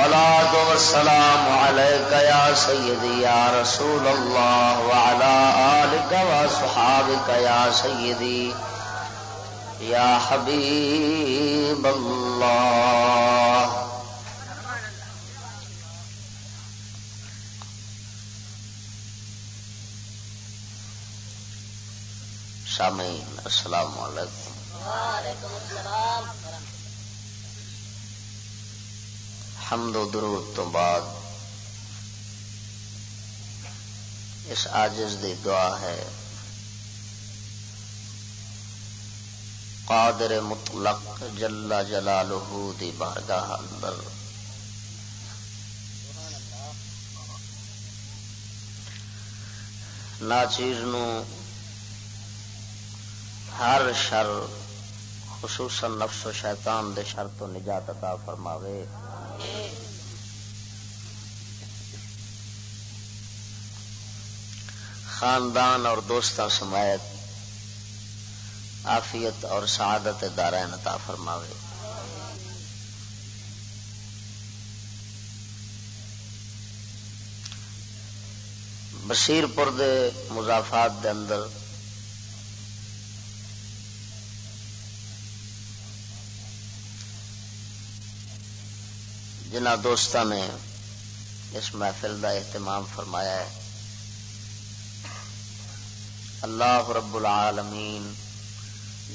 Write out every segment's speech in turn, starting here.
الصلاة والسلام عليك يا سيدي يا رسول الله وعلى آلك وصحابك يا سيدي يا حبيب الله. سامعین، السلام علیکم. وعلیکم السلام. حمد و درود تو بعد اس آجز دی دعا ہے۔ قادر مطلق جل جلالہ دی بارگاہ اندر۔ ناچیز ہر شر، خصوصاً نفس و شیطان دے شر تو نجات عطا فرماوے۔ خاندان اور دوستان سمایت آفیت اور سعادت دارین عطا فرماوے۔ بشیر پور دے مضافات دے اندر جنہ دوستان نے اس محفل دا اہتمام فرمایا ہے، اللہ رب العالمین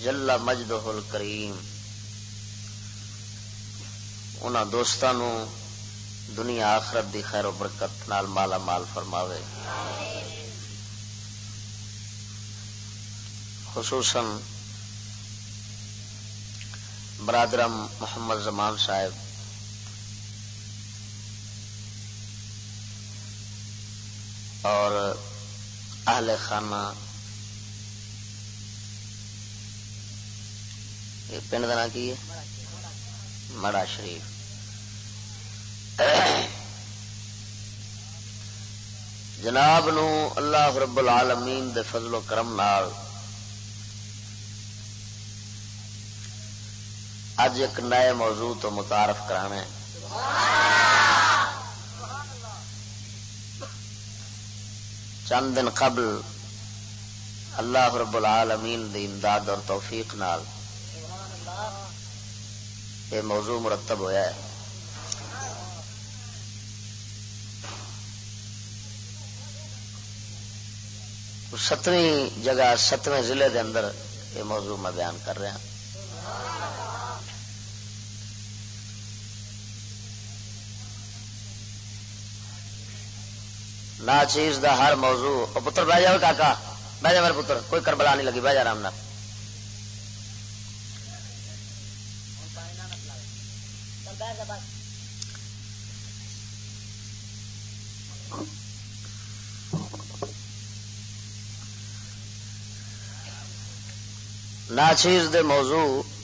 جل مجدہ الکریم، انہاں دوستانو دنیا آخرت دی خیر و برکت نال مالا مال فرماوے۔ خصوصاً برادرم محمد زمان صاحب اور اہل خانہ پنڈ کا نام کی ہے؟ مڑا شریف۔ جناب نو اللہ رب العالمین دے فضل و کرم نال اج ایک نئے موضوع تو متعارف کرانا چند دن قبل اللہ رب العالمین دی امداد اور توفیق نال یہ موضوع مرتب ہویا ہے۔ ستویں جگہ ستویں ضلع دے اندر یہ موضوع میں بیان کر رہا نا چیز دا ہر موضوع. او پتر، بہ جاؤ کاکا. بہ جا میرے پتر، کوئی کربلا نہیں لگی، بہ جا آرام نال ناچیز دے موضوع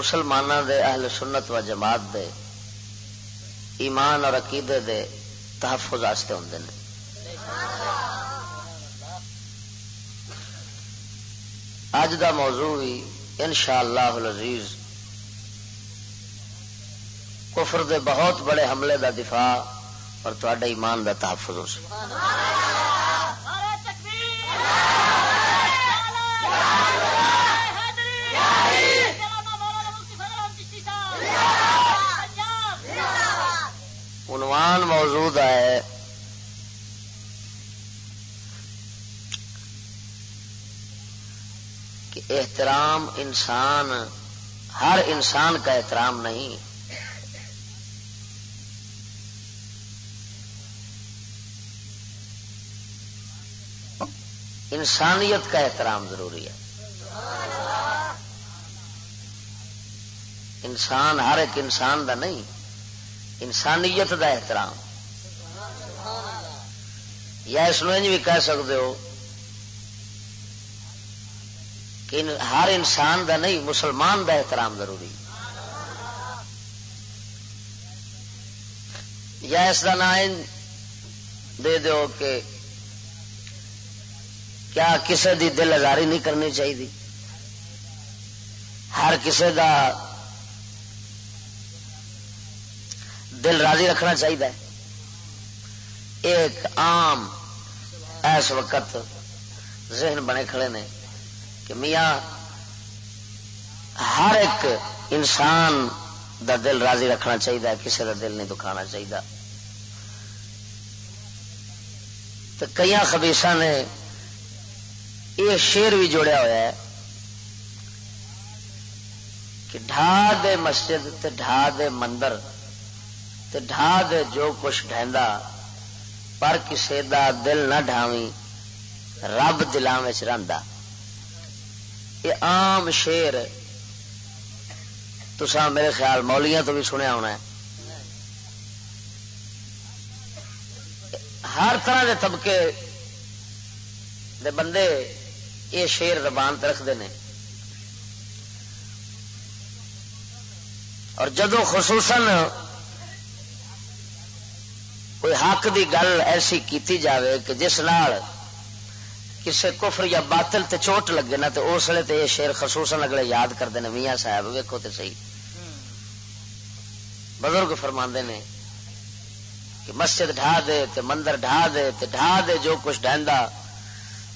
مسلمانوں دے، اہل سنت و جماعت دے، ایمان اور عقیدے دے تحفظ آستے ہوں نے۔ اج دا موضوع بھی ان شاء اللہ عزیز کفر دے بہت بڑے حملے دا دفاع اور تا ایمان دا تحفظ ہو سکے۔ عنوان موجود ہے۔ کہ احترام انسان، ہر انسان کا احترام نہیں۔ انسانیت کا احترام ضروری ہے۔ انسان ہر ایک انسان دا نہیں۔ انسانیت دا احترام۔ یا اس میں بھی کہہ سکتے ہو کہ ہر انسان دا نہیں، مسلمان دا احترام ضروری۔ یا اس کا نام دے دو کہ کیا کسی دی دل آزاری نہیں کرنی چاہیے ہر کسی دا دل راضی رکھنا چاہیے۔ ایک عام اس وقت ذہن بنے کھڑے نے کہ میاں، ہر ایک انسان دا دل راضی رکھنا چاہیے کسی دا دل نہیں دکھانا چاہیے۔ تو کئی خبیسا نے یہ شیر بھی جوڑیا ہوا ہے کہ ڈھا دے مسجد ڈھا دے مندر تے ڈھا دے جو کچھ ڈہندا پر کسے دا دل نہ ڈھاوی رب دلان میں رہندا۔ یہ عام شیر تسا میرے خیال مولیاں تو بھی سنیا ہونا ہے۔ ہر طرح کے طبقے دے بندے یہ شیر زبان رکھتے ہیں اور جدو خصوصاً کوئی حق دی گل ایسی کیتی جاوے کہ جس نال کسے کفر یا باطل تے چوٹ لگے نا تو اس لیے یہ شیر خصوصاً اگلے یاد کرتے ہیں میاں صاحب ویکو تے صحیح۔ بزرگ فرما نے کہ مسجد ڈھا دے تے مندر ڈھا دے تے ڈھا دے جو کچھ ڈہندا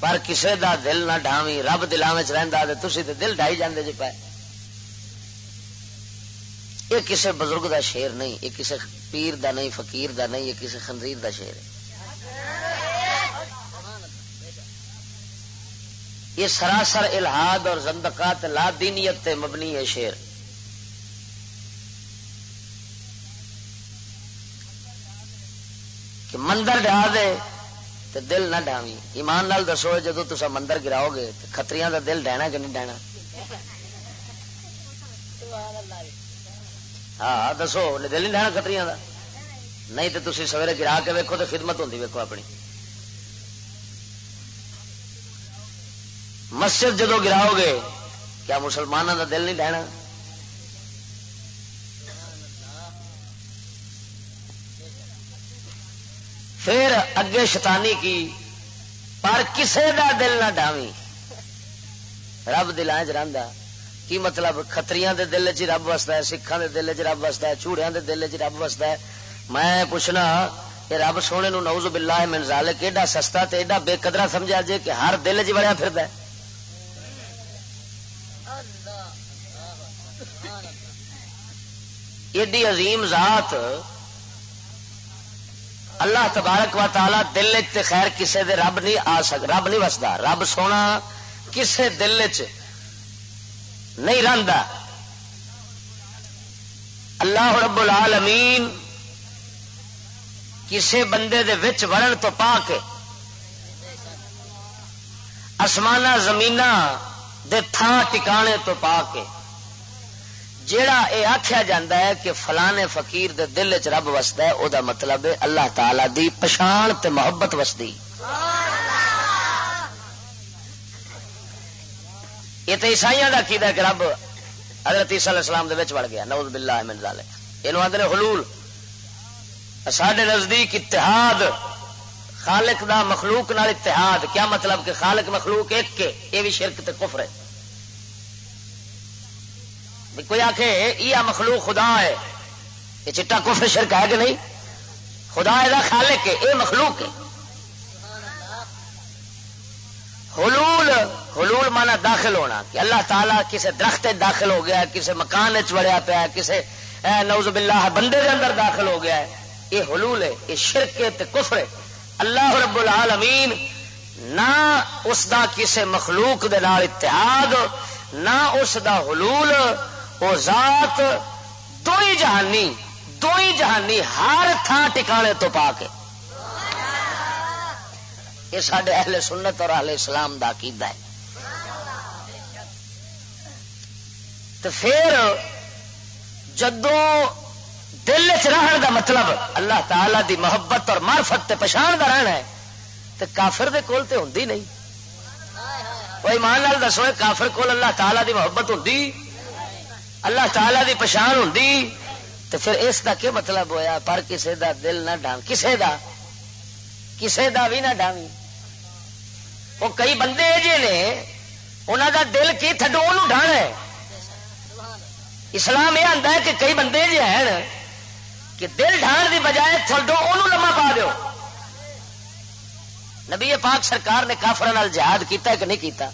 پر کسے دا دل نہ ڈھاوی رب دلان رہندا تے تسی تے دل ڈھائی جاندے جی پائے یہ کسی بزرگ دا شیر نہیں، یہ کسی پیر دا نہیں، فقیر دا نہیں، یہ کسی خنزیر دا شیر ہے۔ یہ سراسر الہاد اور زندقات لا دینیت تے مبنی ہے شیر کہ مندر ڈا دے تو دل نہ ڈاوی ایمان نال دسو جدو تسا مندر گراؤ گے تو کتریاں دا دل ڈہنا کہ نہیں ڈہنا ہاں،, ہاں دسو دل نہیں لینا کتری کا نہیں تو تھی سویرے گرا کے ویکو تو خدمت ہوتی ویکو اپنی۔ مسجد جدو گراؤ گے، کیا مسلمانوں کا دل نہیں لینا پھر اگے شتانی کی، پر کسے دا دل نہ ڈاوی رب دلان چ رہا کی مطلب کتری دل چ رب وستا ہے سکھان دے دل چ رب وستا ہے چوڑیا دے دل چ رب وستا ہے۔ میں پوچھنا کہ رب سونے نو نوز باللہ من ذالک ایڈا سستا تے ایڈا بے قدرا سمجھا جے کہ ہر دل چ بڑیا پھردا ہے۔ ایڈی عظیم ذات اللہ تبارک و تعالی دل چ خیر کسے دے رب نہیں آ سک، رب نہیں وسدا رب سونا کسے دل چ نہیں رہتا اللہ رب العالمین کسے بندے دے وچ وڑن تو پا کے آسمان زمین دے تھان ٹکانے تو پا کے جیڑا اے آخیا جا ہے کہ فلانے فقیر دے دل چ رب وستا ہے، او دا مطلب ہے اللہ تعالی دی پچھان تے محبت وسدی۔ یہ تو عیسائی کا کیدا کہ رب حضرت عیسیٰ علیہ السلام دے وڑ گیا، نعوذ باللہ من ذالک۔ یہ آدھے حلول۔ ساڈے نزدیک اتحاد، خالق دا مخلوق نال اتحاد۔ کیا مطلب کہ خالق مخلوق ایک کے؟ یہ بھی شرک تے کفر ہے۔ کوئی آ یہ مخلوق خدا ہے۔ یہ چٹا کفر شرک ہے کہ نہیں؟ خدا یہ خالق ہے یہ مخلوق ہے۔ حلول حلول مانا داخل ہونا کہ اللہ تعالیٰ کسی درخت داخل ہو گیا کسی مکان چڑیا پیا کسی نوز باللہ، بندے کے اندر داخل ہو گیا ہے۔ یہ حلول ہے، یہ شرک ہے کفر ہے۔ اللہ رب العالمین نہ اس دا کسی مخلوق دے نال اتحاد، نہ اس دا حلول او ذات دو ہی جہانی دو ہی جہانی ہر تھان ٹکانے تو پا کے یہ سارے اہل سنت اور اہل اسلام دا عقیدہ ہے۔ تو پھر جدو دل چ رہن دا مطلب اللہ تعالی دی محبت اور معرفت تے پچھان دا رہنا ہے تو کافر دے کول تے ہوندی نہیں۔ وہ ایمان نال دسو کافر کول اللہ تعالی دی محبت ہوندی، اللہ تعالی دی پچھان ہوندی تو پھر اس دا کیا مطلب ہویا؟ پر کسے دا دل نہ ڈان کسے دا کسے دا بھی نہ ڈاوی وہ کئی بندے جی نے انہوں دا دل کی تھڈو، انہوں ڈان ہے۔ اسلام یہ آتا ہے کہ کئی بندے جی ہیں کہ دل ڈھان دی بجائے تھڈو انہوں لما پا دیو۔ نبی پاک سرکار نے کافر جہاد کیتا ہے کہ نہیں کیتا؟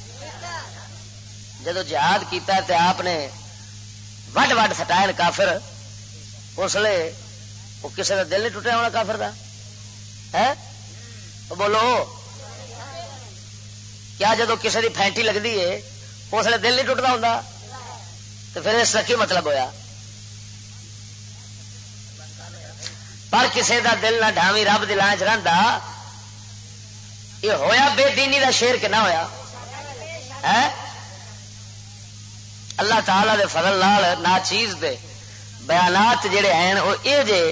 جدو جہاد کیتا ہے تو آپ نے وڈ وڈ سٹائے کافر، اس لیے وہ کسی کا دل نہیں ٹوٹیا ہونا کافر کا ہے؟ بولو، کیا جدو کسی کی فینٹی لگتی ہے، اس لیے دل نہیں ٹوٹتا ہوں تو پھر اس کا کی مطلب ہویا؟ پر کسی دا دل نہ ڈاوی رب دلان چ رہتا یہ ہویا بے دینی دا شیر کہ نہ ہویا؟ ہے؟ اللہ تعالی دے فضل لال نا چیز دے بیانات جڑے ہیں وہ یہ جے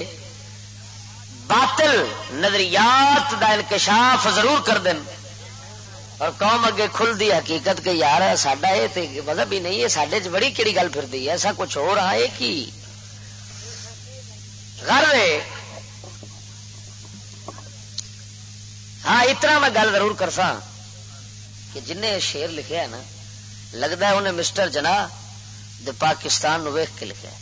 باطل نظریات دا انکشاف ضرور کر دیں اور قوم اگے کھل دی حقیقت کہ یار ساڈا یہ مطلب ہی نہیں ہے سڈے چ بڑی کہڑی گل پھر دی ایسا کچھ ہو رہا ہے کہ گھر ہاں اتنا میں گل ضرور کرسا کہ جن شیر لکھا ہے نا، لگتا ہے انہیں مسٹر جنا دے پاکستان نو ویخ کے لکھا ہے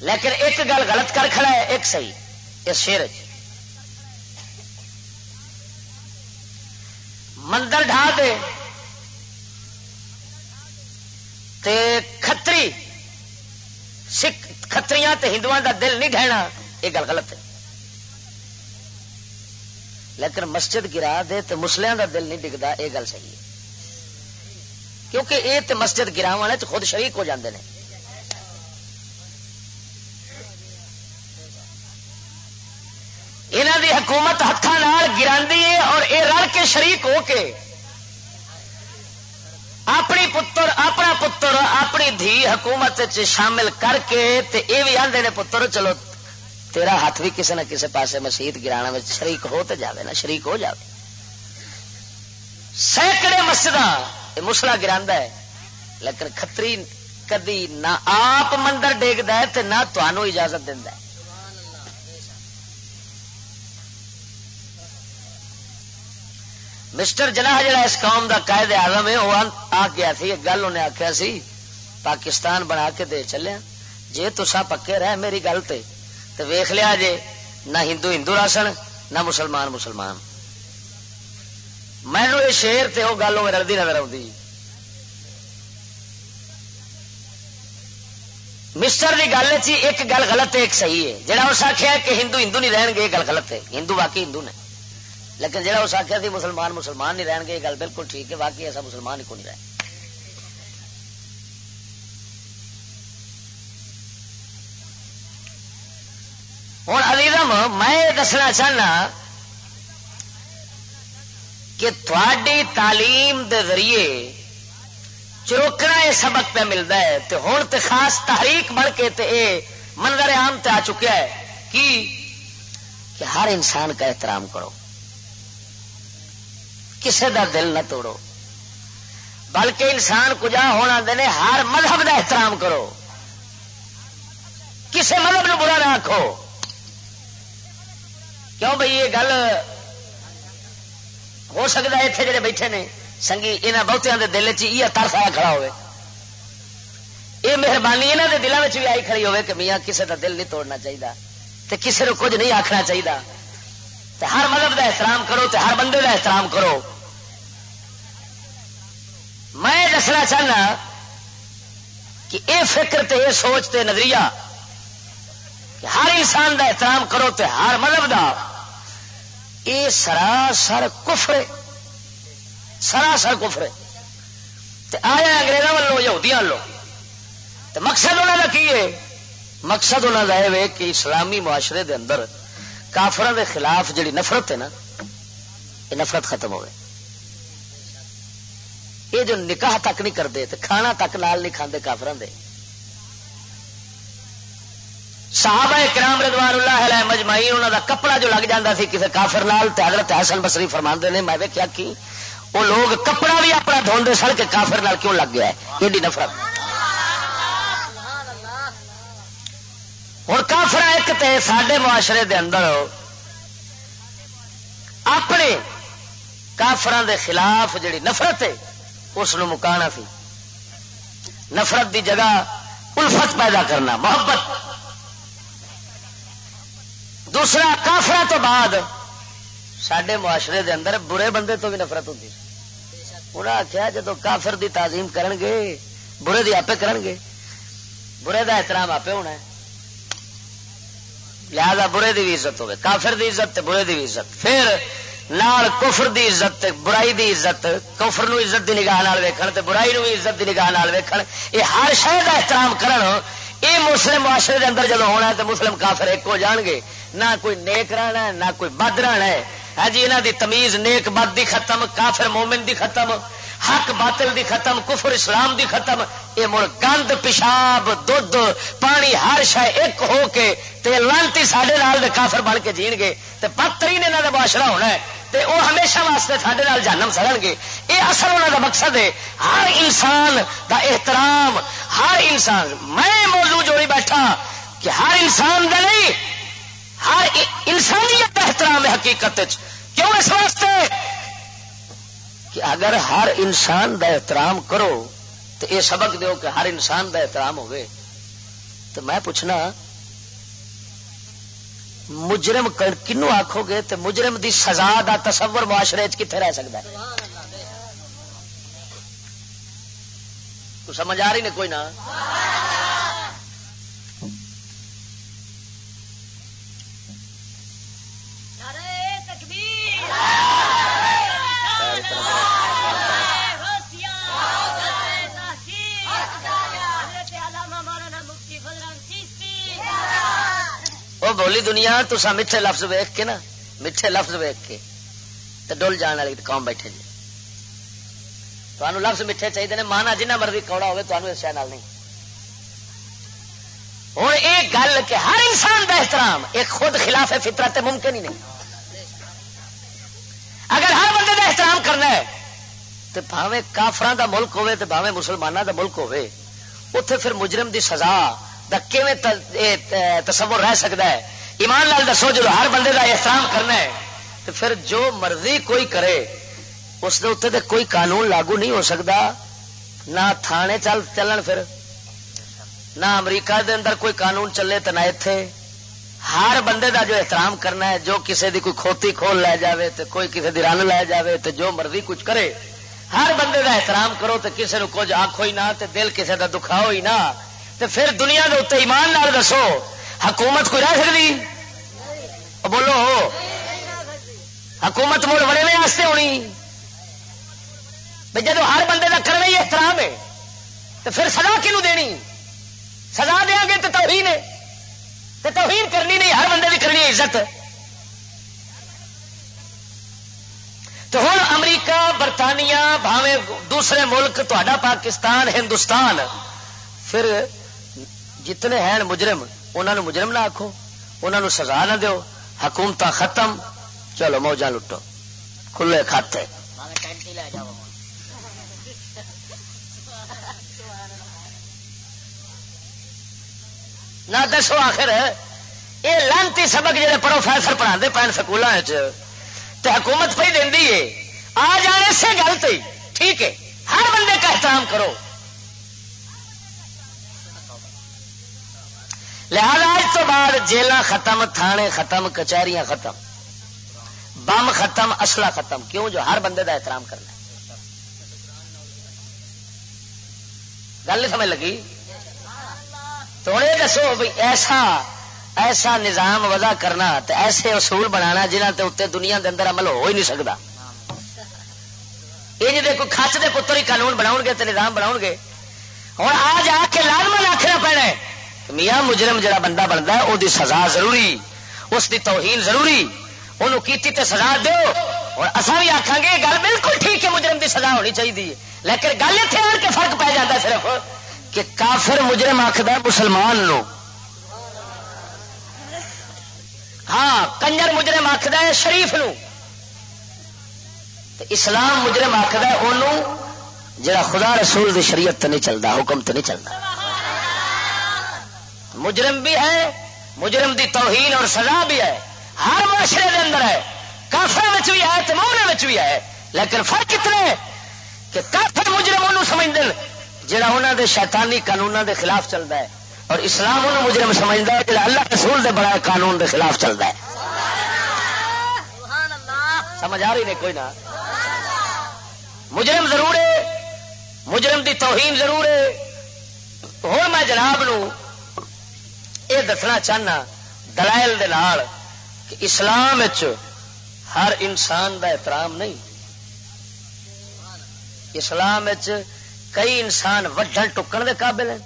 لیکن ایک گل غلط کر کھڑا ہے، ایک صحیح۔ اس شیر مندر ڈھا دے تے کتری سکھ کتری ہندو دا دل نہیں ڈہنا یہ گل غلط ہے۔ لیکن مسجد گرا دے تو مسلیاں دا دل نہیں ڈگتا یہ گل صحیح ہے۔ کیونکہ یہ تو مسجد گرا والے خود شریک ہو جاندے ہیں یہاں دی حکومت ہاتھوں گرا ہے اور یہ شریک ہو کے اپنی پتر، اپنا پتر، اپنی دھی حکومت شامل کر کے تے اے بھی آدھے نے پتر، چلو تیرا ہاتھ بھی کسی نہ کسی پاسے مسیت گرانا میں شریک ہو تو جاوے نا، شریک ہو جاوے۔ سینکڑے مسجد مسلا گرا ہے، لیکن کتری کدی نہ آپ مندر ڈیگتا ہے نہ تمہوں اجازت دینا ہے۔ مسٹر جناح جڑا اس قوم دا قائد اعظم ہے، وہ آ گیا تھی گل انہیں آخیا سی، پاکستان بنا کے دے چلیا جے تسا پکے رہ میری گل تے تو ویخ لیا جے، نہ ہندو ہندو راسن، نہ مسلمان مسلمان۔ مینو یہ شیر تے وہ گل رلدی نظر آتی مسٹر کی گل چی ایک گل غلط ہے، ایک صحیح ہے۔ جہاں اس آخیا کہ ہندو ہندو نہیں رہن گے، یہ گل غلط ہے۔ ہندو باقی ہندو نے۔ لیکن جہاں اس آخیا مسلمان مسلمان نہیں رہن گے، یہ گل بالکل ٹھیک ہے باقی ایسا مسلمان ہی کو نہیں رہے؟ ہوں علیزم میں دسنا چاہنا کہ تھوڑی تعلیم دے ذریعے چروکنا یہ سبق پہ ملتا ہے تو ہوں تو خاص تحریک بڑھ کے تے اے منظر عام تے آ چکیا ہے کہ ہر انسان کا احترام کرو۔ کسے دا دل نہ توڑو۔ بلکہ انسان کجا ہونا دے ہر مذہب دا احترام کرو۔ کسے مذہب نو برا نہ آخو کیوں بھائی یہ گل ہو سکتا ہے اتنے جڑے بیٹھے نے؟ سنگی یہاں بہتوں کے دل چ ترس آیا کھڑا ہوئے۔ یہ مہربانی یہاں کے دلوں میں بھی آئی کھڑی ہوئے کہ میاں کسی کا دل نہیں توڑنا چاہیے تے کسی کو کچھ نہیں آخنا چاہیے ہر مذہب کا احترام کرو تے ہر بندے کا احترام کرو۔ میں دسنا چاہنا کہ اے فکر تے اے سوچ تے نظریہ کہ ہر انسان دا احترام کرو تے ہر مذہب دا، اے سراسر کفر سراسر کفر تے آیا انگریزوں والوں یہودیاں والوں تے مقصد انہوں کا کی ہے؟ مقصد انہوں کا یہ کہ اسلامی معاشرے دے اندر کافر دے خلاف جڑی نفرت ہے نا یہ نفرت ختم ہوئے۔ یہ جو نکاح تک نہیں کرتے تو کھانا تک نال نہیں کھانے کافر دے۔ صحابہ کرام رضوان اللہ علیہ مجمعی انہوں دا کپڑا جو لگ جاتا سی کسی کافر نال، تے حضرت حسن بصری فرماندے نے، میں کیا کی وہ لوگ کپڑا بھی اپنا دھوندے سڑ کے کافر نال کیوں لگ گیا ہے؟ ایڈی نفرت۔ ہوں کافر ایک تے سڈے معاشرے دے اندر اپنے کافران دے خلاف جڑی نفرت ہے اس مکانا سی نفرت دی جگہ الفت پیدا کرنا، محبت۔ دوسرا کافر تو بعد سڈے معاشرے دے اندر برے بندے تو بھی نفرت ہوتی انہیں آخیا جدو کافر دی تعظیم کرن گے، برے دی آپ کرن گے، برے دا احترام آپ ہونا ہے۔ لہذا برے دی بھی عزت ہوگی کافر دی عزت برے دی بھی عزت۔ پھر نال کفر دی عزت برائی دی عزت، کفر نو عزت دی نگاہ نال ویکھن تے برائی نو بھی عزت دی نگاہ نال ویکھن، یہ ہر شے دا احترام کرن اے مسلم معاشرے دے اندر جدو ہونا ہے تو مسلم کافر ایک ہو جان گے، نہ کوئی نیک رہنا ہے، نہ کوئی بد رہنا ہے۔ ہاں جی انہاں دی تمیز نیک بد دی ختم، کافر مومن دی ختم۔ حق باطل دی ختم، کفر اسلام دی ختم یہ مڑ گند، پیشاب دھد پانی، ہر شہ ایک ہو کے تے لانتی سڈے نال کافر بن کے جین گے، تے بدترین انہوں کا معاشرہ ہونا ہے، تے وہ ہمیشہ واسطے سڈے نال جانم سڑن گے۔ یہ اصل انہوں کا مقصد ہے، ہر انسان دا احترام، ہر انسان، میں موضوع جوڑی بیٹھا کہ ہر انسان دا نہیں، ہر انسانیت کا احترام ہے حقیقت کیوں اس واسطے؟ کہ اگر ہر انسان دا احترام کرو تو یہ سبق دیو کہ ہر انسان دا احترام ہوئے۔ تو میں پوچھنا، مجرم کنو آخو گے تو مجرم دی سزا دا تصور معاشرے کتنے رہ سکتا ہے؟ تو سمجھ آ رہی نے کوئی نہ؟ وہ بولی دنیا تسا میٹھے لفظ ویخ کے نا، میٹھے لفظ ویخ کے تو ڈول جان والی قوم بیٹھے جی۔ تمہیں لفظ میٹھے چاہیے مانا جنہ مرضی کوڑا ہوگی تمہیں اس شہر نہیں۔ ہوں یہ گل کہ ہر انسان کا احترام، ایک خود خلاف ہے فطرت ممکن ہی نہیں۔ اگر ہر بندے کا احترام کرنا ہے تو بھاوے کافران دا ملک ہوے تو بھاوے مسلمانوں دا ملک ہوے اتے پھر مجرم دی سزا دا تصور رہ سکتا ہے؟ ایمان لال دسو جو ہر بندے دا احترام کرنا ہے، تو پھر جو مرضی کوئی کرے، اس دے اتنے کوئی قانون لاگو نہیں ہو سکتا نہ تھانے چل چلن پھر، نہ امریکہ دے اندر کوئی قانون چلے تو نہ اتے ہر بندے دا جو احترام کرنا ہے، جو کسی دی کوئی کھوتی کھول لے جاوے تو کوئی کسی دی رن لے جاوے تو جو مرضی کچھ کرے، ہر بندے دا احترام کرو تو کسی نے کچھ آخو ہی نہ، تے دل کسی دا دکھاؤ ہی نہ۔ تے پھر دنیا دے اتنے ایمان نال دسو، حکومت کوئی رہ سکتی بولو، حکومت مڑ بڑے واسطے ہونی۔ بھائی جب ہر بندے کا کرنا ہی احترام ہے تو پھر سزا کنو دینی؟ سزا دیا گے تو توہین ہے۔ تو توہین کرنی نہیں، ہر بندے کی کرنی عزت۔ تو ہوں امریکہ، برطانیہ بھاوے دوسرے ملک تا پاکستان، ہندوستان، پھر جتنے ہیں مجرم انہوں مجرم نہ آخو انہوں سزا نہ دو حکومت ختم۔ چلو موجہ لٹو۔ کھلے کھاتے۔ نہ دسو آخر یہ لانتی سبق جہے پروفیسر پڑھا پے سکولوں حکومت پہ دینی ہے۔ آ جانے سے غلط ہی ٹھیک ہے۔ ہر بندے کا احترام کرو۔ لہذا آج تو بعد جیل ختم، تھانے ختم، کچہریاں ختم، بم ختم اصلہ ختم، کیوں جو ہر بندے کا احترام کرنا گل نہیں سمجھ لگی؟ تو یہ دسو بھائی ایسا ایسا نظام وضع کرنا تو ایسے اصول بنا جنہ کے اتنے دنیا کے اندر عمل ہو ہی نہیں سکتا۔ یہ جی کوئی کچ کے پتر ہی قانون بناؤ گے تو نظام بناؤ گے، ہوں آ کے لازمن آخنا پینا میاں مجرم جڑا بندہ بنتا ہے وہ سزا ضروری، اس دی توہین ضروری انہوں کیتی تے سزا دو۔ اور اصا بھی آخان گے گل بالکل ٹھیک ہے، مجرم دی سزا ہونی چاہیے لیکن گل اتنے آن کے فرق پی جاتا صرف کہ کافر مجرم آخد مسلمان نو۔ ہاں کنجر مجرم آخد شریف نو۔ اسلام مجرم آخد جڑا خدا رسول دی شریعت تو نہیں چلتا حکم تو نہیں چلتا مجرم بھی ہے، مجرم دی توہین اور سزا بھی ہے۔ ہر معاشرے دے اندر ہے۔ کافر بھی ہے تو مومن بھی ہے۔ لیکن فرق کتنے کہ کافر مجرم انہوں سمجھتے ہیں جہاں انہوں دے شیطانی قانون دے خلاف چلتا ہے۔ اور اسلام انہوں مجرم سمجھتا ہے جہاں اللہ رسول دے بڑا قانون دے خلاف چلتا ہے۔ سمجھ آ رہی نہیں کوئی نہ؟ مجرم ضرور ہے، مجرم دی توہین ضرور ہے۔ ہوں میں جناب نو یہ دسنا چاہنا، دلائل دے نال کہ اسلام ہر انسان دا احترام نہیں۔ اسلام کئی انسان وڈن ٹکن دے قابل ہیں۔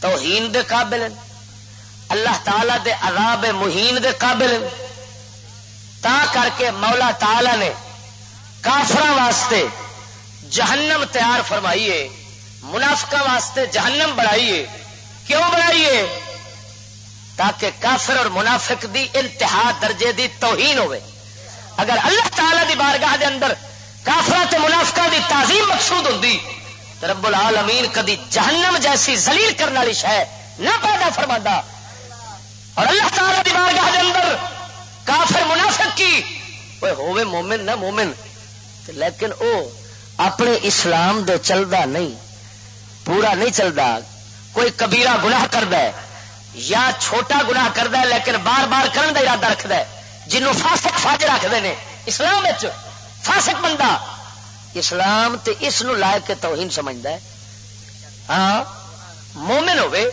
توہین دے قابل ہیں۔ اللہ تعالی دے عذاب مہین دے قابل ہیں۔ تا کر کے مولا تعالی نے کافر واسطے جہنم تیار فرمائیے منافقہ واسطے جہنم بنائیے۔ کیوں بنائیے؟ تاکہ کافر اور منافق دی انتہا درجے دی توہین ہوئے۔ اگر اللہ تعالی دی بارگاہ دے اندر کافر منافقہ دی تعظیم مقصود ہوتی رب العالمین کدی جہنم جیسی زلیل کرنے والی شہ نہ پیدا فرما اور اللہ تعالی دی بارگاہ دے اندر کافر منافق کی وہ ہوے مومن نہ مومن لیکن او اپنے اسلام دے چلدا نہیں، پورا نہیں چلتا کوئی کبیرہ گناہ کرتا ہے یا چھوٹا گناہ کرتا ہے لیکن بار بار کرن کا ارادہ رکھتا ہے جنوں فاسق فاج رکھتے ہیں اسلام فاسق بندہ، اسلام تے اس نو کے توہین سمجھتا ہے۔ ہاں مومن ہوے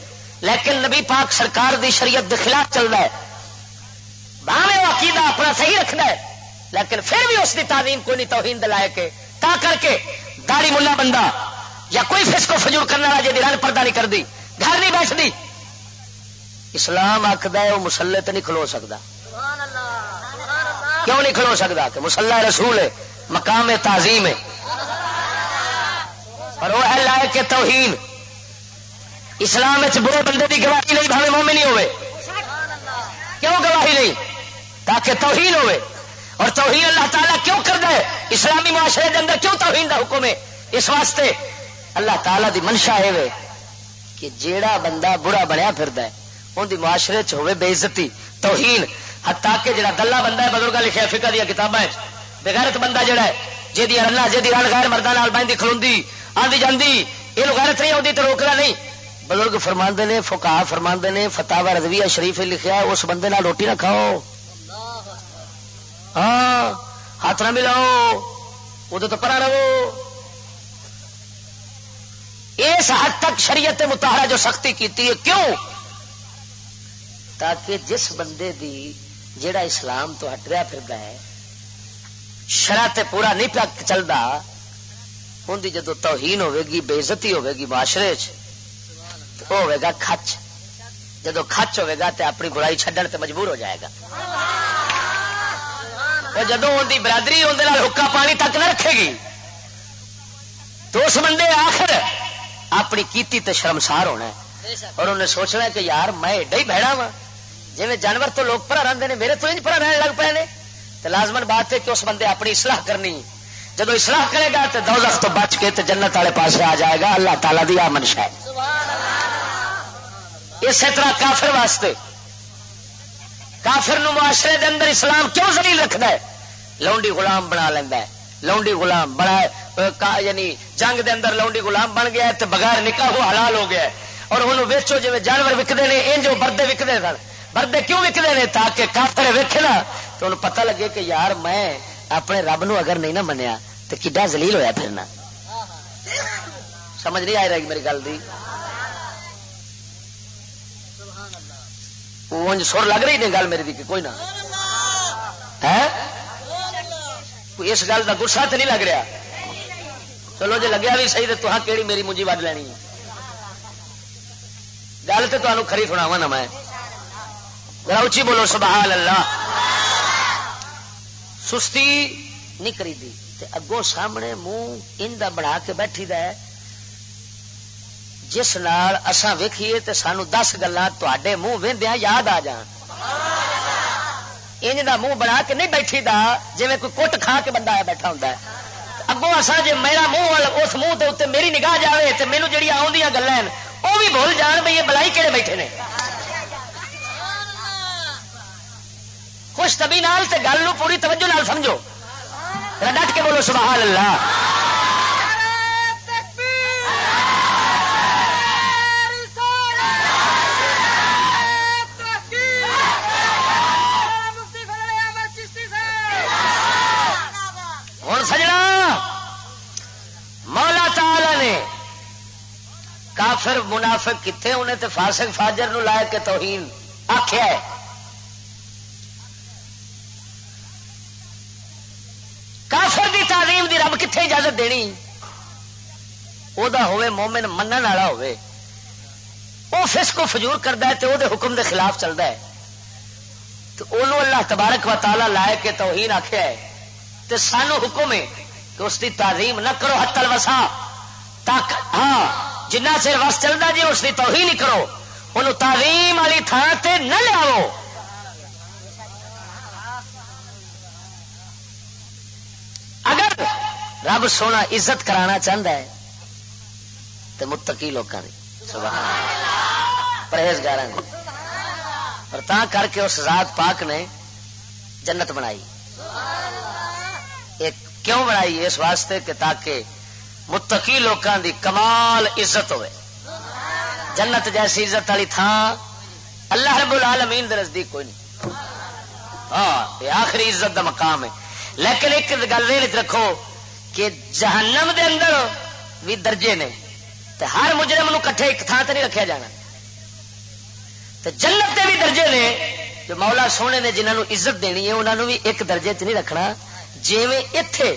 لیکن نبی پاک سرکار دی شریعت دے خلاف چلتا ہے۔ باہر عقیدہ اپنا صحیح رکھنا ہے، لیکن پھر بھی اس کی تعلیم کو نہیں توہین دلائے کے تا کر کے داڑی ملا بندہ یا کوئی فس کو فجور کرنے والا جی رن پردہ نہیں کر دی گھر نہیں بیٹھتی اسلام آخد وہ مسلے تو نہیں کھلو سکتا کیوں نہیں کھلو سکتا کہ مسلح رسول ہے، مقام تعظیم ہے۔ اور وہ ہے لائے توہین، اسلام برے بندے کی گواہی نہیں، بھاوے مومن نہیں ہوئے۔ کیوں گواہی نہیں؟ تاکہ توہین ہوئے۔ اور توہین اللہ تعالیٰ کیوں کر دے اسلامی معاشرے کے اندر کیوں توہین کا حکم ہے؟ اس واسطے اللہ تعالیٰ دی منشا ہے کہ جیڑا بندہ برا بنیا پھر ہے ان دی معاشرے چ ہوئے بے عزتی، توہین ہتا کہ جڑا دلہ بندہ ہے بزرگا لکھیا لکھا فکا دیا کتابیں بغیرت بندہ جڑا ہے جی رنا جی رن غیر مردہ نال بہن کھلوندی آدھی جاندی، یہ غیرت نہیں آتی تو روکنا نہیں۔ بزرگ فرماندے نے فکا فرماندے نے فتح رضویہ شریف لکھا اس بندے نال روٹی نہ کھاؤ۔ ہاں ہاتھ نہ ملاؤ ادو تو پرا رہو۔ اس حد تک شریعت متحرہ جو سختی کیتی ہے، کیوں؟ تاکہ جس بندے دی جیڑا اسلام تو ہٹ رہا پھر ہے شرح پورا نہیں پیا چلتا ان کی جدو توہین ہوے گی بےزتی ہوے گی معاشرے ہوے گا کچ جدو کچ ہوے گا تو اپنی برائی چڈن تے مجبور ہو جائے گا۔ جدو ان کی برادری اندر حکا پانی تک نہ رکھے گی، تو اس بندے آخر اپنی کیتی تے شرمسار ہونا ہے۔ اور انہیں سوچنا کہ یار میں ایڈا ہی بہنا وا جی جانور تو لوگ پڑا رہتے ہیں میرے تو انج پڑا رہنے لگ پے نے۔ تو لازمن بات ہے کہ اس بندے اپنی اصلاح کرنی جب اصلاح کرے گا تو دو تو بچ کے تو جنت والے پاس آ جائے گا۔ اللہ تعالیٰ دی آ منشا ہے اسی طرح کافر واسطے۔ کافر نو معاشرے دے اندر اسلام کیوں زلیل رکھتا ہے؟ لونڈی غلام بنا لینا ہے۔ لونڈی غلام بنا یعنی جنگ دے اندر لونڈی غلام بن گیا ہے بغیر نکاح وہ حلال ہو گیا ہے۔ اور انہوں ویچو جی جانور وکتے ہیں ان جو بردے وکتے سن۔ بردے کیوں وکتے ہیں تاکہ کافر ویکے نا۔ تو انہوں پتہ لگے کہ یار میں اپنے رب نو اگر نہیں نہ منیا تو کڈا زلیل ہویا پھرنا۔ سمجھ نہیں آئی رہی میری گل دی؟ سر لگ رہی نہیں گل میری دی کوئی نہ؟ اس گل کا گسا تو نہیں لگ رہا؟ چلو جی لگیا بھی صحیح تو کہڑی میری مجھے وڈ لینی گل تو تمہیں خری سناوا نا میں۔ ذرا اچھی بولو سبحان اللہ سستی نہیں کری دی اگوں سامنے منہ ان بنا کے بیٹھی ہے۔ جس نال اساں ویکھیے تے سانو دس گلا تے منہ وہدیا یاد آ جان۔ انج دا منہ بنا کے نہیں بیٹھی دا جی کوئی کٹ کھا کے بندہ بیٹھا ہوں اگوں اصا جی میرا منہ اس منہ کے اتنے میری نگاہ جائے تو مینو جہی آدی گلا وہ بھی بھول جان بھائی یہ بلائی کہڑے بیٹھے نے۔ خوش تبھی نال تے گل پوری توجہ نال سمجھو۔ ڈٹ کے بولو سبحان اللہ۔ کافر منافق کتنے انہیں تے فاسق فاجر نو لائے کے توہین آخیا ہے۔ کافر دی تعلیم دی رب کتنے اجازت دینی؟ وہ ہوے مومن منن والا ہوے وہ فس کو فجور کرتا ہے تو وہ حکم دے خلاف چلتا ہے۔ تو انہوں اللہ تبارک و تعالی لائے کے توہین آخیا ہے۔ تو سانو حکم ہے کہ اس کی تعلیم نہ کرو ہتل وسا تک ہاں۔ جنہ چر وس چلتا جی اس کی تو ہی نہیں کرو ان تعلیم والی تھان سے نہ لیا اگر رب سونا عزت کرانا چاہتا ہے تو متقی لوگوں کی پرہیزگار اور تا کر کے اس ذات پاک نے جنت بنائی۔ ایک کیوں بنائی؟ اس واسطے کہ تاکہ متقی لوکاں دی کمال عزت ہوئے۔ جنت جیسی عزت والی تھان اللہ رب العالمین دے نزدیک کوئی نہیں۔ ہاں یہ آخری عزت دا مقام ہے۔ لیکن ایک گل یہ رکھو کہ جہنم دے اندر بھی درجے نے۔ تے ہر مجرم نو کٹھے ایک تھان تے نہیں رکھا جانا۔ تے جنت دے بھی درجے نے، جو مولا سونے نے جنہوں عزت دینی ہے انہوں بھی ایک درجے چ نہیں رکھنا۔ جیویں اتے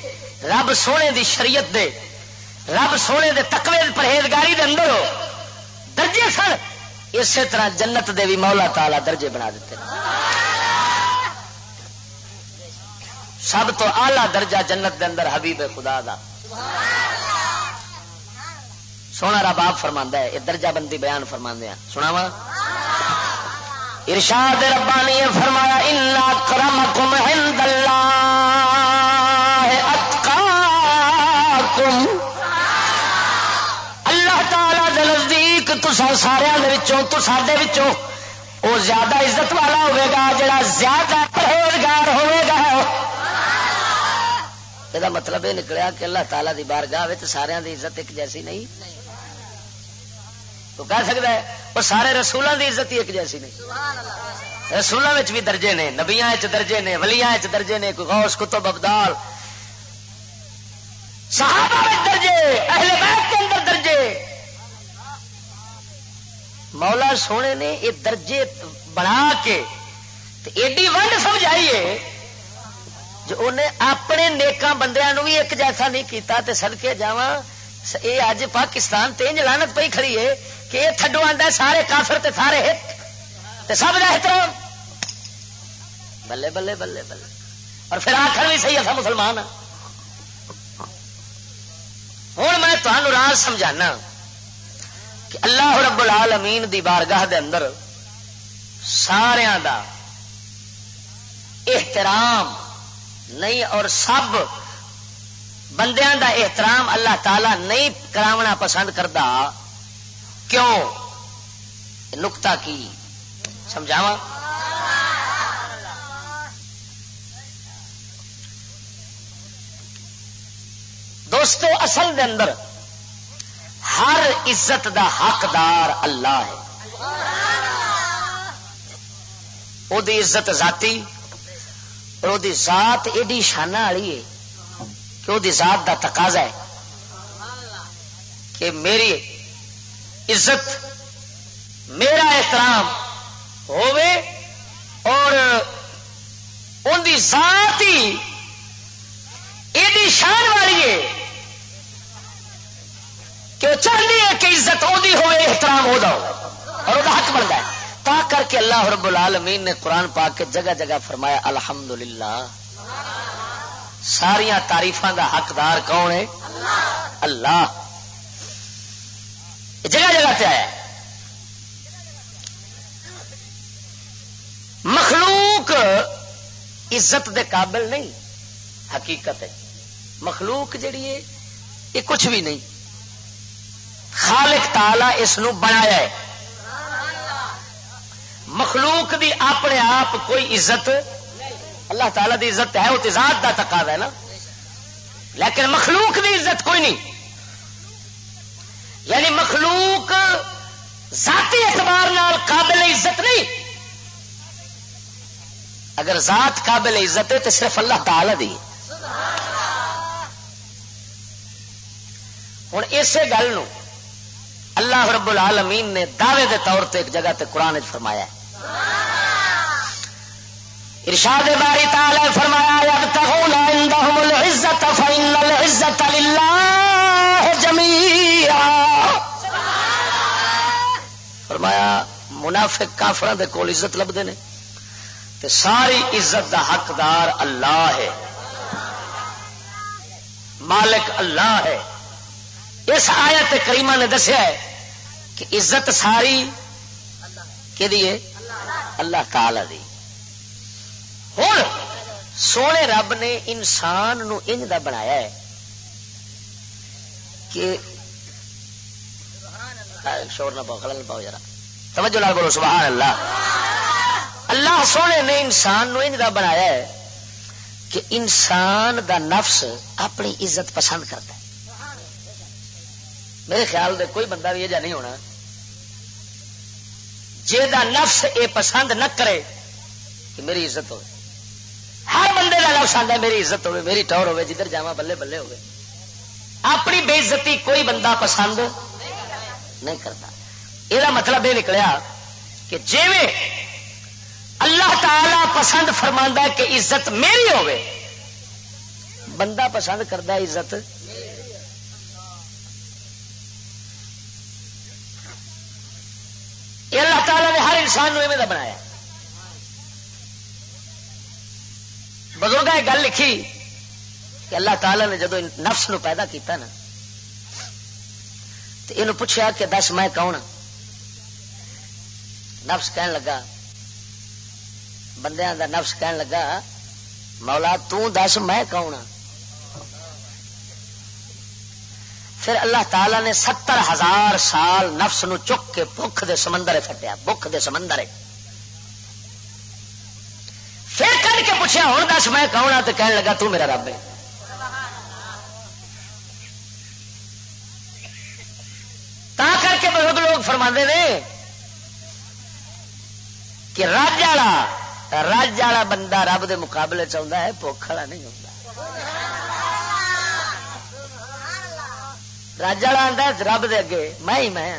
رب سونے دی شریعت دے رب سونے دے تقوی پرہیزگاری دے اندر ہو۔ درجے سن۔ اسی طرح جنت دے بھی مولا تالا درجے بنا دیتے سب تو آلہ درجہ جنت دے اندر حبیب خدا دا۔ سونا رب آپ فرما ہے، یہ درجہ بندی بیان فرما دیا سنا وا ارشاد ربانی فرمایا، ان کرم عند اللہ سارے تو سارے وہ زیادہ عزت والا ہوے گا جڑا زیادہ پرہیزگار ہوے گا یہ مطلب یہ نکلیا کہ اللہ تعالیٰ دی بارگاہ سارے دی عزت ایک جیسی نہیں تو کہہ سکتا ہے وہ سارے رسولوں دی عزت ہی ایک جیسی نہیں رسولوں بھی درجے نے نبیا درجے نے ولیاں درجے نے کوئی غوث کتب ابدال صحابہ درجے اہل بیت کے اندر درجے مولا سونے نے یہ درجے بنا کے ایڈی ونڈ سمجھائیے جو انہیں اپنے نیکاں بندیاں بھی ایک جیسا نہیں کیتا تے سدکے جا یہ اج پاکستان تینج لانت پی کھڑی ہے کہ یہ تھڈو آتا سارے کافر تے سارے ہٹ تے سب کا احترام۔ بلے بلے بلے بلے۔ اور پھر آخر بھی صحیح اصا مسلمان ہاں۔ ہوں میں تمہوں راز سمجھانا۔ کہ اللہ رب العالمین دی بارگاہ دے اندر سارا دا احترام نہیں اور سب بندیاں دا احترام اللہ تعالی نہیں کراونا پسند کرتا کیوں؟ نکتا کی سمجھاوا اس تو اصل دے اندر ہر عزت دا حقدار اللہ ہے۔ وہ عزت ذاتی، اور وہ ذات ایڈی شانہ والی ہے کہ وہ ذات دا تقاضا ہے کہ میری عزت، میرا احترام ہوے اور ان دی ذات ہی ایڈی شان والی ہے۔ کہ وہ چاہتی ہے کہ عزت وہی ہوے احترام ہو اور وہ حق بنتا ہے۔ تا کر کے اللہ رب العالمین نے قرآن پا کے جگہ جگہ فرمایا، الحمدللہ۔ ساریا تاریفاں دا حقدار کون ہے؟ اللہ۔ جگہ جگہ پہ آیا۔ مخلوق عزت دے قابل نہیں، حقیقت ہے۔ مخلوق جڑی ہے، یہ کچھ بھی نہیں۔ خالق تالا اس بنایا ہے۔ مخلوق دی اپنے آپ کوئی عزت، اللہ تعالی دی عزت ہے، وہ تزاد کا تقاضا ہے نا۔ لیکن مخلوق دی عزت کوئی نہیں۔ یعنی مخلوق ذاتی اعتبار نال قابل عزت نہیں۔ اگر ذات قابل عزت ہے تو صرف اللہ تعالی دی۔ ہوں، اسی گل اللہ رب العالمین نے دعوے دے طور تے ایک جگہ تے قرآن فرمایا ہے۔ ارشاد باری تعالی فرمایا یبتغون عندهم العزت فإن العزت لله جميعا فرمایا، منافق کافران دے کول عزت لبدے نے۔ تے ساری عزت دا حقدار اللہ ہے۔ مالک اللہ ہے۔ اس آیت کریمہ نے دسیا ہے کہ عزت ساری کہ اللہ تعالی دی۔ ہوں سونے رب نے انسان نو انج دا بنایا ہے کہ شور نہ پاؤ، خلل پاؤ ذرا توجہ لال بولو سبحان اللہ اللہ سونے نے انسان نو انج دا بنایا ہے کہ انسان دا نفس اپنی عزت پسند کرتا ہے۔ میرے خیال دے کوئی بندہ بھی یہ نہیں ہونا۔ جا نفس اے پسند نہ کرے کہ میری عزت ہو ہر بندے کا نفس آتا میری عزت ہوے، میری ٹور ہوے، جدھر جا بلے بلے ہوے۔ اپنی بےزتی کوئی بندہ پسند نہیں کرتا۔ یہ مطلب یہ نکلیا کہ جی اللہ تعالی پسند فرما کہ عزت میری ہوے، بندہ پسند کرتا عزت یہ اللہ انسان بنایا۔ بزرگ گل لکھی کہ اللہ تعالیٰ نے جدو نفس نو پیدا کیتا نا تو یہ پوچھا کہ دس میں کون ہاں؟ نفس کہن لگا، بندیاں دا نفس کہن لگا، مولا تس میں کون ہاں؟ پھر اللہ تعالی نے ستر ہزار سال نفس نو چک کے بخ دے سمندر فٹیا بخ دے سمندر پھر کر کے پوچھا ہوں دس میں کون ہوں تو کہنے لگا، تو میرا رب ہے۔ تا کر کے بزرگ لوگ فرما نے کہ رج والا رج والا بندہ رب دے مقابلے چاہتا ہے بخ والا نہیں ہوتا راجا آتا رب دے اگے میں ہی میں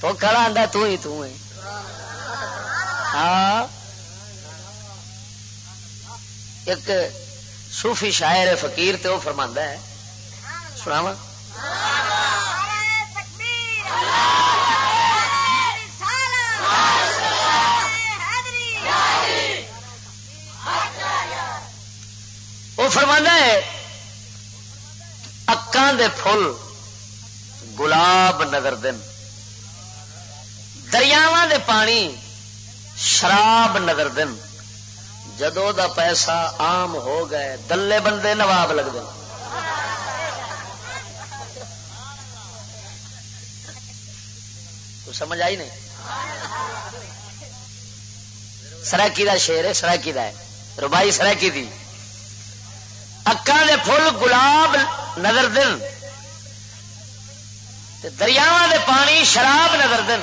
تو کھڑا آتا تو ہی تو ہے ہاں ایک صوفی شاعر فقیر تے وہ فرما ہے سناوا وہ فرما ہے اکان دے پھل گلاب نظر دن۔ دریاوا دے پانی شراب نظر دن۔ جدو دا پیسہ عام ہو گئے، دلے بندے نواب لگ دن تو سمجھ آئی نہیں؟ سرکی کا شیر ہے، سرکی کا ہے۔ ربائی سرکی دی۔ اکا دے فل گلاب نظر دن۔ دریاوا دے پانی شراب نظر دن۔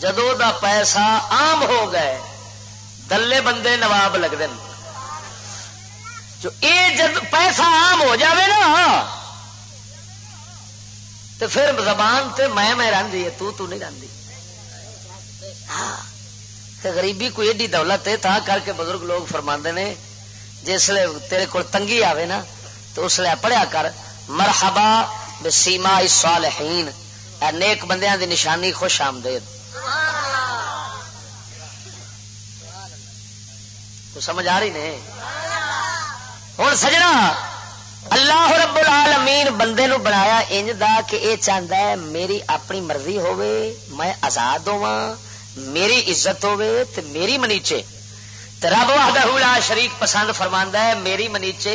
جدو دا پیسہ عام ہو گئے، دلے بندے نواب لگ دن۔ جو اے جد پیسہ عام ہو جاوے نا تو پھر زبان تے میں میں رہی ہے، تو تو نہیں رہی ہاں غریبی کوئی ایڈی دولت ہے، تا کر کے بزرگ لوگ فرما نے، جس تیرے کو تنگی آوے نا، تو اس لیے پڑھیا کر، مرحبا بسیما الصالحین۔ اے نیک بندیاں دی نشانی خوش آمدید۔ تو سمجھ آ رہی نے؟ ہوں سجنا، اللہ رب العالمین بندے نو بنایا انج دا کہ اے چاہتا ہے میری اپنی مرضی ہوے میں آزاد ہوا میری عزت ہوے تے میری منیچے تے رب وحدہ لا شریک پسند فرماندا ہے، میری منیچے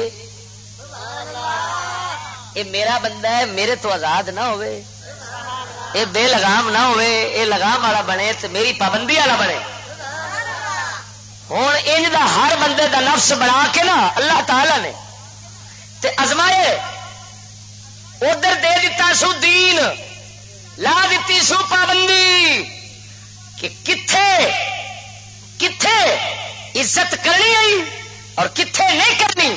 اے میرا بندہ ہے، میرے تو آزاد نہ ہوئے۔ اے بے لگام نہ ہوئے، اے لگام والا بنے تے میری پابندی والا بنے۔ ہوں ان دا ہر بندے دا نفس بنا کے نا اللہ تعالی نے۔ تے ازمائے ادھر دے دیتا سو دین، لا دیتی سو پابندی۔ کہ کتھے کتھے عزت کرنی آئی اور کتھے نہیں کرنی؟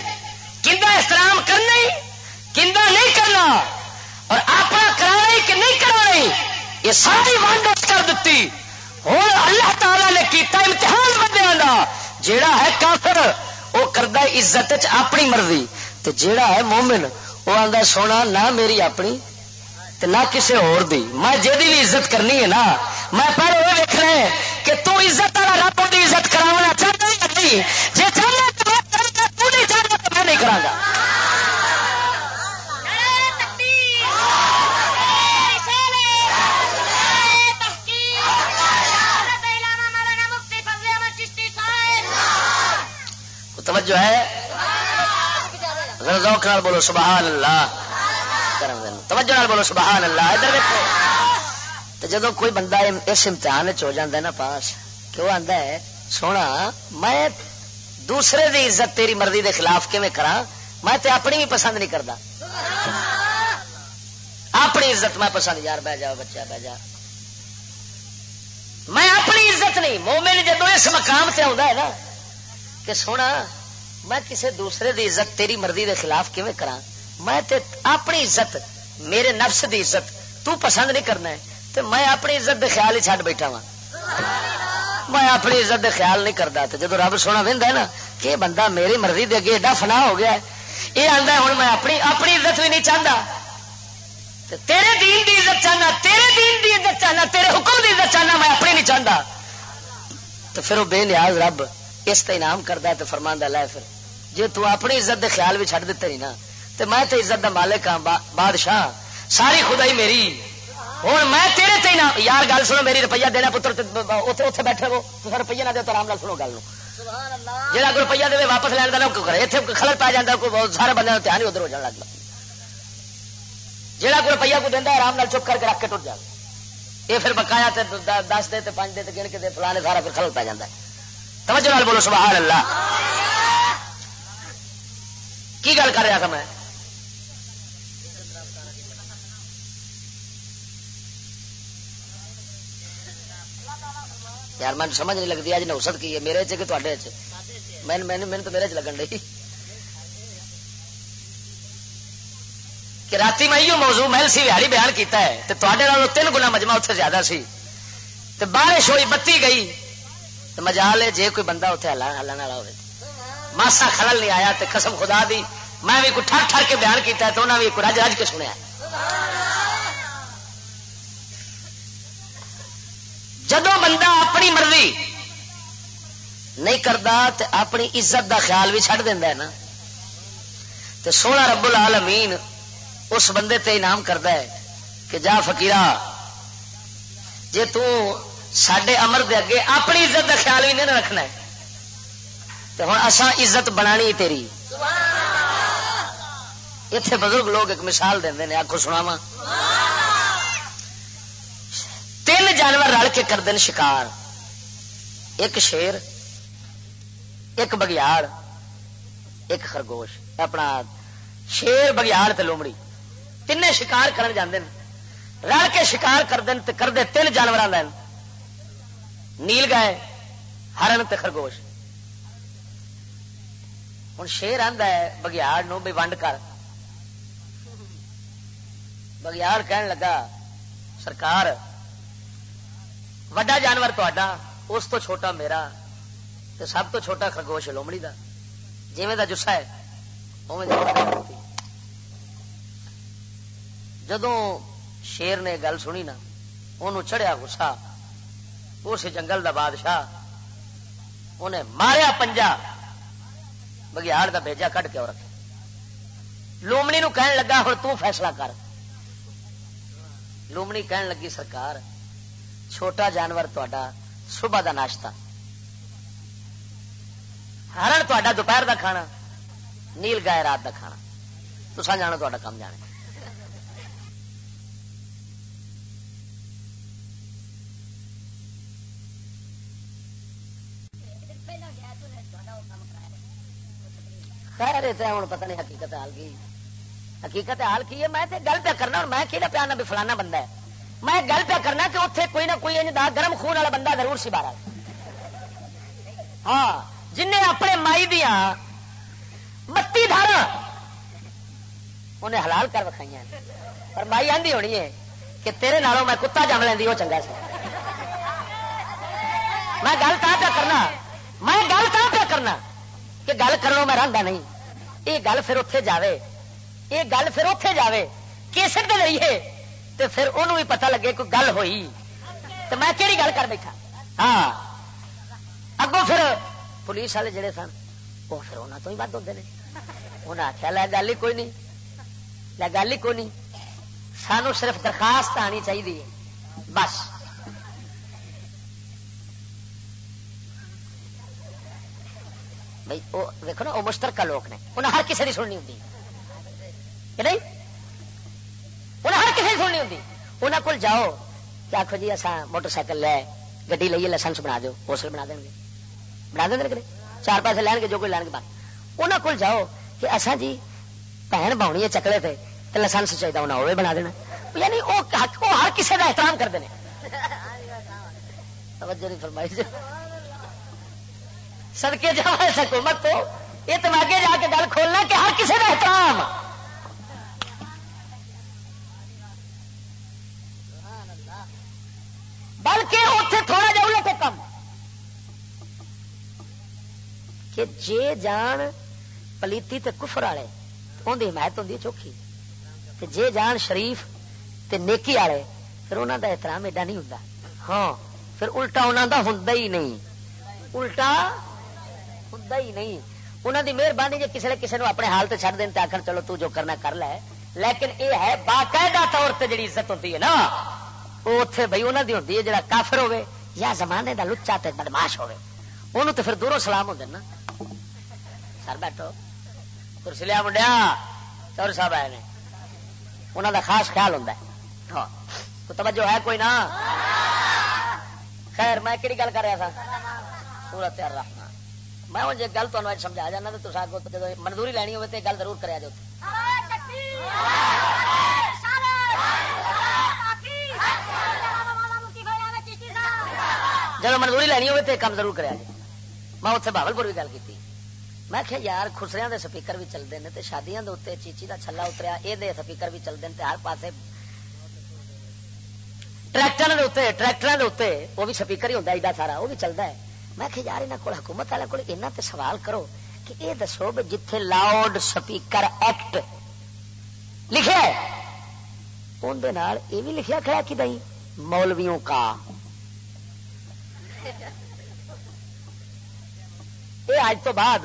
کندا احترام کرنا کندا نہیں کرنا اور آپ کرا کہ نہیں کرا یہ ساری وانڈ کر دیتی۔ ہوں اللہ تعالی نے کیتا امتحان بندے کا جیڑا ہے کافر، وہ کرتا عزت اپنی مرضی۔ تو جیڑا ہے مومن، وہ آتا سونا، نہ میری اپنی نہ کسی اور دی۔ میں جی بھی عزت کرنی ہے نا۔ میں پہلے وہ دیکھنا ہے کہ تو عزت والا رب کی عزت کرا چاہتا نہیں؟ جی چاہنا تو نہیں چاہتا تو میں نہیں کرا توجہ ہے؟ ذوق نال بولو سبحان اللہ توجہ نال بولو سبحان اللہ ادھر دیکھو۔ تو جدو کوئی بندہ اس امتحان ہو جاتا ہے نا پاس، کہ وہ آتا ہے، سونا، میں دوسرے دی عزت تیری مرضی دے خلاف کیون کرا میں تے اپنی بھی پسند نہیں کرتا اپنی عزت میں پسند، یار، بہ جا بچہ، بہ جا۔ میں اپنی عزت نہیں، مومن جدو اس مقام سے آتا ہے نا کہ سونا، میں کسی دوسرے دی عزت تیری مرضی دے خلاف کیویں کرا میں تے اپنی عزت، میرے نفس دی عزت، تو پسند نہیں کرنا ہے۔ تے میں اپنی عزت دے خیال ہی چھڈ بیٹھا وا میں اپنی عزت دے خیال نہیں کرتا تے جدو رب سونا وہدا ہے نا کہ بندہ میری مرضی دے اگے ایڈا فنا ہو گیا ہے، یہ آتا ہوں میں اپنی اپنی عزت بھی نہیں چاہتا تیرے دین دی عزت چاہنا تیرے دین دی عزت چاہنا تیرے حکم دی عزت چاہنا میں اپنی نہیں چاہتا تو پھر وہ بے نیاز رب اس کا انعام کرتا ہے تو فرما لے پھر۔ جی تو اپنی عزت دے خیال چھڑ دیتے نہیں نا تو میں تو عزت دا مالک ہاں بادشاہ۔ ساری خدائی میری۔ ہوں میں تیرے تے نا یار گل سنو میری روپیہ دینا پتر اتنے بیٹھے ہو تو روپیہ نہ دے تو آرام نال سنو گل جہاں کوئی روپیہ دے واپس لین دینا کرے اتنے خلل پا جاتا کوئی سارے بندے دھیان ہی ادھر ہو جانا لگ جہاں کوئی روپیہ کو دینا آرام نال چپ کر کے رکھ کے ٹوٹ جائے یہ پھر بکایا دس دے پانچ دے گن کے فلانے سارا پھر خلل پی جاتا ہے۔ توجہ نال بولو، سبحان اللہ۔ کی گل کر رہا تھا میں؟ یار من سمجھ نہیں لگتی اج نوسط کی ہے، میرے چ کہ تے تو میرے چ لگن رہی۔ کہ رات میں یہ موضوع محل سی ویاڑی بیان کیتا ہے تو تین گنا مجمع اتنے زیادہ سی۔ تو بارش ہوئی، بتی گئی۔ تو مجال ہے جے کوئی بندہ اتنے ہلن ہلن والا ہوئے ماسا خلل نہیں آیا تو قسم خدا دی میں بھی کوئی ٹھر ٹھر کے بیان کیتا ہے تو انہوں نے بھی رج رج کے سنیا جدو بندہ اپنی مرضی نہیں کرتا تو اپنی عزت دا خیال بھی چڑھ دینا ہے نا تو سونا رب العالمین اس بندے تے انعام کرتا ہے کہ جا فکیرا جی سڈے امر دے اگے اپنی عزت دا خیال بھی نہیں رکھنا ہے تو ہوں اصا عزت بنا تیری اتنے بزرگ لوگ ایک مثال دیں آخو سنا تین جانور رل کے کرتے شکار ایک شیر ایک بگیاڑ ایک خرگوش اپنا شیر بگیال تے لومڑی تین شکار کرن جاندے ہیں رل کے شکار کر دین تے کر دے تین جانور لین نیل گائے، ہرن تے خرگوش۔ ہوں شیر آندا ہے، بگیاڑ نو بھی ونڈ کر۔ بگیاڑ کہن لگا، سرکار، وڈا جانور تا اس تو چھوٹا میرا، تے سب تو چھوٹا خرگوش لومڑی دا۔ جیویں دا جسا ہے جدو شیر نے گل سنی نا انہوں چڑھیا گسا اس جنگل دا بادشاہ، انہیں ماریا پنجا، بگیاڑ دا بیجا کٹ کے رکھے۔ لومنی نو کہن لگا ہوں تو فیصلہ کر۔ لومنی کہن لگی، سرکار، چھوٹا جانور تا صبح دا ناشتہ۔ ہرن تا دوپہر دا کھانا، نیل گائے رات دا کھانا۔ تو جانا تا کام جانے۔ خیر ہوں، پتہ نہیں حقیقت حال کی۔ حقیقت حال کی ہے، میں گل پہ کرنا اور میں کہ پیانا بھی فلانا بندہ ہے۔ میں گل پہ کرنا کہ اتنے کوئی نہ کوئی گرم خون والا بندہ ضرور سی بارہ ہاں جن اپنے مائی دیا متی دھارا انہیں حلال کر وکھائی پر مائی آدھی ہونی ہے کہ تیرے نالوں میں کتا جم لینی وہ چنگا سی۔ میں گل پہ کرنا، میں گل پہ کرنا کہ گل کرنا میں رہتا نہیں۔ یہ گل پھر اتے جاوے یہ گل پھر اتے جاوے کیسر کے ذریعے تو پھر انہوں بھی پتہ لگے کوئی گل ہوئی تو میں کہڑی گل کر بیٹھا ہاں اگوں پھر پولیس والے جڑے سن وہ پھر انہوں تو ہی بد ہوتے ہیں انہیں آخیا لے گل ہی کوئی نہیں لے گل ہی کوئی نہیں سانو صرف درخواست آنی چاہیے بس بھائی، وہ دیکھو نا، وہ مشترکہ لوگ نے۔ انہیں ہر کسی کی سننی ہوں نہیں؟ انہیں ہر کسی کی سننی ہوں انہوں کو جاؤ کہ آخو جی اصا موٹر سائیکل لے گی لئیے لائسنس بنا دو اس بنا دیں گے۔ بنا دیں گے چار پیسے لین گے، جو کوئی لین گے بعد انہوں کو جاؤ کہ اصا جی بہن باؤنی ہے چکلے پہ تو لائسنس چاہیے انہیں وہ بنا دینا۔ یعنی وہ ہر کسی کا احترام کرتے ہیں توجہ نہیں فرمائی۔ جی سدکے جا حکومت تو یہ تم آگے جا کے گل کھولنا کہ ہر کسی کا احترام۔ بلکہ اتنے تھوڑا جا الٹ کم۔ کہ جے جان پلیتی تے کفر والے ان کی حمایت ہوں چوکھی۔ تے جے جان شریف تے نیکی والے، پھر انہوں دا احترام ایڈا نہیں ہوں ہاں پھر الٹا انہوں دا ہوں ہی نہیں۔ الٹا ہوں ہی نہیں انہوں دی مہربانی جی کسی نے کسی نے اپنے حال سے چڑھ دین آخر چلو تو جو کرنا کر لے لیکن یہ ہے باقاعدہ طور پہ جی عزت ہوتی ہے نا وہ اتنے بھائی انہوں کی ہوتی ہے جڑا کافر ہوے یا زمانے کا لچا تے بدماش ہوے انہوں تو پھر دوروں سلام ہوتے نا سر بیٹھو کرسی لیا منڈیا چور صاحب آئے انہوں دا خاص خیال ہوتا ہے ہاں تو توجہ ہے کوئی نہ خیر میں کہڑی گل کر رہا تھا پورا تیار رکھنا میں ہوں جی گل تمہیں سمجھا جانا تو جب منظوری لینی ہوے تو گل ضرور کرا جاؤ۔ جب منظوری لینی ہوے تو کام ضرور کرا جائے میں اتنے بہبل پور بھی گل کی میں کہ یار خسریا کے سپیکر بھی چلتے ہیں شادیاں چیچی کا چھلا اتریا یہ سپیکر بھی چلتے ہیں ہر پاسے ٹریکٹر ٹریکٹر وہ بھی سپیکر ہی ہوتا ایڈا سارا وہ بھی چلتا ہے۔ میں کہ یار یہاں کو حکومت والے کو یہاں تے سوال کرو کہ یہ دسو بھی جتھے لاؤڈ سپیکر ایکٹ لکھے اندر یہ بھی لکھا کھڑا کہ بھائی مولویوں کا۔ یہ اج تو بعد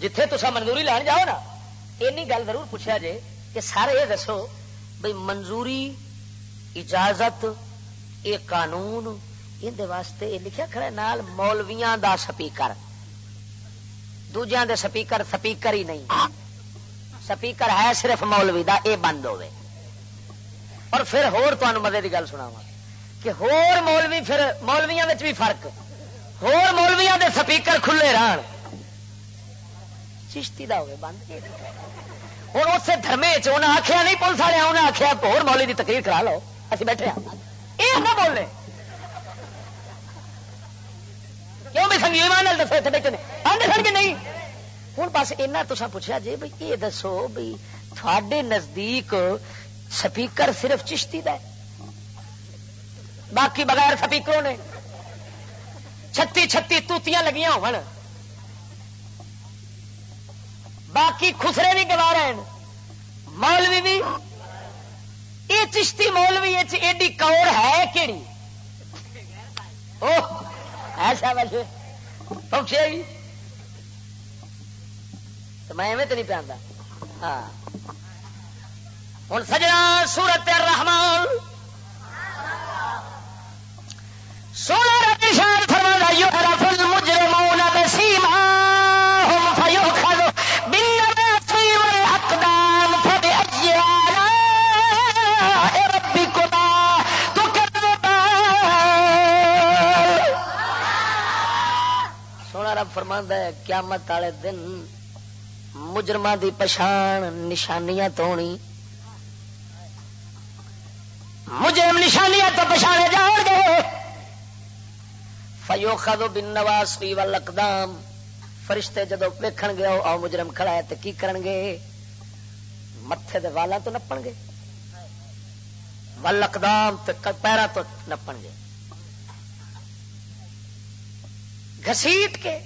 جتھے تصا منظوری لین جاؤ نا این گل ضرور پوچھا جے کہ سارے یہ دسو بھائی منظوری، اجازت یہ قانون واسطے یہ لکھا کھڑا نال مولویاں دا سپیکر۔ دوجیاں دے سپیکر سپیکر ہی نہیں۔ سپیکر ہے صرف مولوی دا، اے بند ہوئے اور پھر ہور تو مزے کی گل سنا کہ ہور مولوی پھر مولویاں وچ بھی فرق۔ ہور مولویاں دے سپیکر کھلے رہن۔ چشتی دا ہوئے بند۔ ہوں اسے دھرمے چ آخیا نہیں، پولیس والے انہیں آخیا ہو مولی کی تقریر کرا لو۔ اسی بیٹھے ہاں یہ نہ بولنے۔ کیوں بھی سنگی ایمان دسو اتنے بیٹھے آدھے سن کے نہیں؟ ہوں بس اینا تو پوچھا جی بھائی یہ دسو بھی تھوڑے نزدیک سپیکر صرف چشتی دا باقی بغیر سپیکروں نے۔ چھتی چھتی توتیاں لگیاں ہو باقی خسرے بھی گوا رہے ہیں۔ مولوی بھی۔ یہ چشتی مولوی ایڈی کور ہے کہڑی ایسا ویسے۔ پہنچے ہی۔ تو میں ایویں تو نہیں پہنتا ہاں۔ ہوں سجنا سورت رحمان رب فرما ہے، قیامت والے دن مجرم دی پچھان نشانیاں تو ہونی۔ مجرم نشانیاں تو پچھانے جان گے۔ فیو خدو بن نواز پی واقدام فرشتے جدو ویکھ گے آؤ مجرم کھڑا ہے تو کی کرن گے؟ متے دے والا تو نپن گے۔ ول اقدام پیرا تو نپن گے۔ گسیٹ کے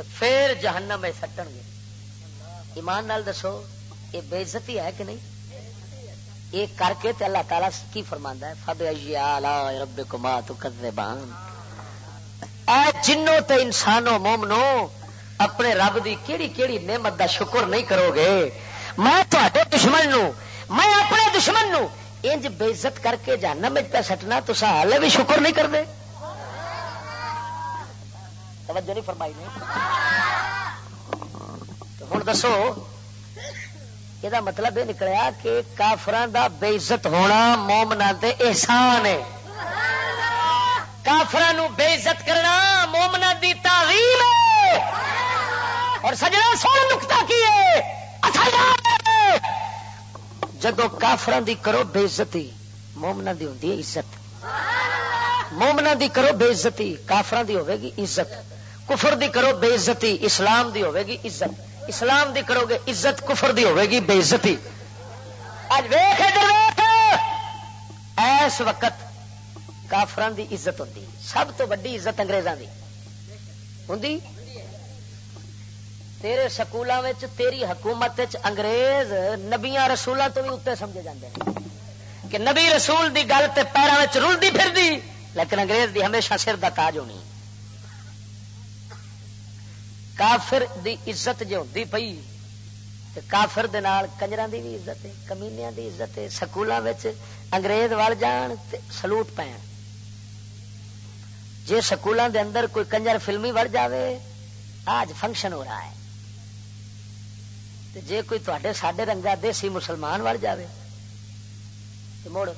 تو پھر جہنم میں سٹن گے۔ ایمان نال دسو، یہ بےزتی ہے کہ نہیں؟ یہ کر کے تے اللہ تعالیٰ کی فرما ہے، فب رب کما تو کدے بان اے جنوں تے انسانوں مومنو اپنے رب دی کیڑی کیڑی نعمت دا شکر نہیں کرو گے۔ میں تے دشمن نو میں اپنے دشمن نو انج بےزت کر کے جہنم میں پہ سٹنا تو ہالے بھی شکر نہیں کرتے توجہ نہیں فرمائی نے۔ ہوں دسو یہ مطلب یہ نکلیا کہ کافران دا بے عزت ہونا مومنا دے احسان ہے۔ کافران بے عزت کرنا مومنا دی تعظیم ہے۔ اور سجنا سونا نکتا کی ہے؟ اچھا جدو کافران دی کرو بے عزتی مومنا دی ہوں عزت۔ مومنا دی کرو بے عزتی کافران دی ہوے گی عزت۔ کفر دی کرو، بے عزتی، اسلام دی ہوے گی عزت۔ اسلام دی کرو گے، عزت کفر دی ہوے گی، بے عزتی۔ اج ویخ ادھر ایس وقت کافران دی عزت ہوتی سب تو ویڈی عزت اگریزاں دی۔ ہوں تیرے سکولوں تیری حکومت انگریز نبیا رسولوں تو بھی اتنے سمجھے جاتے ہیں۔ کہ نبی رسول دی گل تے پیروں رلتی پھر دی لیکن انگریز دی ہمیشہ سر دا تاج ہونی۔ کافر دی عزت جو ہوتی پئی کافر کنجر دی بھی عزت ہے کمینیا دی عزت ہے سکولوں انگریز وال جان سلوٹ پین۔ جی سکولوں دے اندر کوئی کنجر فلمی وڑ جاوے، آج فنکشن ہو رہا ہے۔ جے کوئی تے ساڈے رنگا دیسی مسلمان وڑ جاوے تو مڑ۔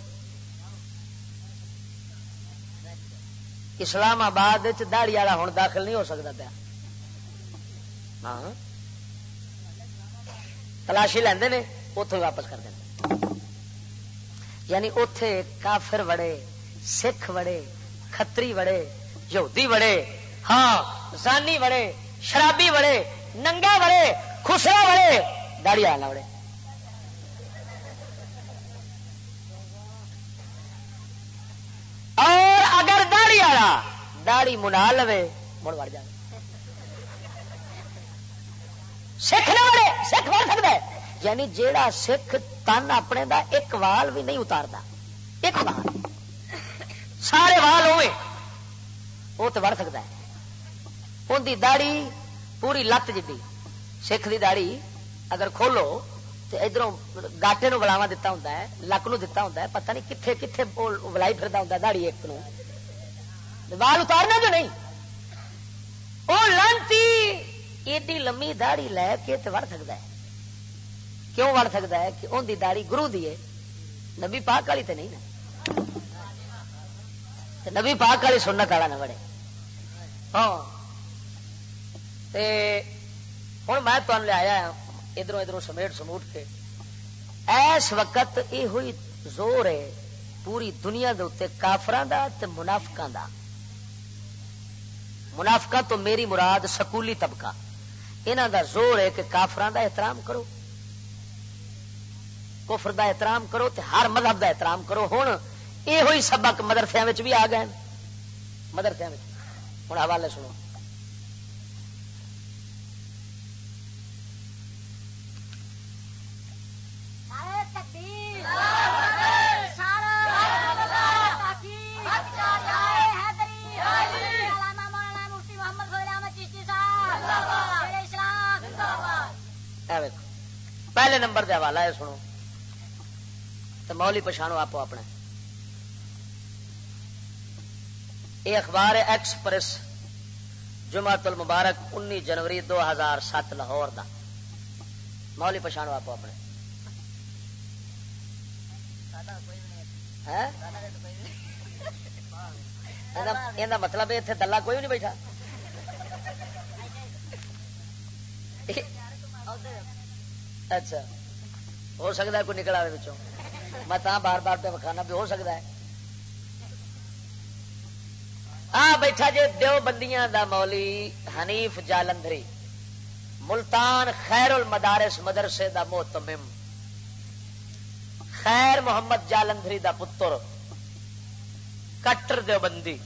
اسلام آباد دہڑی والا ہوں داخل نہیں ہو سکتا پیا۔ ہاں تلاشی لیندے نے اتوں واپس کر دیں یعنی اتے کافر وڑے سکھ وڑے کتری وڑے یہودی وڑے ہاں زانی وڑے شرابی وڑے ننگا وڑے خسرا وڑے داڑی آنا وڑے اور اگر داڑی والا داڑی منا لو مڑ وڑ جائے سکھ نہ بڑے سکھ بڑھ سکتا ہے یعنی جیڑا سکھ تن اپنے دا، ایک وال بھی نہیں اتارتا ایک وال۔ سارے وال ہوئے وہ تو بڑھ سکتا ہے۔ ان کی داڑی پوری لت جی سکھ دی داڑی اگر کھولو تو ادھر گاٹے نو بلاوا دتا ہوں لک نو دتا ہوں پتہ نہیں کتنے کتنے بلائی پھر ہوں داڑی ایک نو وال اتارنا جو نہیں۔ وہ لانتی ایڈی لمبی داڑی لے کے وڑ سکتا ہے کیوں وڑ سکتا ہے کہ ان کی داڑی گرو دی نبی پاک والی تو نہیں نا نبی پاک والی سنت والا نہ بڑے ہاں ہوں میں تمہیں لیا ادھر ادھر سمیٹ سموٹ کے ایس وقت یہ ہوئی زور ہے پوری دنیا دے اتنے کافران دا تے منافقان دا منافقہ تو میری مراد سکولی طبقہ انہوں دا زور ہے کہ کافران دا احترام کرو۔ کفر دا احترام کرو تے ہر مذہب دا احترام کرو۔ ہوں یہ سبق مدرسے بھی آ گئے۔ مدرسے ہوں حوالے سنو۔ نمبر دے حوالہ ہے، سنو۔ تو مولی پچھاڑو آپ اپنے یہ اخبار ہے ایکسپریس جمعت المبارک انی جنوری دو ہزار سات لاہور دا۔ مولی پچھاڑو آپ اپنے یہ مطلب اتنے دلہ کوئی نہیں بیٹھا۔ اچھا۔ ہو سکتا ہے کوئی نکل آئے بچوں میں بار بار پہ بکھانا بھی ہو سکتا ہے۔ آ بیٹھا جی دیو بندیاں دا مولی حنیف جالندری ملتان خیر المدارس مدرسے دا محتمم۔ خیر محمد جالندری دا پتر۔ کٹر دیو بندی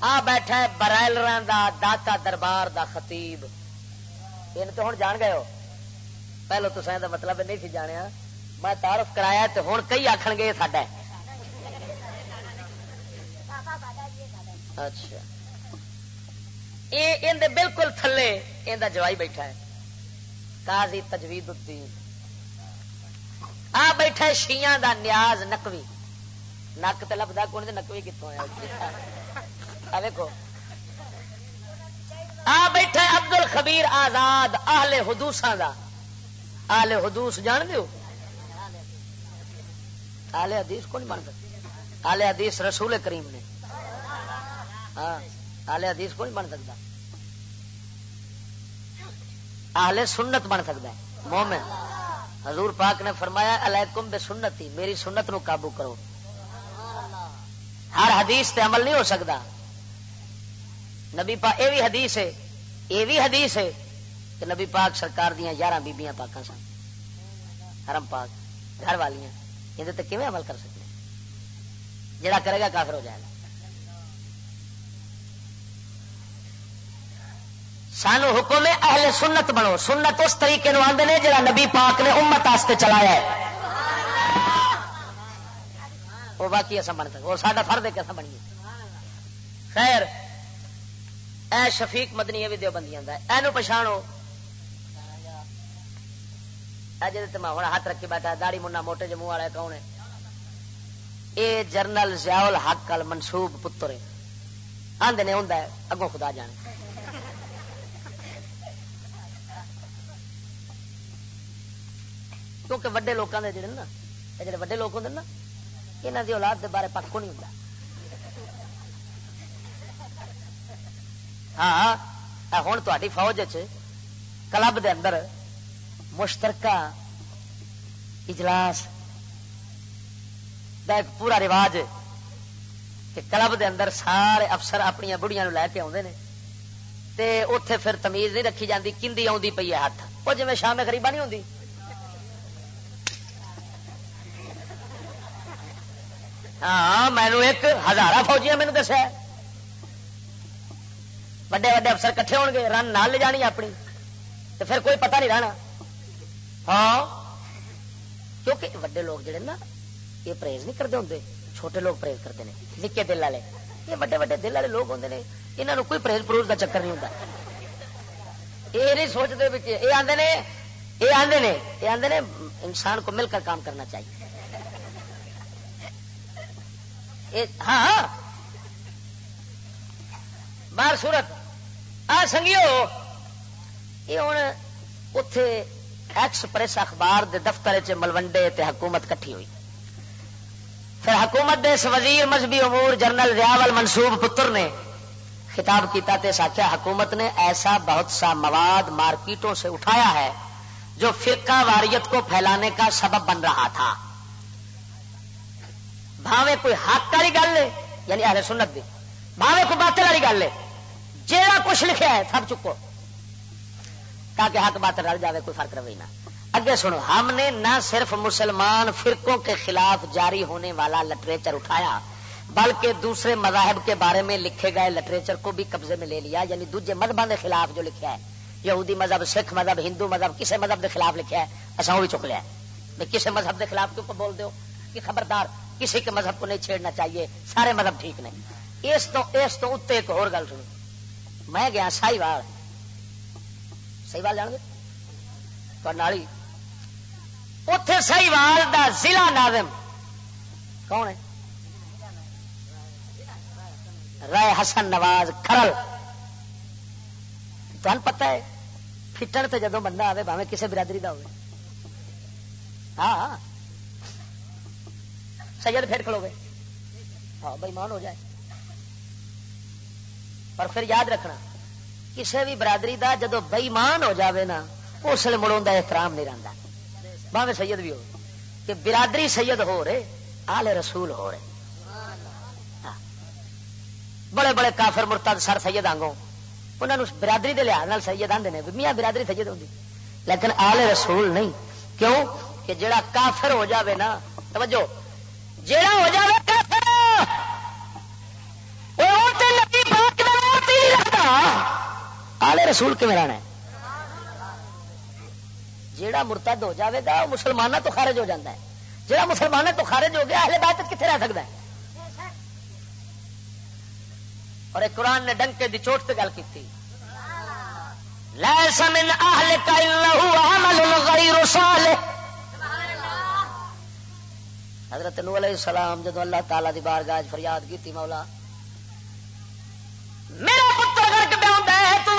آ بیٹھا ہے برائلر دا داتا دربار دا خطیب۔ یہ تو ہوں جان گئے ہو؟ پہلو تو سائن دا مطلب نہیں تھی جانیا۔ میں تعارف کرایا تو ہوں کئی آخ گے ساڈا اچھا۔ یہ بالکل تھلے یہ جوائی بیٹھا ہے۔ قاضی تجوید الدین۔ آ بیٹھا ہے شیاں دا نیاز نقوی۔ نک تو لبدا کون نقوی کتوں ہے؟ ویکو آ بیٹھا ہے عبد الخبیر آزاد آلے حدوسا دا۔ آلے حدوس جان دیو؟ آلے ہاں، حدیث کو نہیں بن سکتا آلے حدیث رسول کریم نے۔ ہاں آلے حدیث کو نہیں بن سکتا۔ آلے سنت بن سکتا ہے۔ مومن، حضور پاک نے فرمایا، علیکم بے سنتی میری سنت نو قابو کرو۔ ہر حدیث تے عمل نہیں ہو سکتا۔ نبی پاک یہ بھی حدیث ہے یہ بھی حدیث ہے۔ کہ نبی پاک سرکار دیا یارہ بیبیاں پاک سن۔ حرم پاک، گھر والیاں۔ یہ کیون عمل کر سکتے جڑا کرے گا کافر ہو جائے گا۔ سانو حکم اہل سنت بنو۔ سنت اس طریقے آدھے نے جڑا نبی پاک نے امت آستے چلایا ہے۔ وہ باقی ایسا بن وہ سارا فرد ہے کہ بنیے۔ خیر، اے شفیق مدنی بھی دو بندیاں یہ پچھاڑو ہوں ہاتھ رکھی بیٹھا داڑی منا موٹے جموں والا کون ہے؟ یہ جرنل زیاول حق ال منسوب پتر آدھے نے ہوں اگوں خدا جانے۔ کیونکہ وڈے لوگوں کے جڑے نا جڑے وڈے لوگ ہوں نا یہاں کی اولاد کے بارے پک کو نہیں ہوں ہاں ہوں تاری فوج کلب دے اندر مشترکہ اجلاس دا ایک پورا رواج کہ کلب دے اندر سارے افسر اپنی بڑھیا لے کے آدھے تے اتے پھر تمیز نہیں رکھی جاتی کھی آئی پی ہے ہاتھ؟ وہ جی شام غریبا نہیں ہوتی ہاں مینو ایک ہزارہ فوجیاں مینو دسیا وڈے وڈے افسر کٹھے ہو گے، رن نہ لے جانی اپنی۔ تو پھر کوئی پتہ نہیں رہنا۔ ہاں؟ کیونکہ وڈے لوگ جڑے نا، یہ پرہیز نہیں کرتے ہوں چھوٹے لوگ پرہیز کرتے ہیں نکے دل والے۔ یہ وڈے وڈے دل والے لوگ ہوں یہاں کوئی پرہیز پروز کا چکر نہیں ہوتا یہ نہیں سوچتے یہ آدھے نے یہ آدھے نے یہ آدھے نے انسان کو مل کر کام کرنا چاہیے۔ ہاں, ہاں۔ باہر سورت، آ سنگیو، یہ ہوں اتے ایکسپریس اخبار دے دفتر چ ملوڈے تے حکومت کٹھی ہوئی۔ پھر حکومت دے اس وزیر مذہبی امور جنرل ریاول منصوب پتر نے خطاب کیتا تے ساکھیا حکومت نے ایسا بہت سا مواد مارکیٹوں سے اٹھایا ہے جو فرقہ واریت کو پھیلانے کا سبب بن رہا تھا۔ بھاوے کوئی حق والی گل ہے؟ یعنی اہل سنت دی۔ بھاوے کوئی باطل والی گل ہے؟ جیڑا کچھ لکھا ہے، سب چکو۔ تاکہ حق بات رل جاوے، کوئی فرق رہے نہ۔ اگے سنو، ہم نے نہ صرف مسلمان فرقوں کے خلاف جاری ہونے والا لٹریچر اٹھایا، بلکہ دوسرے مذاہب کے بارے میں لکھے گئے لٹریچر کو بھی قبضے میں لے لیا یعنی دوجے مذہبوں کے خلاف جو لکھا ہے۔ یہودی مذہب، سکھ مذہب، ہندو مذہب کسی مذہب کے خلاف لکھا ہے اصا وہ بھی چک لیا ہے۔ کسی مذہب کے خلاف کیوں بول دو کہ خبردار، کسی کے مذہب کو نہیں چھیڑنا چاہیے، سارے مذہب ٹھیک نہیں اس تو اس تو اتنے ایک اور گل سنو۔ میں گیا سائی وال سی وال جان گے نالی اتے سی وال کا ضلع ناظم. کون ہے؟ رائے حسن نواز کھرل. تمہیں پتا ہے فٹن تو جدو بندہ آئے باوے کسی برادری کا ہو ہاں،, ہاں سید پھر کھلو گے ہاں بھائی مان ہو جائے. پر پھر یاد رکھنا کسی بھی برادری دا جدو بئیمان ہو جاوے نا، اس لیے مڑوں احترام نہیں رہتا باوے سید بھی ہو کہ برادری سید ہو رہے آلے رسول ہو رہے۔ ہاں۔ بڑے بڑے کافر مرتد سر سید آنگوں انہوں نے برادری دے لحاظ سید آدھے نے، میاں برادری سید ہوتی لیکن آلے رسول نہیں، کیوں؟ کہ جڑا کافر ہو جاوے نا، توجہ، جڑا ہو جاوے آلے رسول کیون رہنا ہے؟ جیڑا مرتد ہو جاوے گا، وہ مسلمانوں تو خارج ہو جاتا ہے۔ جیڑا مسلمانوں تو خارج ہو گیا، اہل بات کتنے رہ سکتا ہے؟ اور ایک قرآن نے ڈنکے دی چوٹ سے گل کی لیس من اللہ عمل غیر صالح۔ حضرت نو علیہ السلام جدو اللہ تعالی دی بارگاہ فریاد کی مولا، میرا پتر گرک پہ ہوتا ہے تو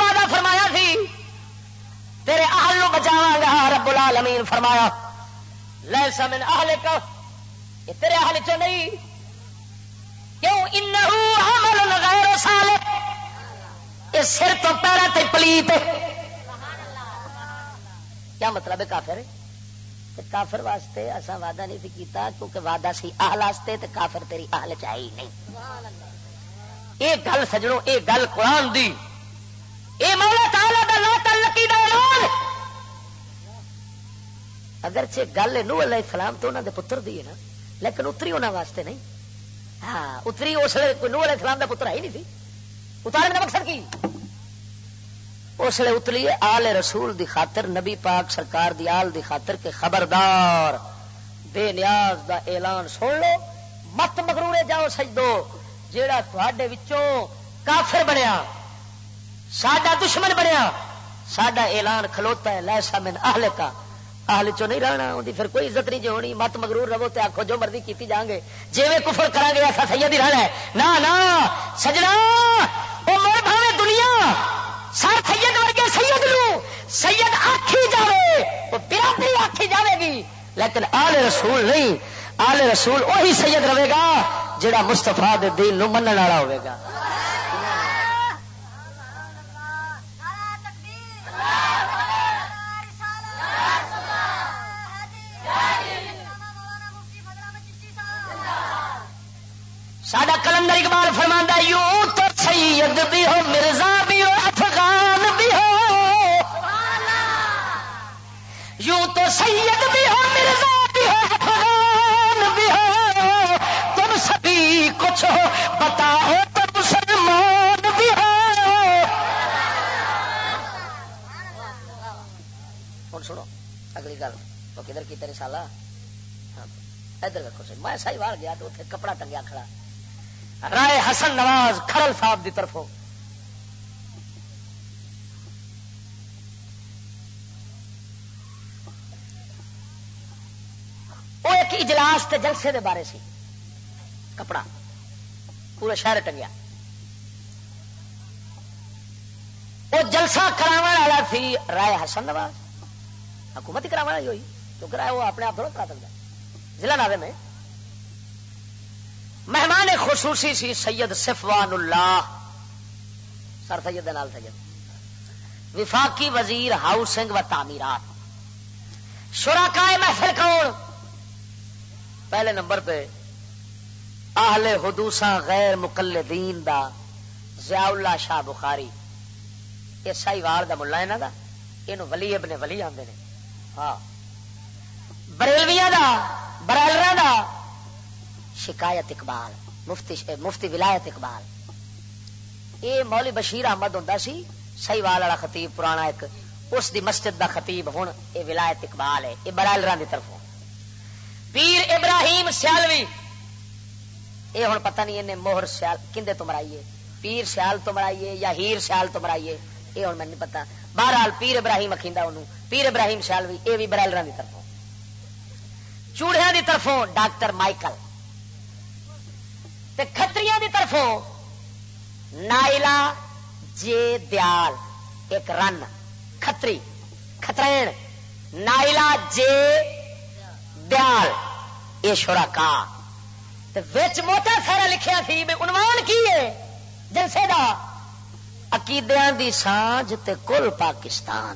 تھی تیرے اہل نو بچاوا گا رب العالمین فرمایا لے سمن اہل کا یہ تیرے اہل چ نہیں؟ کیوں؟ عمل غیر صالح۔ یہ سر تو پیرا تے پلیت کیا مطلب ہے کافر؟ کافر واسطے اصا وعدہ نہیں کیتا کیونکہ وعدہ سی اہل واسطے تے کافر تیری اہل چاہیے نہیں۔ یہ گل سجڑوں یہ گل قرآن دی۔ اے مولا تعلقی اگرچہ گل نو علیہ السلام تو انہوں دے پتر دی ہے نا، لیکن اتری انہوں واسطے نہیں۔ ہاں اتری اس لیے کوئی نو علیہ السلام دا پتر ہے ہی نہیں تھی اتارے کا مقصد کی؟ اس لیے اتلی آل رسول دی خاطر، نبی پاک سرکار دی آل دی خاطر کے خبردار، بے نیاز دا اعلان سن لو۔ مت مغرورے جاؤ سجدو جیڑا تھوڑے وچوں کافر بنیا، ساڈا دشمن بنیا۔ ساڈا اعلان کھلوتا ہے لائسا من اہل کا اہل چو نہیں رہنا؟ ان پھر کوئی عزت نہیں جو ہونی۔ مت مغرور رہو تے آخو جو مرضی کیتی جان گے جی میں کفر کرا گے ایسا سید ہی رہنا ہے۔ نا نا سجنا! وہ مر بھاوے دنیا! سر سید ورگے سید لو سید آخی جاوے۔ وہ برادری آخی جاوے گی لیکن آل رسول نہیں۔ آل رسول وہی سید رہے گا جڑا مستفا دین نو منن والا ہوے گا۔ تو سید بھی ہو مرزا بھی ہو افغان بھی ہو تم سبھی کچھ ہو، بتاؤ تو مسلمان بھی ہو ہوں سنو، اگلی گل وہ کدھر کی تیری سالہ ہاں، ادھر دیکھو سی میں سائی وال گیا تو اتنے کپڑا ٹنگیا کھڑا۔ رائے حسن نواز کھڑل صاحب دی طرف وہ ایک اجلاس تے جلسے دے بارے سی۔ کپڑا۔ پورے شہر ٹنگیا۔ وہ جلسہ کرا والا سی رائے حسن نواز حکومت ہی کرا والی ہوئی، کیونکہ رائے وہ اپنے آپ تھوڑا کرا سکتا ضلع نادے میں مہمان خصوصی سی سید صفوان اللہ۔ سر سید نال سید۔ وفاقی وزیر ہاؤسنگ و تعمیرات۔ شرکائے محفل کون؟ پہلے نمبر پہ، اہل حدوسا غیر مقلدین دا ضیاء اللہ شاہ بخاری۔ یہ سائی وال دا ملا یہاں دا یہ ولی ابن ولی آتے ہیں ہاں۔ بریلویاں دا برائلر دا، شکایت اقبال، مفتی مفتی ولایت اقبال۔ یہ مولی بشیر احمد ہوں سی سی والا خطیب، پرانا ایک، اس دی مسجد دا خطیب ہوں یہ ولایت اقبال ہے، یہ برائلر کی طرف پیر ابراہیم سیالوی۔ یہ ہوں پتہ نہیں انہیں موہر سیال کھے تو مرائیے۔ پیر سیال تو مرائیے یا ہیر سیال تو مرائیے۔ یہ ہوں میں نہیں پتا بہرحال پیر ابراہیم اکھیندا انہوں پیر ابراہیم سیالوی یہ بھی برائلر کی طرف چوڑیا کی طرفوں ڈاکٹر مائیکل۔ کتری کی طرفوں نائلا جے دیال، ایک رن کتری کترین نائلا جے دیال یہ شورا کا موٹا سارا لکھیا سی عنوان کی ہے؟ جلسے دا۔ عقیدیاں دی سانج تے کل پاکستان۔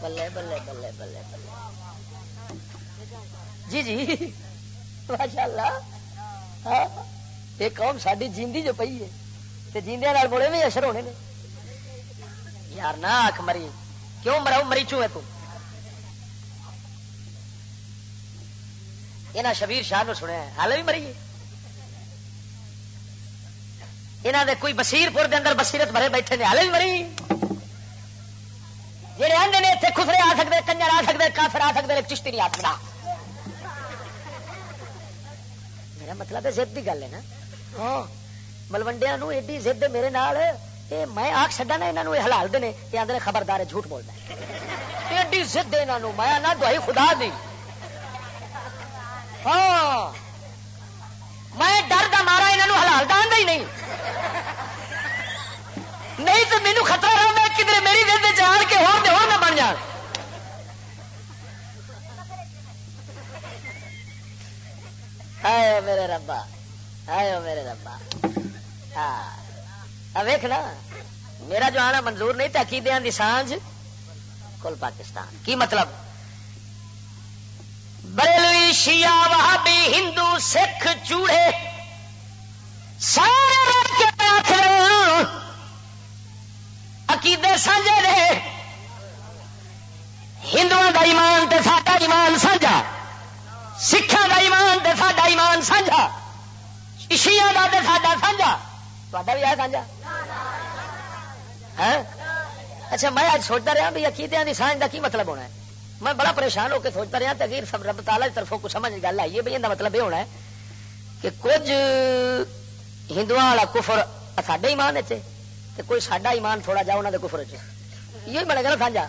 بلے بلے بلے بلے بلے۔ جی جی۔ ماشاء اللہ ہاں یہ قوم ساری جیندی جو پئی ہے۔ جیندیا بڑے بھی اثر ہونے نے۔ یار نہ آخ مری۔ کیوں مراؤ مری چو ہے تو؟ یہاں شبیر شاہ نو سنیا ہال بھی مری یہاں دے کوئی بسیر پور دے اندر بصیرت بھرے بیٹھے نے ہال بھی مری جہے آدھے نے اتنے خسرے آ سکتے کنجر آ سکتے کافر آ سکتے چشتی نہیں آ سکتا میرا مطلب ہے ضد کی گل ہے نا۔ ہاں۔ ملوڈیا ایڈی زد میرے نال میں آخ چڈا نا یہاں یہ ہلال دے یہ آدھے خبردار جھوٹ بولنا ایڈی زد یہاں میں نہ دوائی خدا دی۔ ہاں۔ میں ڈر دا مارا یہاں ہلال دان ہی نہیں۔ نہیں تو مینو خطرہ رہا میں کدھر میری زد جان کے ہو نہ بن جان۔ میرے ربا میرے ربا۔ ہاں۔ ویخنا میرا جو آنا منظور نہیں تقیدیا دی سانج کل پاکستان۔ کی مطلب؟ بریلوی شیعہ وہابی ہندو سکھ چوڑے سارے عقیدے سانجے رہے ہندو کا ایمان تے ساڈا ایمان سانجا سکھان کا ایمان تے ساڈا ایمان سانجا شیا کا تو ساڈا سانجا۔ تا بھی ہے سانجا؟ ہاں؟ اچھا میں اج سوچتا رہا بھی عقیدے کی سانج کا کی مطلب ہونا ہے؟ میں بڑا پریشان ہو کے سوچتا رہا تو اگر سب رب تعالی کی طرفوں کو سمجھ گل آئی ہے، بھائی یہ مطلب یہ ہونا ہے کہ کچھ ہندو والا کفر ساڈے ایمان ہے کوئی ساڈا ایمان تھوڑا جا انہوں کے کفر چ یہ بنے گا نا سانجا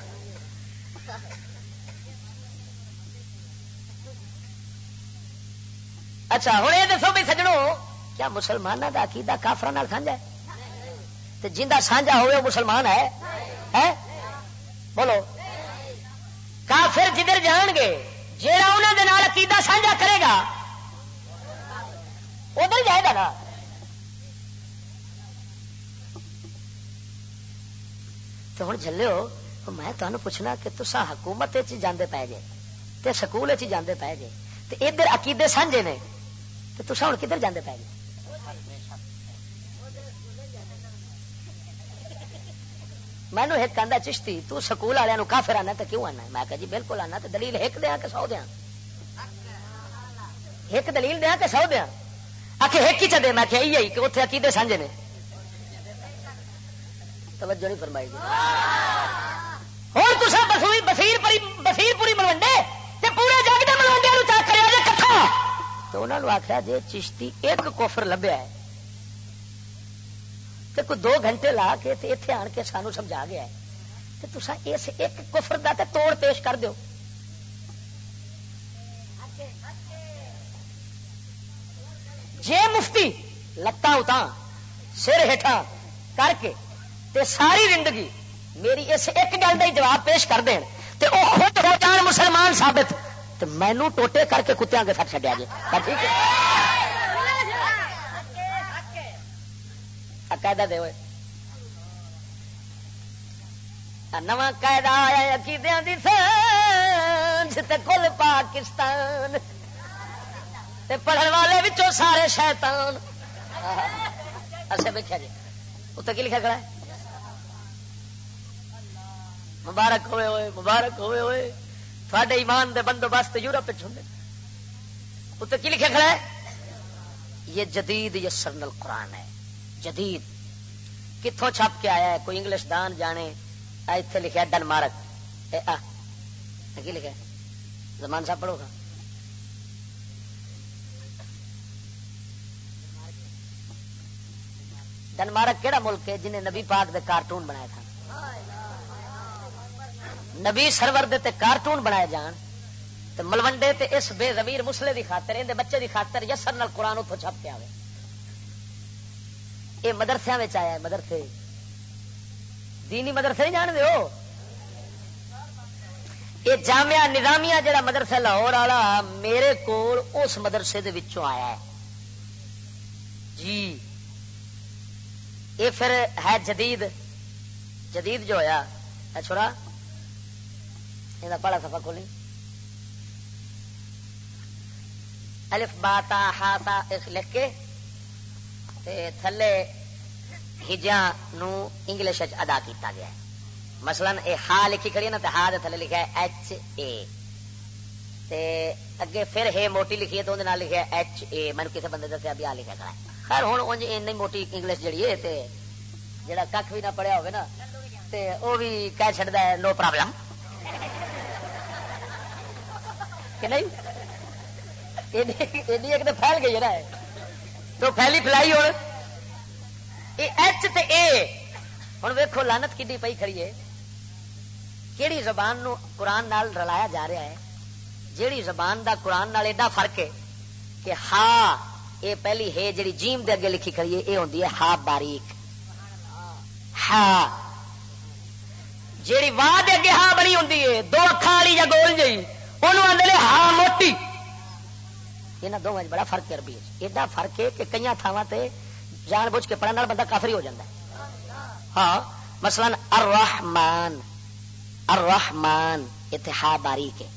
اچھا ہوں یہ دسو بھی سجڑوں کیا مسلمانوں کا عقیدہ کافر سانجا ہے؟ جا سانجا ہوئے وہ مسلمان ہے؟ بولو۔ کافر جدھر جان گے جہاں انہوں نے عقیدہ سانجا کرے گا ادھر جائے گا نا۔ تو ہوں جلو میں تمہیں پوچھنا کہ تصا حکومت جانے پی گئے سکول جانے پی گئے ادھر عقیدے سانجے نے تو تصا ہوں کدھر جانے پی گئے مینو ایک کہ چشتی، تو سکول والوں کافر آنا تو کیوں آنا میں کہ جی بالکل آنا تو دلیل ایک دیا کہ سو دیا؟ ایک دلیل دیا کہ سو دیا؟ آ کے ایک ہی چلے میں کہ یہی کہ اتنے عقیدے سانجے نے۔ توجہ نہیں فرمائی گی ہوں تو بسوئی بسیر پوری بسیر پوری ملوڈے پورے جگ کے ملوڈے چیک کرے کٹھا تو انہوں نے آخیا جی چشتی ایک کوفر لبیا ہے تو کوئی دو گھنٹے لا کے اتنے آن کے سانو سمجھا گیا ہے۔ تو تصا اس ایک کفر دا تے توڑ پیش کر دو جے مفتی لتاں اتاں سر ہیٹھا کر کے تے ساری زندگی میری اس ایک گل کا جواب پیش کر دین تے او خود ہو جان مسلمان ثابت تو مینو ٹوٹے کر کے کتیا کے ساتھ چڈیا جی ٹھیک ہے۔ قاعدہ دے ہوئے۔ نواں قاعدہ آیا عقیدیاں دی سانج تے کل پاکستان، تے پڑھن والے وچوں سارے شیطان۔ اسے دیکھا جی اتنے کی لکھا کھڑا ہے؟ مبارک ہوئے ہوئے، مبارک ہوئے ہوئے۔ تھوڑے ایمان دے بندوبست یورپ ہوں۔ اتنے کی لکھا کھڑا ہے؟ یہ جدید یسرن القرآن ہے۔ جدید۔ کتوں چھپ کے آیا ہے؟ کوئی انگلش دان جانے؟ اتنے لکھا ڈنمارک۔ کی لکھا زمان صاحب پڑھو گا۔ ڈنمارک کہڑا ملک ہے جنہیں نبی پاک دے کارٹون بنایا تھا؟ نبی سرور دے تے کارٹون بنائے جان، تے ملوڈے تے اس بے زمیر مسلے دی خاطر، اندے بچے دی خاطر یسر نال قرآن اتوں چھپ کے آئے یہ مدرسے آیا ہے، مدرسے۔ دینی مدرسے نہیں جان دو یہ جامعہ نظامیہ جڑا مدرسہ لاہور والا میرے کول اس مدرسے دے وچوں آیا ہے۔ جی۔ یہ پھر ہے جدید۔ جدید جو ہوا ہے چھوڑا۔ یہ پڑا سفا کھولی الف باتا ہاتا لکھ کے۔ تھلے ہجا انگلش ادا کیتا گیا ہے مثلا اے ہا لکھی کھڑی ہے نا ہا دے تھلے لکھا ہے ایچ اے تے اگے پھر ہے موٹی لکھی ہے تو اندر لکھا ہے ایچ اے میں کسی بندے دسیا بھی آ لکھا کھڑا ہے خیر ہوں انج این موٹی انگلش جڑی ہے تے جڑا کھ بھی نہ پڑھیا ہوگا نا تے وہ بھی کہہ چڑھتا ہے نو پرابلم کہ نہیں ایک تو پھیل گئی ہے نا تو پھیلی فلائی ہو ایچ تے اے۔ ہوں ویکو لانت کی پی کھڑی ہے۔ کہڑی زبان نو قرآن نال رلایا جا رہا ہے۔ جیڑی زبان دا قرآن نال ایڈا فرق ہے کہ ہا، اے پہلی ہے جیڑی جیم دے اگے لکھی کھڑی ہے، اے ہوندی ہے ہا باریک۔ ہا۔ جیڑی واہ دے اگے ہا بنی ہوندی ہے، دو اکھاں والی یا گول جئی، اونوں آندے ہا موٹی۔ انہاں یہاں دونوں بڑا فرق ہے عربی وچ۔ ایڈا فرق ہے کہ کئی تھاواں تے جان بوجھ کے پڑھنے بندہ کافری ہو جاتا ہے۔ ہاں مثلا الرحمان الرحمان اتنے ہا باریک ہے۔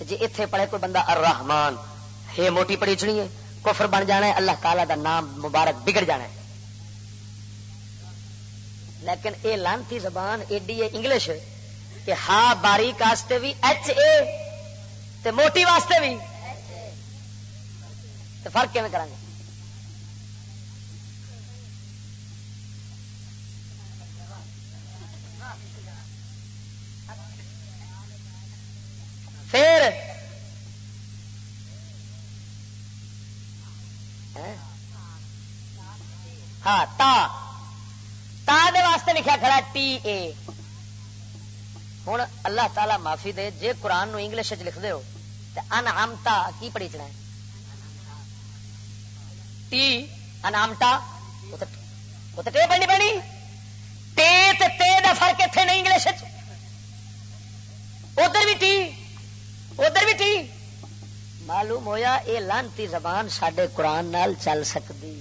جی اتنے پڑھے کوئی بندہ الرحمان ہے موٹی پڑی چنی ہے، کفر بن جانا ہے، اللہ تعالی دا نام مبارک بگڑ جانا ہے۔ لیکن اے لانتی زبان ایڈی ہے انگلش، کہ ہا باریک واسطے بھی، ایچ اے، تے موٹی واسطے بھی۔ تو فرق کیون کریں گے پھر ہاں تا۔ تا دے واسطے لکھا کھڑا ٹی اے۔ ہوں اللہ تعالی معافی دے، جے قرآن نو انگلش لکھ دے ہو تو ان کی پڑھی چنا ہے؟ ٹی انامٹا وہ تو ٹے پڑھنی پڑنی ٹے تے دا فرق اتنے نہیں انگلش ادھر بھی ٹی ادھر بھی ٹی معلوم ہویا اے لانتی زبان سڈے قرآن نال چل سکتی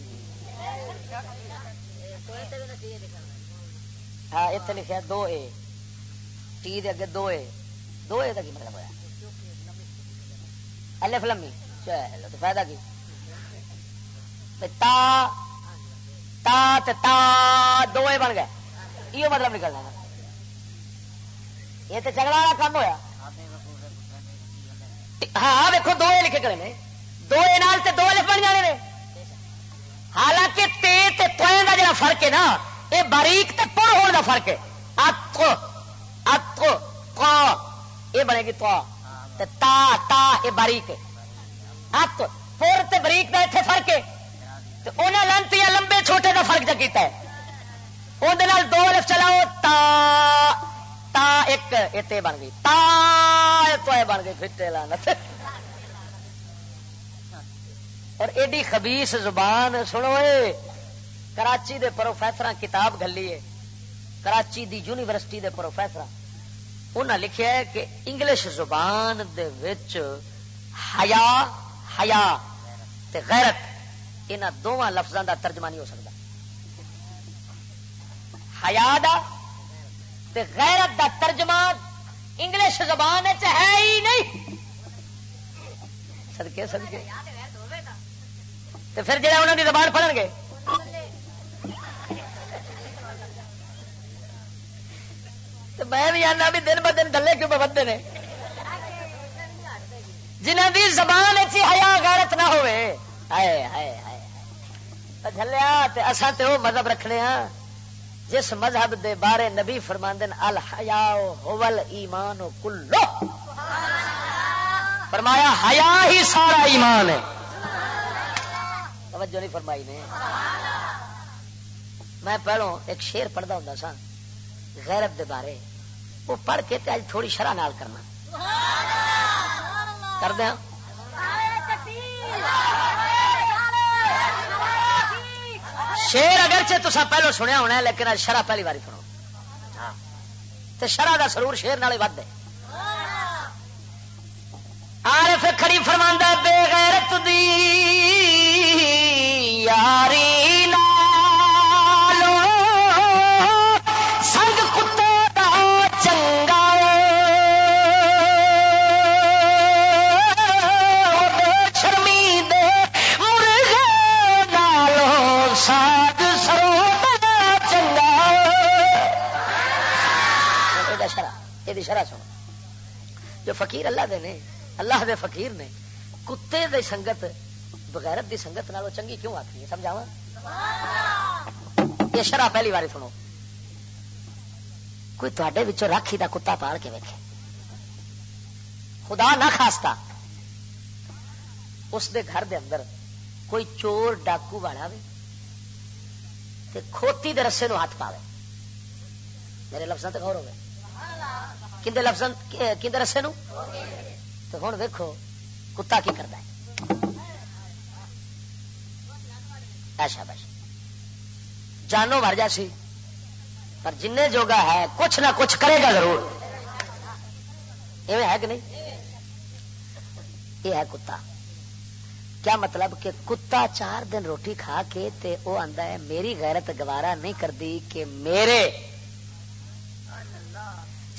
ہاں اتنے لکھا دو اے ٹی دے اگے دو اے دو اے کا کی مطلب ہوا الف لمی چلو تو فائدہ کی تا تا تا دو بن گئے۔ مطلب یہ مطلب نکلنا یہ تو جگڑا والا کام ہوا ہاں دیکھو دو لکھے کرے نے۔ دو نال تے دو لکھ بن جانے حالانکہ تے تے توئے دا جڑا فرق ہے نا یہ باریک تے پر ہونے دا فرق ہے۔ ات ات کو یہ بنے گی تو تے تا تا یہ باریک ہے۔ ات پور تے باریک دا اتنے فرق ہے۔ انہیں لانتی لمبے چھوٹے کا فرق کیتا ہے۔ اندر دو لف چلاؤ، تا تا ایک اتنے بن گئی۔ تا تو بن گئی فٹے لانت اور ایڈی خبیس زبان، سنو اے، کراچی دے پروفیسر کتاب گلی ہے کراچی دی یونیورسٹی دے پروفیسر انہیں لکھا ہے کہ انگلش زبان دے وچ حیا حیا تے غیرت۔ یہاں دونوں لفظوں کا ترجمہ نہیں ہو سکتا۔ ہیا تے غیرت دا ترجمہ انگلش زبان ہے ہی نہیں۔ سدکے سدکے تے پھر جہاں انہوں کی زبان پڑھن گے۔ تے میں بھی آنا بھی دن ب دن دلے کیوں بدے نے؟ جنہ دی زبان اچھی حیا غیرت نہ ہوئے۔ ہائے ہائے۔ جھلیا تے اساں تے او مذہب رکھنے ہاں۔ جس مذہب دے بارے نبی فرماندن الحیا ہول ایمان کلو۔ فرمایا حیا ہی سارا ایمان ہے۔ توجہ نہیں فرمائی نے۔ میں پہلو ایک شیر پڑھتا ہوں سا غیرت دے بارے۔ وہ پڑھ کے تے اج تھوڑی شرح نال کرنا۔ کر دیا شیر اگرچہ تسا پہلو سنیا ہونا ہے، لیکن شرح پہلی باری سنو۔ ہاں۔ تے شرح دا سرور شیر نال ود ہے۔ عارف کھڑی فرماندا بے غیرت دی یاری شرح یہ سنو۔ جو فقیر اللہ دے نے، اللہ دے فقیر نے، کتے دے سنگت، بغیرت دی سنگت نالوں چنگی کیوں آتی ہے؟ سمجھاوا یہ شرح پہلی باری سنو۔ کوئی تھوڑے وچوں راکھی دا کتا پال کے ویکھے۔ خدا نہ خاصتا اس دے گھر دے اندر کوئی چور ڈاکو والا وے تے کھوتی دے رسے نو ہاتھ پاوے۔ میرے لفظوں تے غور ہوگئے کندے لفظوں کندے رسے نو تو ہوں دیکھو کتا کی کرتا ہے؟ ایسا بس جانو مر جا سی، پر جن جوگا ہے، کچھ نہ کچھ کرے گا ضرور۔ ہے کہ نہیں؟ یہ ہے کتا۔ کیا مطلب کہ کتا چار دن روٹی کھا کے تے وہ آندا ہے، میری غیرت گوارا نہیں کرتی کہ میرے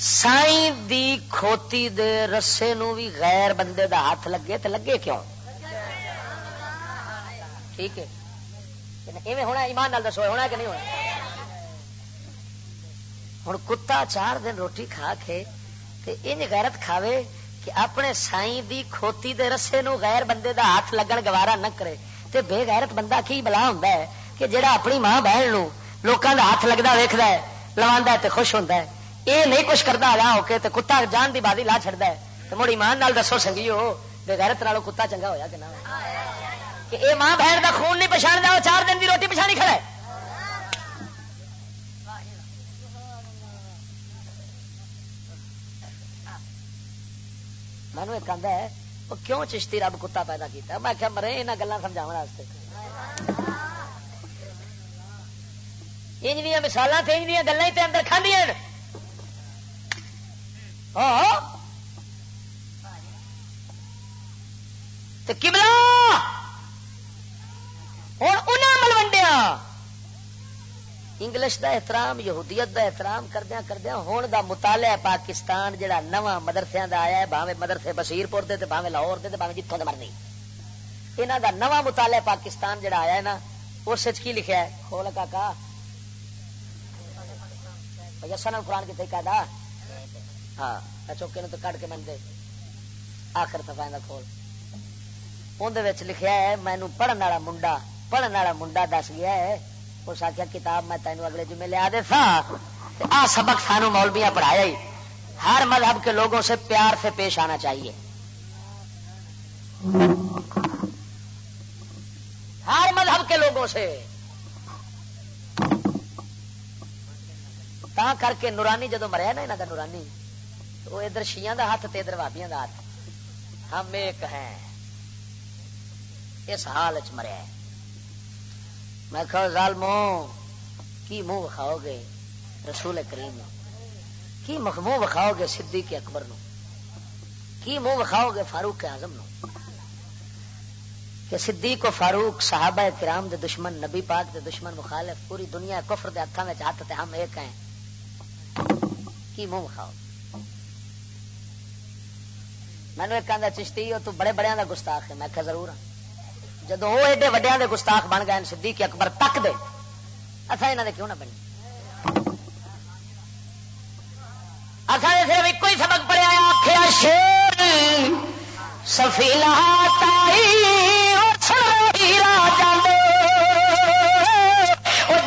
سائی دی کھوتی دے رسے نو بھی غیر بندے دا ہاتھ لگے تے لگے کیوں؟ ٹھیک ہے۔ یعنی ایویں ہونا ایمان نال دسو، ہونا کہ نہیں ہونا؟ ہوں کتا چار دن روٹی کھا کے تے انج غیرت کھاوے کہ اپنے سائی دی کھوتی دے رسے نو غیر بندے دا ہاتھ لگن گوارا نہ کرے۔ تے بے غیرت بندہ کی بلا ہوندا ہے کہ جڑا اپنی ماں بہن نو لوکاں دا ہاتھ لگدا ویکھدا ہے، لواندا ہے تے خوش ہوندا ہے۔ یہ نہیں کچھ کرتا آ ہو کے تے کتا جان دی بازی لا چڑتا ہے۔ تو مڑ ایمان نال دسو سنگیو بغیرت نالوں کتا چنگا ہویا کہ نہ کہ اے ماں بہن دا خون نہیں پچھاڑتا وہ چار دن دی روٹی پچھاڑی کھڑا ہے۔ مینو ایک آدھا ہے، وہ کیوں چشتی رب کتا پیدا کیتا؟ میں کیا مرے یہاں گلا سمجھا انج دیا مثال تھے انج دیا گلا ہی اندر کھاندیاں ہاں۔ کبلا ہوں انہیں ملوڈیا انگلش دا احترام، یہودیت دا احترام کردیا کردیا ہون دا مطالعہ پاکستان جڑا نواں مدرسے دا آیا ہے، بھاوے مدرسے بشیر پور دے تے بھاوے لاہور دے تے بھاوے جتوں دے مرضی یہاں دا نواں مطالعہ پاکستان جڑا آیا ہے نا، اس وچ کی لکھا ہے؟ کھول کاکا۔ بھیا یسن قرآن کتنے کہا ہاں چوکے تو کٹ کے من دے آخر سفا کھول۔ اندر لکھا ہے، مینو پڑھن والا منڈا، پڑھن والا منڈا دس گیا ہے۔ اس آخیا کتاب میں تینوں اگلے جمعے لیا دے تھا آ سبق سانو مولبیاں پڑھایا ہی۔ ہر مذہب کے لوگوں سے پیار سے پیش آنا چاہیے۔ ہر مذہب کے لوگوں سے۔ تا کر کے نورانی جدو مریا نا یہاں کا نورانی۔ تو ادھر شیاں دا ہاتھ تے ادھر بابیاں دا ہاتھ۔ ہم ایک ہیں۔ اس حال چ مریا میں کہ ظالمو، کی منہ وکھاؤ گے رسول کریم نو؟ کی منہ وکھاؤ گے صدیق اکبر نو؟ کی منہ وکھاؤ گے فاروق اعظم نو؟ کہ صدیق و فاروق صحابہ کرام دے دشمن، نبی پاک دے دشمن مخالف، پوری دنیا کفر دے ہاتھوں میں ہاتھ تے ہم ایک ہیں۔ کی منہ کھاؤ مینو ایک آدھا چشتی تو بڑے بڑے کا گستاخ ہے۔ میں کہ ضرور ہوں جب وہ ایڈے وڈیا کے گستاخ بن گئے، صدیق اکبر تک دے۔ اصا یہاں دے کیوں نہ بنی اصا نے صرف ایک ہی سبق پڑیا آخیا شیر سفیلا تائی راجا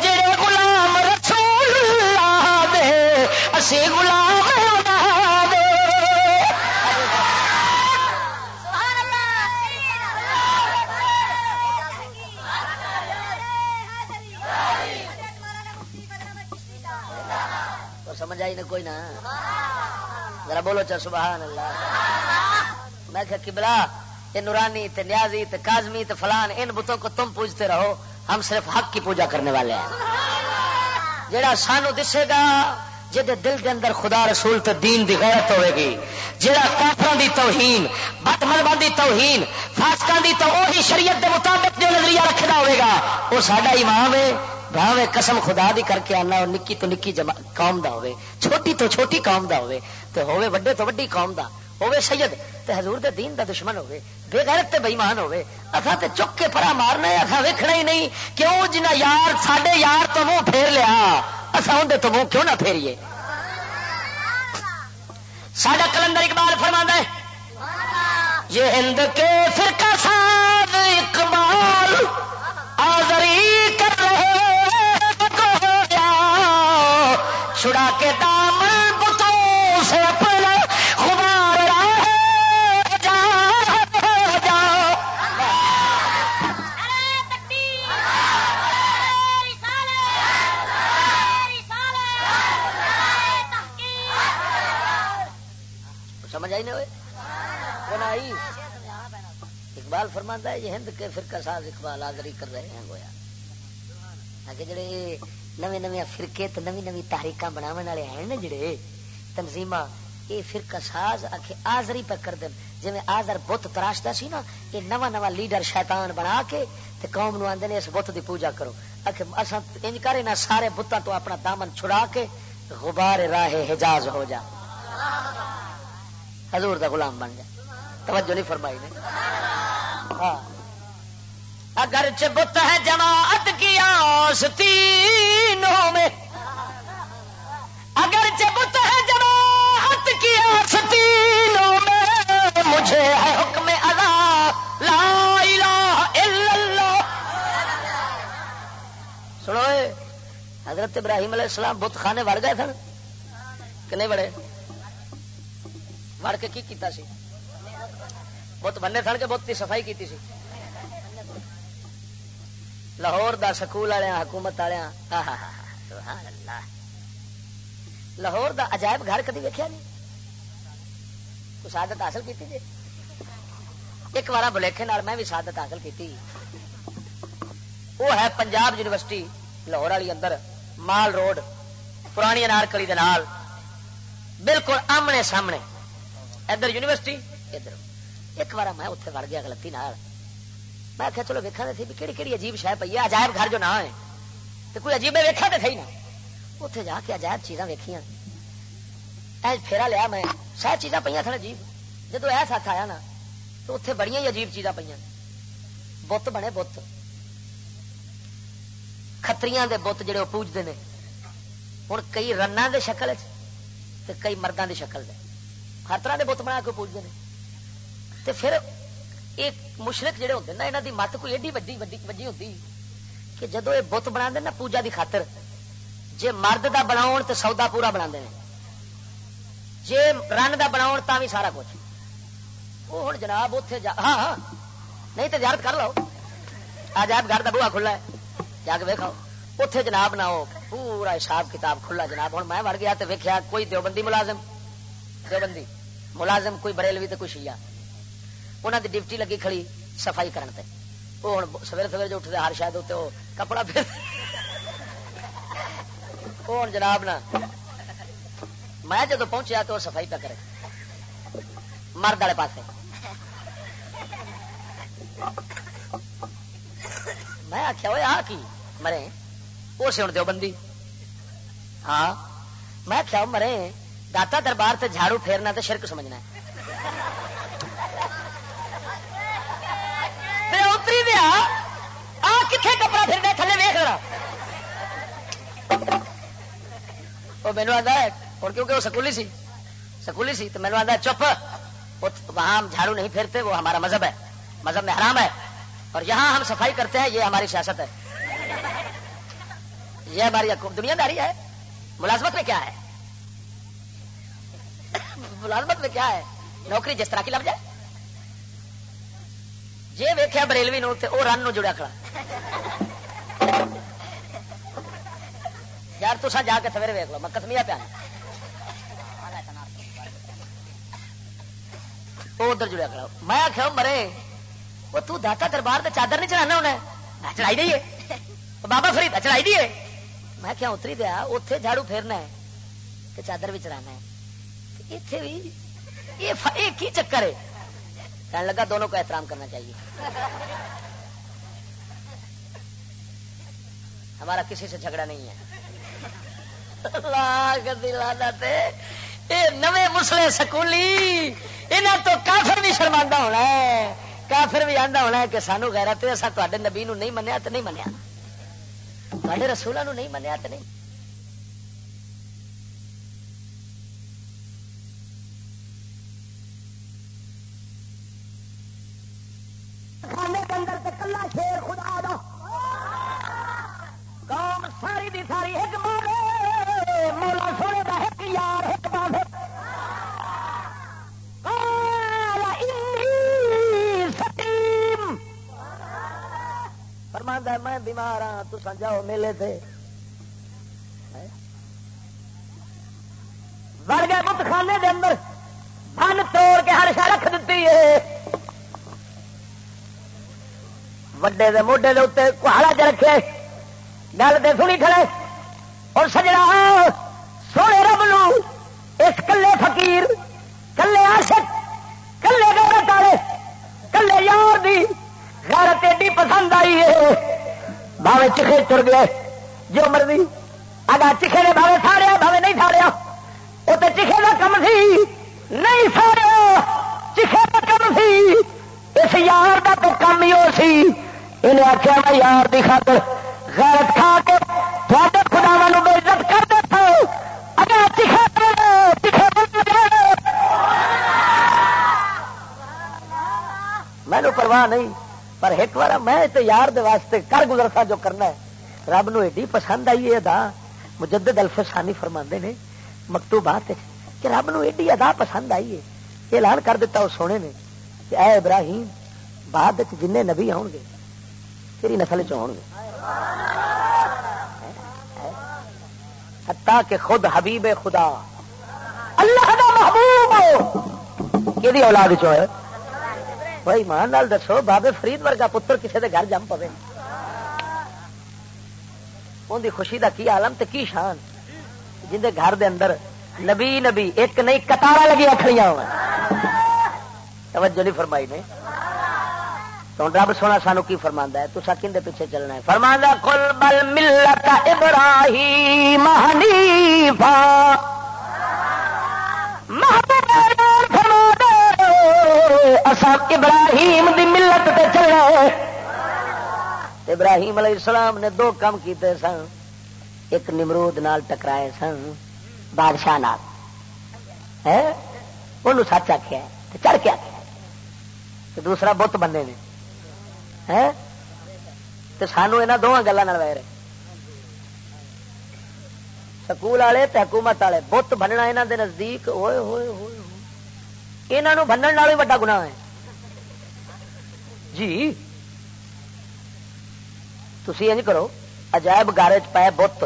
جڑے غلام رسول اللہ دے، اسی غلام سمجھ آئی نا، کوئی نہ ذرا بولو چل، سبحان اللہ۔ میں کہ قبلہ یہ نورانی تے نیازی تے کاظمی تے فلان، ان بتوں کو تم پوجتے رہو، ہم صرف حق کی پوجا کرنے والے ہیں۔ جڑا سانو دسے گا جہد دل دے اندر خدا رسول تے دین دی غیرت ہوے گی۔ جڑا کافروں دی توہین، بد مذہباں دی توہین، فاسقاں دی تو وہی شریعت دے مطابق جو نظریہ رکھدا ہوے گا وہ ساڈا امام ہے۔ بھاوے قسم خدا دی کر کے آنا نکی تو نکی جما قوم دا ہوے چھوٹی تو چھوٹی قوم دا ہوے تے ہوے وڈے تو وڈی قوم دا ہوے سید، تے حضور دے دین دا دشمن ہوے بے غیرت تے بے ایمان ہوے تے چک کے پرا مارنا ہے اسا ویکھنا ہی نہیں، کیوں جنہ یار ساڈے یار تو منہ پھیر لیا؟ اسا اون دے تو منہ کیوں نہ پھیریے؟ ساڈا کلندر اقبال فرماندا ہے، یہ ہند کے فرقہ ساز اقبال، آزری چھڑا کے دامن بتوں سے اپنا خمار راہ جا جا۔ سمجھ آئی نہیں ہوئے اقبال فرماتا ہے، یہ ہند کے فرقہ ساز اقبال آزری کر رہے ہیں گویا۔ کہ جڑے نویں نویں فرقے تو نویں نویں تحریک بناو والے ہیں نا جڑے؟ تنظیم یہ فرقہ ساز آخے آزری پہ کر دین جی آزر بت تراشتا سی نا، یہ نواں نواں لیڈر شیطان بنا کے تے قوم نو آندے نے اس بت دی پوجا کرو۔ آخے اساں انج کرے نا سارے بتاں تو اپنا دامن چھڑا کے غبار راہ حجاز ہو جا۔ حضور دا غلام بن جا۔ توجہ نہیں فرمائی نے؟ ہاں۔ اگر چبت ہے جماعت کی آستینوں میں اگر چبت ہے جماعت کی آستینوں میں مجھے ہے حکم ادا۔ لا الہ الا اللہ۔ سنو اے، حضرت ابراہیم علیہ السلام بت خانے وڑ گئے سن کہ نہیں بڑے وڑ کے کی کیتا سی؟ بت بننے سن کے بت کی صفائی کیتی سی؟ لاہور دا سکول والے حکومت والے سبحان اللہ۔ لاہور دا عجائب گھر کدی ویکیا نہیں؟ کچھ سعادت حاصل کی جی؟ ایک بار بلیکھے نال میں بھی سعادت حاصل کی وہ ہے پنجاب یونیورسٹی، لاہور والی اندر، مال روڈ، پرانی انارکلی دے نال۔ بالکل آمنے سامنے۔ ادھر یونیورسٹی، ادھر۔ ایک بار میں اتنے وڑ گیا، غلطی نال۔ میں آخیا، چلو ویکھا تے بھی کہڑی کہڑی عجیب شہ پی ہے، عجائب گھر جو نہ ہے. تو کوئی عجیب ویکھا تو تھی نا اتنے جا کے عجائب چیزاں ویکھیاں۔ اے پھیرا لیا میں شاید چیزاں پہ سن عجیب؟ جدو اے ساتھ آیا نا تو اتنے بڑی ہی عجیب چیزاں پہ بت بنے بت۔ کتری دے بت جڑے وہ پوجتے ہیں ہوں کئی رنا دے شکل تے کئی مردوں دی شکل دے۔ ہر طرح دے بت بنا کے پوجتے ہیں تے پھر ایک مشرق جڑے ہوتے نا یہاں دی مت کوئی ایڈی وڈی وڈی وڈی ہوتی کہ جدو یہ بت بنا نا پوجا دی خاطر جے مرد دا بناؤ تے سودا پورا بنا دے جے رن دا بناؤ تا بھی سارا کچھ وہ ہوں جناب اتے جا ہاں ہاں نہیں تو زیارت کر لو آ جائب گھر کا بوا کھلا ہے جا کے ویکو اتے جناب نہ ہو پورا حساب کتاب کھلا جناب ہوں میں وڑ گیا تو ویکیا کوئی دیوبندی ملازم دیوبندی ملازم کوئی بریلوی تو کوئی شیعہ انہوں دی ڈیوٹی لگی کھڑی صفائی کرن تے وہ ہوں سویرے سویرے جو اٹھتے ہر شاید اتنے وہ کپڑا پھر وہ ہوں جناب نا میں جدو پہنچیا تو وہ صفائی پہ کرے مرد والے پاسے میں آخیا وہ آ کی مرے وہ سے ہوں دیو بندی ہاں میں آخیا مرے داتا دربار سے جھاڑو پھیرنا تو شرک سمجھنا ہے اتری دیا آ کتنے کپڑا پھرنا تھلے ویخ رہا وہ مینو آتا ہے اور کیونکہ وہ سکولی سی سکولی سی تو مینو آتا ہے چپ وہاں ہم جھاڑو نہیں پھیرتے وہ ہمارا مذہب ہے مذہب میں حرام ہے اور یہاں ہم صفائی کرتے ہیں، یہ ہماری سیاست ہے। یہ ہماری دنیا داری ہے۔ ملازمت میں کیا ہے؟ ملازمت میں کیا ہے؟ نوکری جس طرح کی لگ جائے جی ویخیا بریلوی نو تو وہ رن نو جڑیا کھڑا۔ یار تو جا کے سویرے ویک لو، میں کتمیا پیا وہ ادھر جڑیا کھڑا۔ میں آخیا مرے، وہ تو داتا دربار سے چادر نہیں چڑھانا ہونا چڑھائی دئیے بابا فرید چڑھائی دیے میں کیا اتری دیا اتے جھاڑو پھیرنا ہے تو چادر بھی چڑھانا ہے۔ اتے بھی یہ کی چکر ہے؟ کہنے لگا دونوں کو احترام کرنا چاہیے۔ ہمارا کسی سے جھگڑا نہیں ہے۔ نویں مسلے سکولی یہاں تو کافر بھی شرما ہونا ہے۔ کافر بھی آدھا ہونا ہے کہ سانو گہرا تو اصا تے نبی نو نہیں منیا تو نہیں منیا۔ تے رسولوں نہیں منیا تو نہیں۔ جاؤ تھے بڑھ گئے بت خانے دے اندر بن توڑ کے ہر شا رکھ دیتی ہے۔ وڈے دے موڈے دے اتنے کہاڑا چ رکھے گل دے سنی کھڑے اور سجڑا سونے رب لو اس کلے فقیر، کلے عاشق، کلے غیرت والے، کلے یار دی غیرت ایڈی پسند آئی ہے۔ بھاوے چکھے تر گئے۔ جو مرضی اگا چکھے نے بھاوے ساڑیا بھاوے نہیں ساڑیا وہ تو چکھے کا کم سی نہیں ساڑیا چکھے کا کم سی اس یار کا تو کم ہی وہ سی انہیں آخیا میں یار کی خاطر غیرت کھا کے تھوڑے خداوا بے عزت کر دیتا اگر مینو پرواہ نہیں پر ایک بار میں تو یار دے واسطے کر گزر سا جو کرنا ہے رب نو ایڈی پسند آئی ہے ادا۔ مجدد الفسانی فرما نے مکتوبات کہ رب نو ایڈی ادا پسند آئی ہے۔ اعلان کر دیتا وہ سونے نے کہ اے ابراہیم، بعد جن نبی آؤ گے، تیری نسل چ گے۔ حتا کہ خود حبیب خدا اللہ دا محبوب کہ اولاد چ ہوئے؟ بھائی مان نال دسو، بابے فرید ورگا پتر کسی دے گھر جم پوے۔ ان دی خوشی دا کی عالم تے کی شان؟ جن دے گھر دے اندر نبی نبی ایک نہیں کتارا لگی اکھڑیاں ہو توجہ نہیں فرمائی نے؟ تو رب سونا سانو کی فرما ہے؟ تو کھے پیچھے چلنا ہے؟ فرما کل بل ملت ابراہیم حنیفا۔ فرما دے اصا ابراہیم دی ملت تے چلنا ہے۔ ابراہیم علیہ السلام نے دو کام کیتے سن۔ ایک نمرود نال ٹکرائے سن، بادشاہ نال۔ وہ سچ آخیا چڑھ کے آخیا دوسرا بت بندے نے۔ سانو یہاں دونوں گلوں ویر سکول والے حکومت والے بت بننا یہاں دے نزدیک۔ ہوئے ہوئے ہوئے یہاں بننے والا وا گنا ہے۔ جی؟ تھی انج کرو، عجائب گارے چ پائے بت۔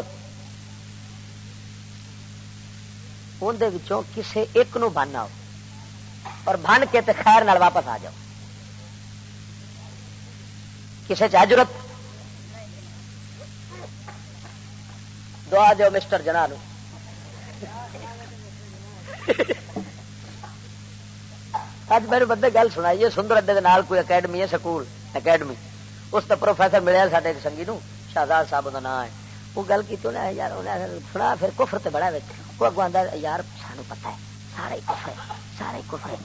اندر کسے ایک نو بن آؤ اور بن کے تے خیر نال واپس آ جاؤ۔ کسی چاہرت دعا دو مسٹر جنا اج میرے بندے گل سنائی ہے سندر ادے کوئی اکیڈمی ہے، سکول اکیڈمی اس کا پروفیسر ملیا سارے سنگھی نو شہزاد صاحب کا نام ہے۔ وہ گل کی تو یار سنا، پھر کفر تے بڑا وہ اگو آتا یار سانو پتا ہے سارا ہی کفر ہے سارا ہی کفر ہے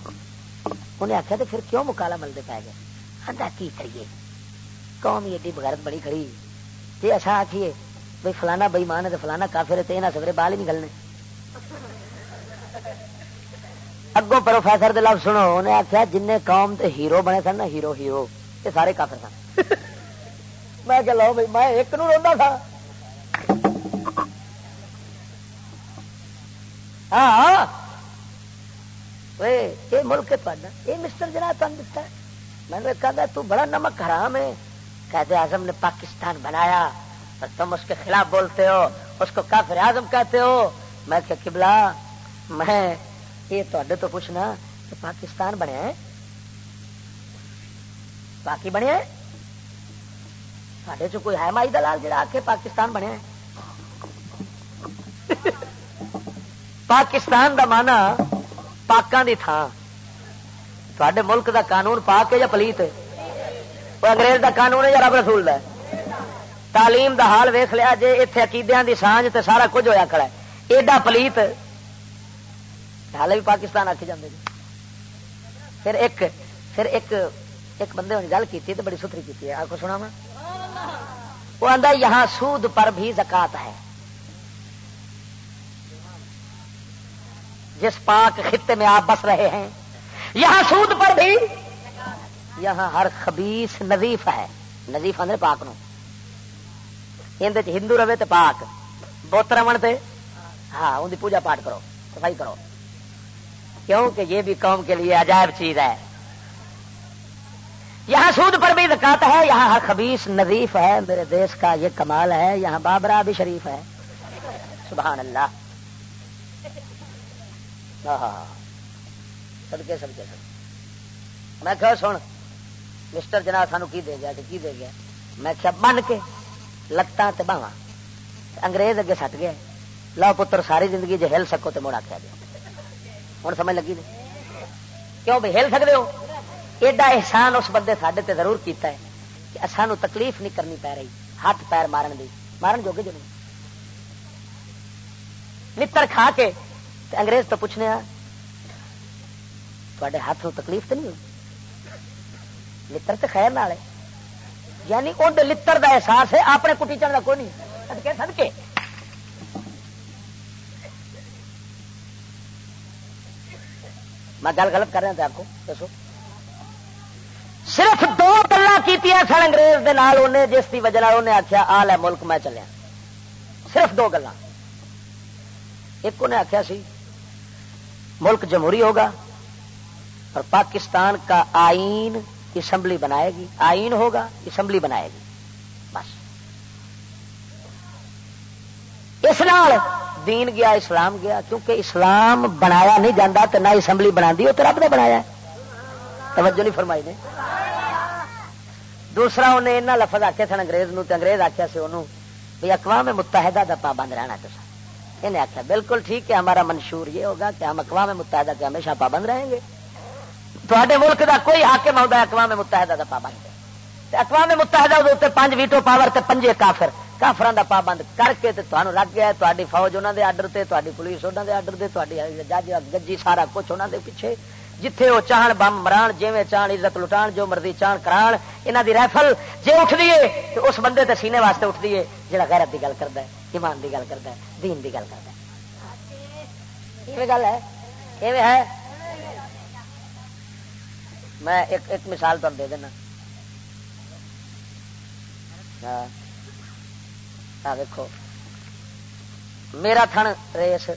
انہیں آخیا تو پھر کیوں مکالا ملتے پی گئے؟ آتا کی کریے؟ قوم ایڈی بغیرت بڑی کھڑی۔ جی اچھا آخیے بھائی فلانا بئی مان ہے تو فلانا کافر ہے تو یہاں سویرے بال ہی نکلنے اگوں پروفیسر دے لفظ سنو انہیں آخیا جن قوم تے ہیرو بنے سن نا، ہیرو ہیرو۔ یہ سارے کافر سن۔ میں کہ لو بھائی میں ایک نو روا تھا ہاں۔ یہ ملک ہے یہ مسٹر جنا تن دتا میں نے کہا تو بڑا نمک حرام ہے۔ قید اعظم نے پاکستان بنایا۔ اور تم اس کے خلاف بولتے ہو، اس کو کافر اعظم کہتے ہو۔ میں کہ قبلہ، میں، یہ تو پوچھنا کہ پاکستان بنیا ہے؟ باقی بنیا سڈے چ کوئی ہے مائی دلال جڑا آ کے پاکستان بنیا پاکستان دا مانا پاکان دی تھان تے ملک دا قانون پاک ہے یا پلیت ہے؟ وہ انگریز دا قانون ہے یا رب رسول دا تعلیم دا حال ویخ لیا جی اتنے عقیدیاں دی سانج تے سارا کچھ ہویا کھڑا ہے۔ ایڈا پلیت حال بھی پاکستان آخی جاندے جی پھر ایک پھر ایک ایک بندے نے گل کی تو بڑی ستری کی ہے۔ آپ کو سنا میں وہ آدھا یہاں سود پر بھی زکات ہے۔ جس پاک خطے میں آپ بس رہے ہیں، یہاں سود پر بھی یہاں ہر خبیس نظیف ہے۔ نظیف آدھے پاک نو۔ ہندو رہے تو پاک۔ بت رمن سے ہاں ان کی پوجا پاٹ کرو، صفائی کرو۔ کیوں کہ یہ بھی قوم کے لیے عجائب چیز ہے۔ یہاں سود پر بھی زکات ہے، یہاں ہر خبیص نظیف ہے، میرے دیش کا یہ کمال ہے، یہاں بابرا بھی شریف ہے۔ سبحان اللہ۔ ہاں، ہاں، ہاں۔ سڑکے سڑکے میں کہ سن، مسٹر جناب سانو کی دے گیا کہ کی دے گیا؟ میں کیا من کے لتان باہواں انگریز اگے سٹ گیا لو پتر، ساری زندگی جی ہل سکو تو مڑ آخیا گیا۔ ہوں سمجھ لگی نہیں کیوں بھائی ہل سکتے ہو؟ ایڈا احسان اس بندے سڈے تے ضرور کیتا ہے کہ سانو تکلیف نہیں کرنی پی رہی، ہاتھ پیر مارن دی۔ مارن جوگے جو نہیں نتر کھا کے انگریز تو پوچھنے تے ہاتھ تکلیف تو نہیں ہوئی؟ لڑ تو خیر نال یعنی ان لڑ دا احساس ہے، اپنے کٹی چڑھ کا کوئی نہیں۔ سدکے سدکے میں گل غلط کر رہا تھا آپ کو دسو۔ صرف دو گلا کی سن انگریز دے نال انہیں جس کی وجہ انہیں آخیا آ لے ملک میں چلیا۔ صرف دو گلا ایک انہیں آخیا سی، ملک جمہوری ہوگا، اور پاکستان کا آئین اسمبلی بنائے گی۔ آئین ہوگا، اسمبلی بنائے گی۔ بس۔ اس نال دین گیا، اسلام گیا، کیونکہ اسلام بنایا نہیں جانا تو نہ اسمبلی بنا دی وہ تو رب نے بنایا۔ توجہ نہیں فرمائی نے۔ دوسرا انہیں ایسا لفظ آخیا سن انگریز نو تے انگریز آخیا سی انہوں بھی اقوام متحدہ کا پابند رہنا تو انہیں آخیا بالکل ٹھیک ہے، ہمارا منشور یہ ہوگا کہ ہم اقوام متحدہ کے ہمیشہ پابند رہیں گے۔ تے ملک کا کوئی حاکم آتا اقوام متحدہ کا پابند۔ اقوام متحدہ پانچ ویٹو پاور تے پنجے کافر۔ کافران کا پابند کر کے تے تمہیں لگ گیا تاری فوج انہوں دے آڈر سے تاری پولیس انہوں دے آڈر سے تاری جج گجی سارا کچھ انہوں دے پیچھے۔ جتھے وہ چاہن بم مران جیویں چاہن عزت لٹان جو مرضی چاہن کران یہاں دی رائفل جی اٹھ دیے تو اس بندے تے سینے واسطے اٹھ دیے جہاں غیرت کی گل کرتا ہے ایمان کی گل کرتا ہے دین کی گل کرتا ہے گل ہے ہے میں ایک ایک مثال تم دے دینا ہاں دیکھو میرا تھن ریس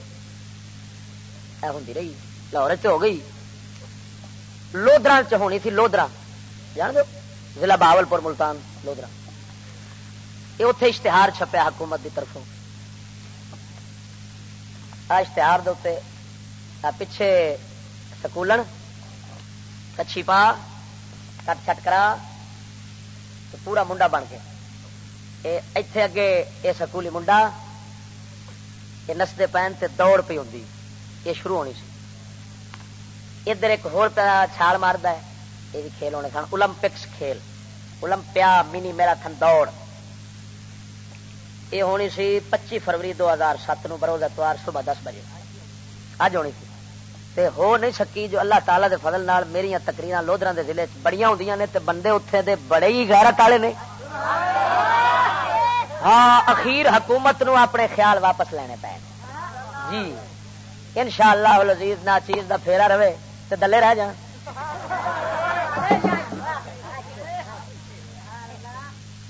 ہوں رہی لاہور ہو گئی لودرا چ ہونی تھی لودرا جان دو یعنی ضلع باول پور ملتان لودرا یہ اتے اشتہار چھپیا حکومت کی طرفوں۔ اشتہار دے پچھے سکولن، کچھی پا، کٹ کٹ کرا، تو پورا منڈا بن کے اتے اگے یہ سکولی منڈا یہ نستے پہن تے دوڑ پی ہوں یہ شروع ہونی سی۔ ادھر ایک ہور چھال مارد ہے، یہ بھی کھیل ہونے سن اولمپکس کھیل۔ اولمپیا منی میرا تھن دوڑ۔ یہ ہونی سی پچی فروری دو ہزار سات نو، بروز اتوار صبح دس بجے۔ اج ہونی سی۔ تے ہو نہیں سکی جو اللہ تعالی دے فضل نال میری تقریر لودرا دے ضلع بڑیاں ہوں نے، تے بندے اتنے دے بڑے ہی غیرت والے نے۔ ہاں اخیر حکومت نو اپنے خیال واپس لینے پے۔ جی ان شاء اللہ چیز دا پھیرا رہے۔ تو دلے رہ جان۔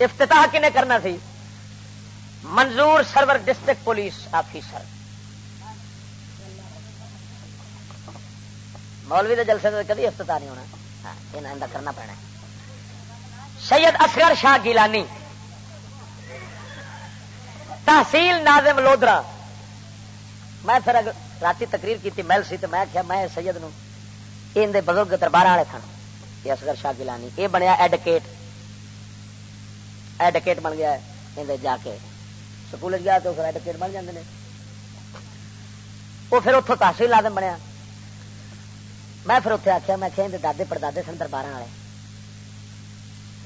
افتتاح کنے کرنا سی؟ Manzoor Sarwar district police officer. مولوی کے جلسے سے کدی افتتاح نہیں ہونا؟ ہاں کرنا پڑنا سید اصغر شاہ گیلانی، تحصیل ناظم لودرا میں پھر رات تقریر کی محل سی تو میں کیا میں سید نو یہ بزرگ دربار والے سن، یہ اصغر شاہ گیلانی، یہ بنیا ایڈکیٹ ایڈکیٹ بن گیا اندر جا کے۔ سکول گیا تو پھر ایڈکیٹ بن جاتے ہیں وہ پھر اتوں تحصیل آدم بنیا۔ میں پھر اتنے آخیا میں کہ دادے پردادے سن دربار والے۔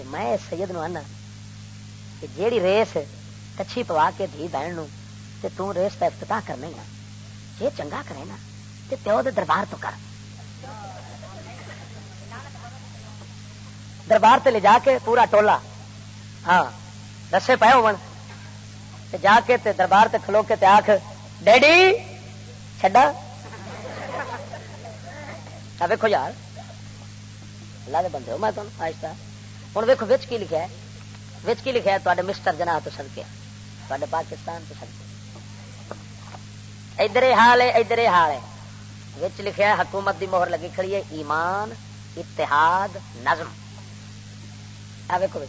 میں سید نو آنا کہ جیڑی ریس کچھی پوا کے دھی بہن نو تے تو ریس کا افتتاح کرنے گا جی چنگا کرے نا، تے پیو دے دربار تو کر۔ دربار تے لے جا کے پورا ٹولا ہاں رسے پے ہو جا کے تے دربار تے کھلو کے تے آخ ڈیڈی چڈا ویکو یار۔ اللہ دے بندے ہو، میں تمہیں آہستہ۔ ہوں ویکو بچ کی لکھا ہے؟ بچ کی لکھا ہے؟ تے مسٹر جناح تو سدکے تے پاکستان تو سدکے ادھر حال ہے ادھر حال ہے۔ وچ لکھا ہے، حکومت دی مہر لگی کھڑی ہے۔ ایمان، اتحاد، نظم۔ ویکو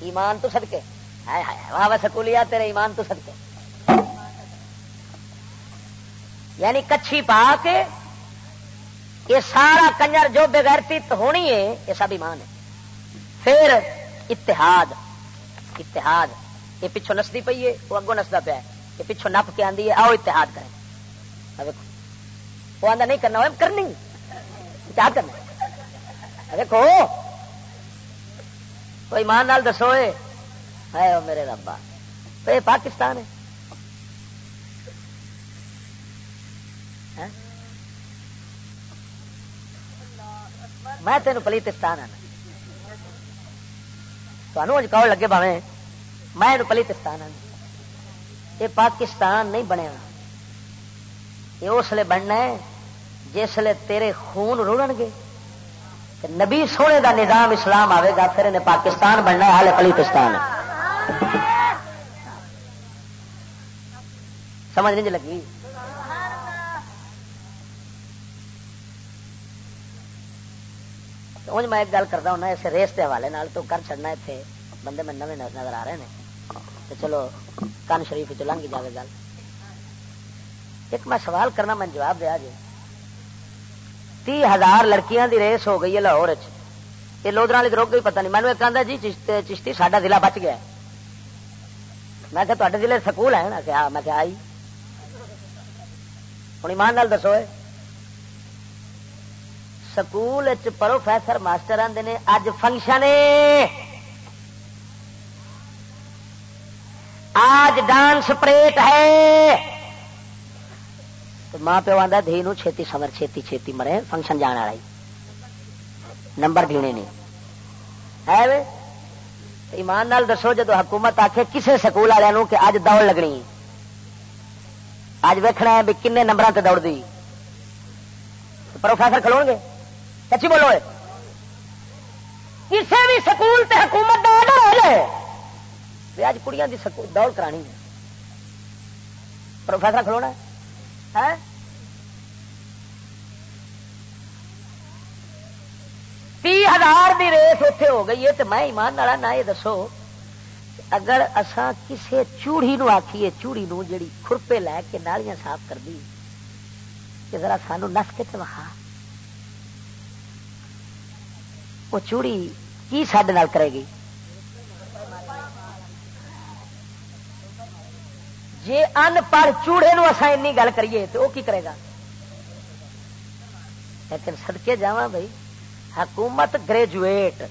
ایمان تو سدکے واہ واہ سکولیا تیرے ایمان تو سدکے یعنی کچھی پا کے یہ سارا کنجر جو بغیرتی ہونی ہے، یہ سب ایمان ہے۔ پھر اتحاد اتحاد۔ یہ پچھو نسدی پی ہے، وہ اگوں نسدا پیا یہ پچھو نپ کے آدھی ہے، آؤ اتحاد کریں۔ وہ آدھا نہیں کرنا کرنی۔ کیا کرنا؟ دیکھو کوئی مان نال دسو ہے میرے ربا تو یہ پاکستان ہے۔ ہاں؟ میں تین پلیتستان ہوں تمہوں کہو لگے پاوے میں پلیتستان ہوں یہ پاکستان نہیں بنیا۔ یہ اس لیے بننا ہے جس لیے تیرے خون رڑن گے۔ نبی سونے دا نظام اسلام آئے گا، پھر انہیں پاکستان بننا ہے حال پلیتستان سمجھ نہیں جی لگی میں ایک گل کرتا ہوں اس ریس کے حوالے تو کر چڑنا اتنے بندے میں نویں نظر آ رہے ہیں۔ تو چلو کن شریف چ لنگ جائے گل۔ ایک میں سوال کرنا، میں جواب دیا جی۔ تی ہزار لڑکیاں دی ریس ہو گئی ہے لاہور یہ لودرا والی روک گئی پتہ نہیں۔ مینو ایک آدھا جی چشتی ساڈا ضلع بچ گیا۔ میں کہ تے ضلع سکول ہے نا کیا میں کیا آئی۔ ہوں ایمان نال دسو سکول پروفیسر ماسٹر آدھے نے اج فنکشن آج ڈانس پریٹ ہے۔ ماں پیو آتا دھی نو چھتی سمر چھتی چھتی مرے فنکشن جان والا نمبر گینے نہیں ہے ایمان نال دسو جدو حکومت آخے کسے سکول والوں کہ اج دوڑ لگنی اج ویکنا ہے بھی کن نمبر سے دوڑ دی پروفیسر کھلو گے سچی بولو کسی بھی سکول تے حکومت دا آڈر ہے اج کڑیاں دی سکول دوڑ کرانی ہے پروفیسر کھلونا ہے تی ہزار دی ریس اتے ہو گئی ہے تو میں ایمان والا نہ یہ دسو، اگر اسا کسے چوڑی نو آخیے چوڑی نو جڑی کھرپے لے کے نالیاں صاف کر دی، کہ ذرا سانو نس کے تو وہا وہ چوڑی کی سڈ نال کرے گی؟ جی ان پڑھ چوڑے نو اصا این گل کریے تو وہ کی کرے گا؟ لیکن سڑکے جا بھائی حکومت گریجویٹ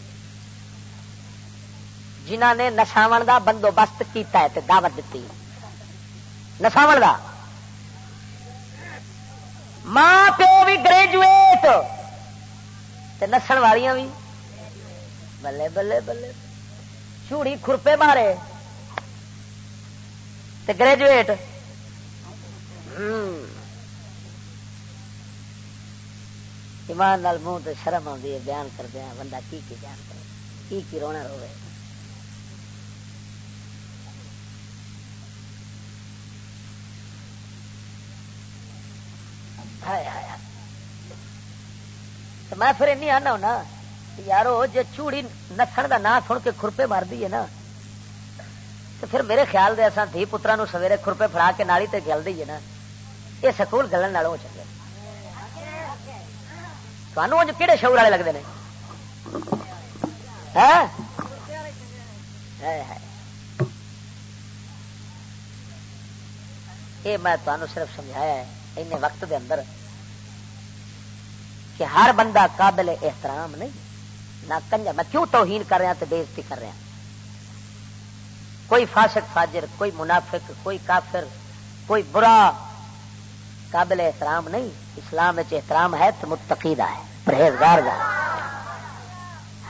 جنہ نے نساو دا بندوبست کیتا ہے تے دعوت دیتی نساو دا ماں پیو بھی گریجویٹ تے نسن والیاں بھی بلے بلے بلے۔ چوڑی کھرپے مارے۔ تے گریجویٹ ایمان نال منہ تو شرم آتی ہے، بیان کر دیا بندہ کی کی بیان کرے؟ کی کی رونا روے میں پھر این آنا ہونا، یارو جی چوڑی نسن کا نام سن کے کھرپے مار دی ہے نا تو پھر میرے خیال دے اصا دھی پترا نو سویرے کھرپے فڑا کے نالی تے گل دئیے نا، یہ سکول گلن والوں چلے تمہوں کہڑے شعور والے لگتے ہیں یہ میں تمہیں صرف سمجھایا ہے ان وقت دے اندر کہ ہر بندہ قابل احترام نہیں، نہ کنجا میں کیوں توہین کر رہا ہاں تو بےزتی کر رہا ہاں؟ کوئی فاسق فاجر، کوئی منافق، کوئی کافر، کوئی برا، قابل احترام نہیں۔ اسلام احترام ہے تو متقیدہ ہے، پرہیزگار کا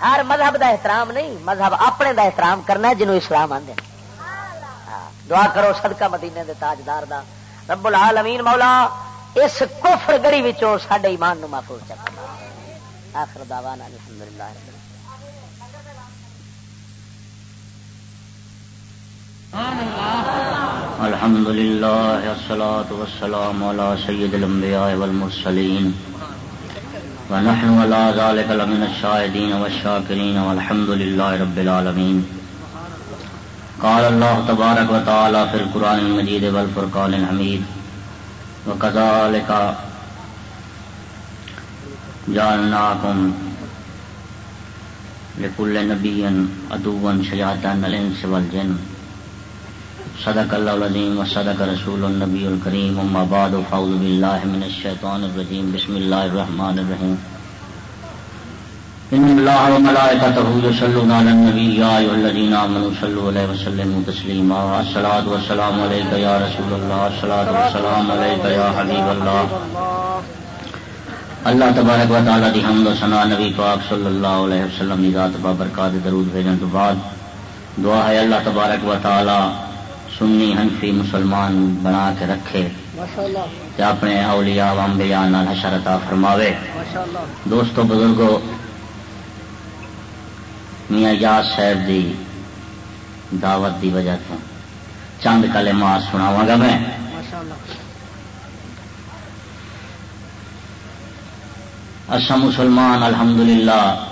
ہر مذہب دا احترام نہیں، مذہب اپنے دا احترام کرنا ہے، جنہوں اسلام آدھے ہاں، دعا کرو صدقہ مدینے دے تاجدار دا۔ رب العالمین مولا، اس کفر گڑی وچوں ساڈے ایمان نو محفوظ چکا آخر دعوانا الحمدللہ رب الحمد لله والصلاة والسلام على سيد الأنبياء والمرسلين ونحن على ذلك لمن الشاهدين والشاكرين والحمد لله رب العالمين قال الله تبارك وتعالى في القرآن المجيد والفرقان الحميد وكذلك جعلناكم لكل نبي عدوا شياطين الإنس والجن صدق اللہ العظیم وصدق رسول النبی الکریم، اما بعد، فاعوذ باللہ من الشیطان الرجیم، بسم اللہ الرحمن الرحیم۔ ان اللہ وملائکتہ یصلون علی النبی، یا ایھا الذین آمنوا صلوا علیہ وسلموا تسلیما۔ الصلاۃ والسلام علیک یا رسول اللہ الصلاۃ والسلام علیک یا حبیب اللہ۔ اللہ تبارک و تعالی دی حمد و ثنا نبی پاک صلی اللہ علیہ وسلم دی ذات با برکات درود بھیجن تو بعد، دعا ہے اللہ تبارک و تعالی سنی حنفی مسلمان بنا کے رکھے اپنے اولیاء ومبیا نال حشرتا فرماوے۔ دوستو بزرگو میاں یاد صاحب دی دعوت دی وجہ تو چند کلے مار سناوا گا میں۔ اصا مسلمان الحمدللہ۔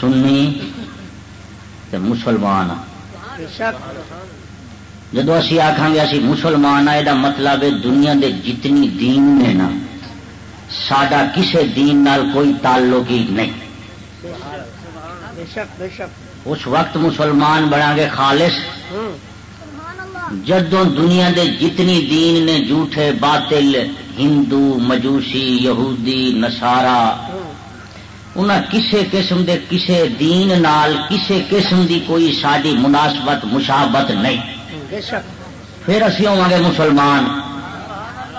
سنی مسلمان جدو اسی آخان گے اسی مسلمان یہ مطلب ہے دنیا دے جتنی دین نے نا سڈا کسی دین نال کوئی تعلق ہی نہیں۔ اس وقت مسلمان بنا گے خالص۔ جدو دنیا دے جتنی دین نے جھوٹے باطل ہندو مجوسی یہودی نسارا انہیں کسے قسم دے کسے دین نال کسے قسم دی کوئی ساری مناسبت مشابت نہیں۔ پھر اسی ہوا گے مسلمان۔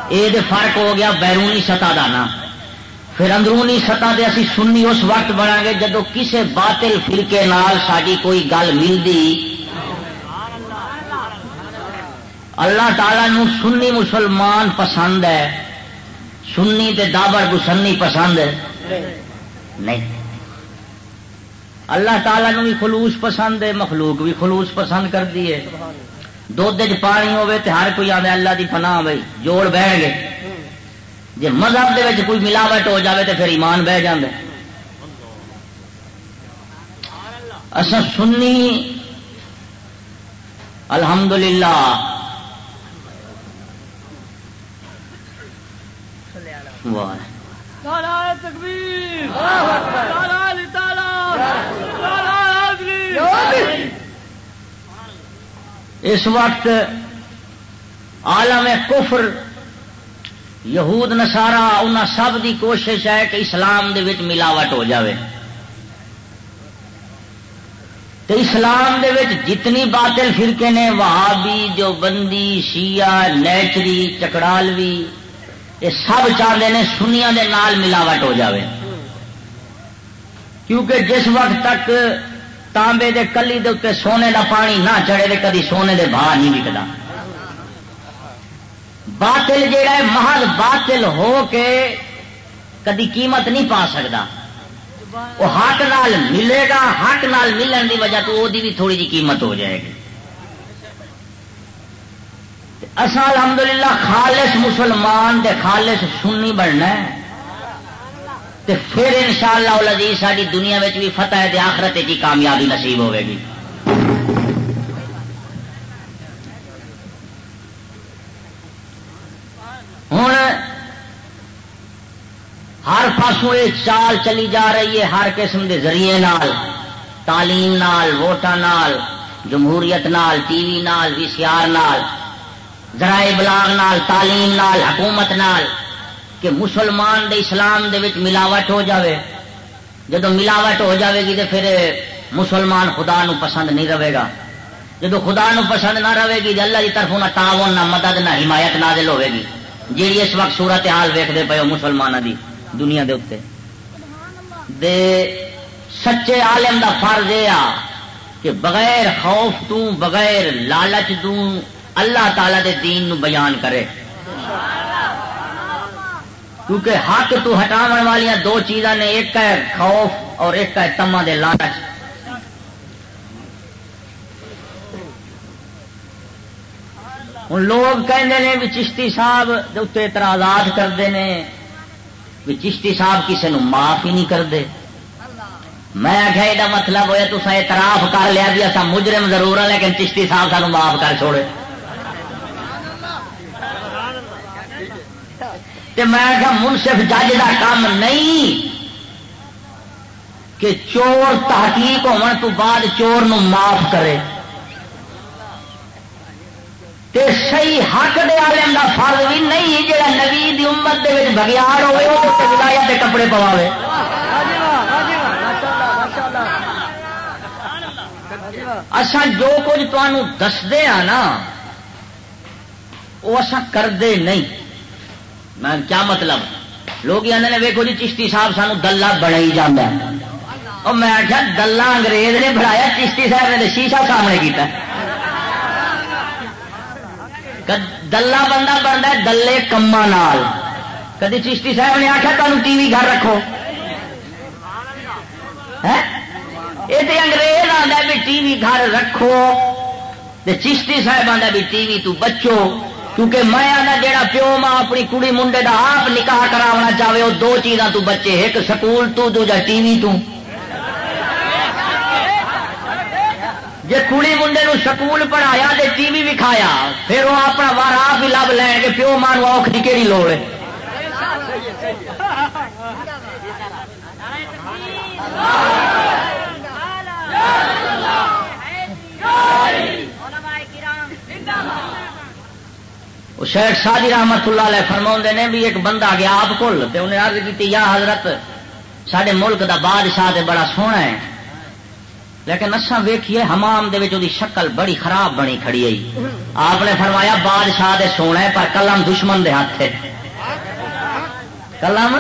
یہ فرق ہو گیا بیرونی سطح کا نا۔ پھر اندرونی سطح دے اسی سنی اس وقت بنا گے جدو کسے باطل فرقے نال ساری کوئی گل ملتی اللہ تعالی نو سنی مسلمان پسند ہے۔ سنی تے دابر گسنی پسند ہے۔ نہیں. اللہ تعالیٰ نو بھی خلوص پسند ہے، مخلوق بھی خلوص پسند کر دیے دھد پانی ہوے تو ہر کوئی آدھے اللہ کی پناہ بھائی، جوڑ بہ گئے جی مذہب دے وچ کوئی ملاوٹ ہو جاوے تو پھر ایمان بہ جائے اصا سنی، الحمدللہ. واہ. اس وقت عالم کفر یہود نسارا ان سب دی کوشش ہے کہ اسلام دے وچ ملاوٹ ہو جاوے۔ تو اسلام دے وچ جتنی باطل فرقے نے وہابی جو بندی شیعہ نیچری چکڑالوی یہ سب چاہتے ہیں سنیا دے نال ملاوٹ ہو جاوے۔ کیونکہ جس وقت تک تانبے دے کلی دے اتنے سونے دا پانی نہ چڑھے تو کدی سونے دے باہر نہیں وکتا باطل جہا ہے محل باطل ہو کے کدی قیمت نہیں پا سکتا وہ حق نال ملے گا، حق نال ملن دی وجہ تو وہ بھی تھوڑی جی قیمت ہو جائے گی۔ اصا الحمدللہ خالص مسلمان دے خالص سنی بننا ہے۔ تے پھر انشاءاللہ شاء اللہ ساری دنیا میں بھی فتح ہے آخرت کی کامیابی نصیب ہوے گی۔ ہوں ہر پاسوں یہ چال چلی جا رہی ہے ہر قسم کے ذریعے نال، تعلیم نال، ووٹاں نال، جمہوریت نال، ٹی وی نال، وی سی آر نال۔ ذرائع بلاغ نال، تعلیم نال، حکومت نال کہ مسلمان دے اسلام دے وچ ملاوٹ ہو جاوے۔ جدو ملاوٹ ہو جاوے گی تو پھر مسلمان خدا نو پسند نہیں رہے گا۔ جدو خدا نو پسند نہ رہے گی اللہ کی طرف نہ تعاون، نہ مدد، نہ حمایت نازل ہوے گی۔ جی اس وقت صورت حال ویکتے پے ہو مسلمانوں دی دنیا دے اتنے دے سچے عالم دا فرض یہ آ کہ بغیر خوف تو بغیر لالچ تو اللہ تعالی دے دین نو بیان کرے۔ کیونکہ حق تو ہٹاو والی دو چیزاں نے، ایک ہے خوف اور ایک ہے تما دے لالچ ہوں لوگ کہتے ہیں بھی چشتی صاحب اتنے اعتراضات کرتے ہیں بھی چشتی صاحب کسی نو معاف ہی نہیں کرتے۔ میں آخیا یہ مطلب ہوا تو اعتراف کر لیا بھی اصا مجرم ضرور ہے لیکن چشتی صاحب سانو معاف کر چھوڑے۔ میں آخیا منصف جج کا کام نہیں کہ چور تحقیق ہونے تو بعد چور نو معاف کرے۔ تے صحیح حق دے عالم دا فرض بھی نہیں جڑا نبی دی امت دے وچ بگیار ہوے او ولایت دے کپڑے پواوے۔ اسا جو کچھ تانوں ہاں نا وہ اسا کردے نہیں۔ میں کیا مطلب؟ لوگ آدھے نے ویکو جی چشتی صاحب سانو دلہ بڑا ہی جانا اور میں آخیا دلہ انگریز نے بڑھایا، چشتی صاحب نے شیشہ سامنے کیتا دلہ بندہ بنتا دلے کما کدی چشتی صاحب نے آخیا تمہیں ٹی وی گھر رکھو۔ یہ تو انگریز آتا بھی ٹی وی گھر رکھو۔ چشتی صاحب آتا بھی ٹی وی تو بچو۔ کیونکہ میں آنا جا پیو ماں اپنی کڑی منڈے کا آپ نکاح کرا چاہے وہ دو چیزاں تو بچے ایک سکول تو دوجا ٹی وی تو جی کڑی منڈے نو سکول پڑھایا ٹی وی وکھایا پھر وہ اپنا وار آپ ہی لب لین کے پیو ماں اوکھ کی کہڑی لوڑ ہے شیخ شادی رحمت اللہ علیہ فرما نے بھی ایک بندہ گیا آپ کل انہیں عرض کی یا حضرت سڈے ملک دا بادشاہ بڑا سونا ہے۔ لیکن اصا ویکھیے، حمام دی شکل بڑی خراب بنی کھڑی آئی آپ نے فرمایا، بادشاہ دے سونا ہے، پر کلم دشمن دے ہاتھ کلم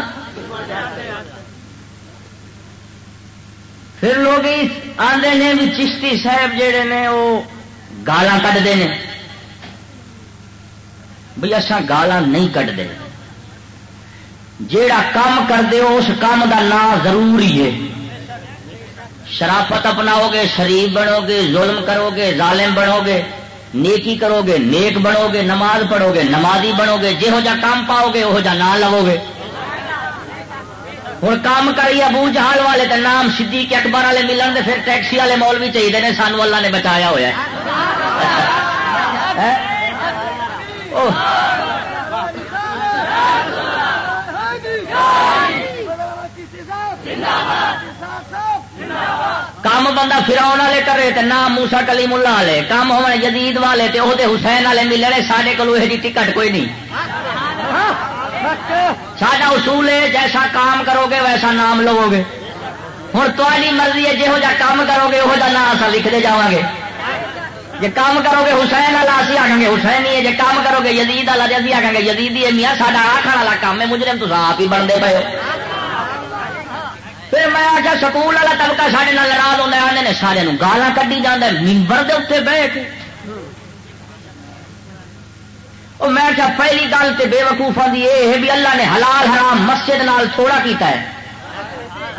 پھر لوگ آدھے نے بھی چشتی صاحب جہے نے، وہ گالا کٹتے ہیں بھائی اصا گالا نہیں کٹتے جیڑا کام کرتے ہو اس کام دا نام ضروری ہے۔ شرافت اپناؤ گے شریف بنو گے ظلم کرو گے ظالم بنو گے نیکی کرو گے نیک بنو گے نماز پڑھو گے نمازی بنو گے جہو جا کام پاؤ گے وہ جا نہ لو گے۔ ہوں کام کریے ابو جہال والے تو نام صدیق اکبر والے ملن دے پھر ٹیکسی والے مول بھی چاہیے سانو اللہ نے بچایا ہوا کام بندہ فراؤن والے کرے تو نام موسا کلی ملا والے۔ کام ہونے جدید والے تو وہ حسین والے ملنے سارے کو یہ جی ٹکٹ کوئی نہیں۔ سڈا اصول ہے، جیسا کام کرو گے ویسا نام لو گے ہوں تاری مرضی ہے جہو جا کام کرو گے وہ نام اصل لکھتے جا گے۔ جی کام کرو گے حسین والا اسی آخان گے حسین ہی ہے جی کام کرو گے یزید والا اسی آخان گے یزید ہی میاں سا آخر والا کام ہے، مجرم تو آپ ہی بنتے پے پھر میں آخیا سکول والا طبقہ سارے ناراض ہوتا آنے نے سارے گالا کھی جانا ممبر کے اتنے بہ کے میں کیا پہلی گل تو بے وقوفا دی یہ ہے بھی اللہ نے حلال حرام مسجد نال تھوڑا کیتا ہے۔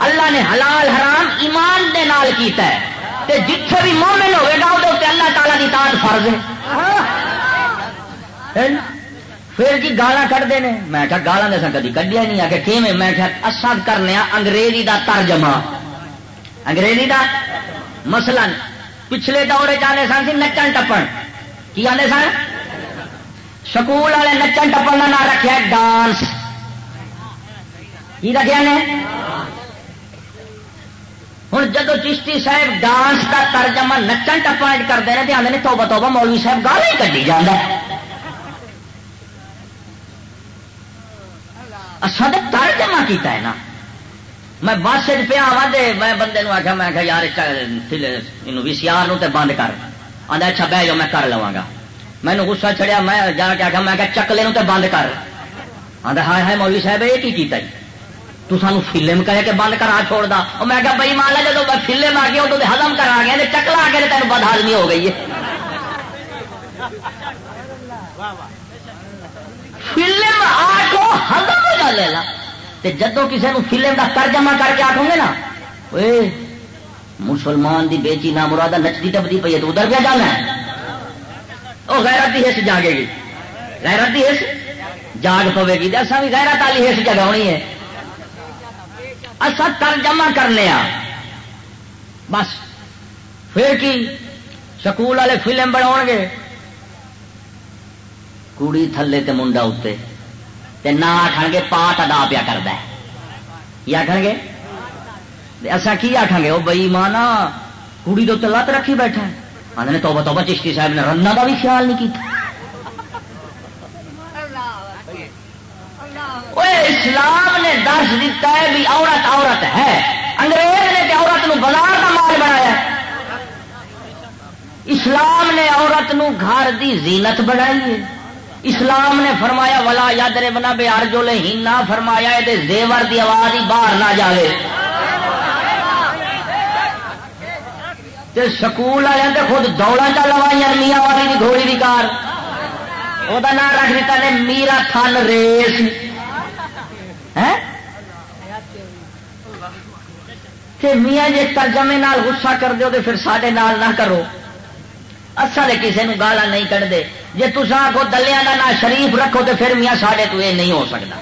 اللہ نے حلال حرام ایمان دے نال کیتا ہے۔ تے جتھے بھی مومن ہوئے گا وہ اللہ تعالیٰ کی تاج فرض ہے۔ ہاں۔ پھر جی گالا کٹتے ہیں میں کیا گالا دسا کدی کڈیا نہیں۔ آ کہ میں کیا اصا کرنے انگریزی دا ترجمہ۔ انگریزی دا؟ مسئلہ پچھلے دورے چاہتے سن سی جی نچن ٹپن۔ کی آتے سن سکول والے نچن ٹپن کا نام رکھا ڈانس۔ کی رکھا نے؟ ہوں جدو چشتی صاحب ڈانس کا ترجمہ نچن ٹپن کرتے ہیں تو آدھے توبہ توبہ مولوی صاحب گال ہی کٹی جانا اصل ترجمہ کیتا ہے نا۔ میں بس پیا وا دے میں بندے آخیا میں یار وی سی آر بند کر۔ آدھا اچھا بہ جاؤ، میں کر لوا گا۔ مینو گسا چڑیا میں جا کے آخیا میں چکلے نو بند کر۔ آدھا ہائے ہائے مولوی صاحب یہ کی کیتا جی تو سانو فلم کہے کہ بند کرا چھوڑ دا اور میں کہا بھائی مان لیا جب فلم آ گیا تو ہزم کرا گیا چکلا آ گیا تین بد ہزمی ہو گئی ہے۔ فلم آ ہزم ہو جا لے جدو کسی نے فلم کا ترجمہ کر کے آخو گے نا مسلمان دی بیچی نہ مراد نچتی ٹپتی پی ہے، تو ادھر پہ جانا ہے وہ غیرت کی حص جاگے گی۔ غیرت کی حص جاگ پوے گی۔ اصا بھی غیرت والی حص جگاونی ہے۔ اصا ترجمہ کرنے ہاں۔ بس۔ پھر کی؟ سکول والے فلم بنا گے۔ کڑی تھلے تے منڈا اتنے تے نہ آخ گے پاٹ ادا پیا کرتا ہے۔ آخ گے؟ اصا کی آخ گے؟ وہ بئی ماں نا کڑی تو لت رکھی بیٹھا آدھے توبہ توبہ چشتی صاحب نے رنا کا بھی خیال نہیں اسلام نے درس دیتا ہے بھی عورت عورت ہے۔ انگریز نے عورت نو بازار کا مال بنایا۔ اسلام نے عورت نو گھر دی زینت بنائی ہے۔ اسلام نے فرمایا، ولا یاد رے بنا بے ارجو لے ہی نہ فرمایا یہ زیور دی آواز ہی باہر نہ جائے سکول والے خود دوڑا چا لوائی میاں والی دی گھوڑی دی کار۔ وہ نام رکھ دیتا نے، میرا تھن ریس۔ کہ میاں جی ترجمے نال غصہ کر دو تو پھر سڈے نال نہ کرو۔ اصل کسی نے گالا نہیں کٹتے جی تصا آخو دلیا کا نام شریف رکھو تو پھر میاں سڈے تو یہ نہیں ہو سکتا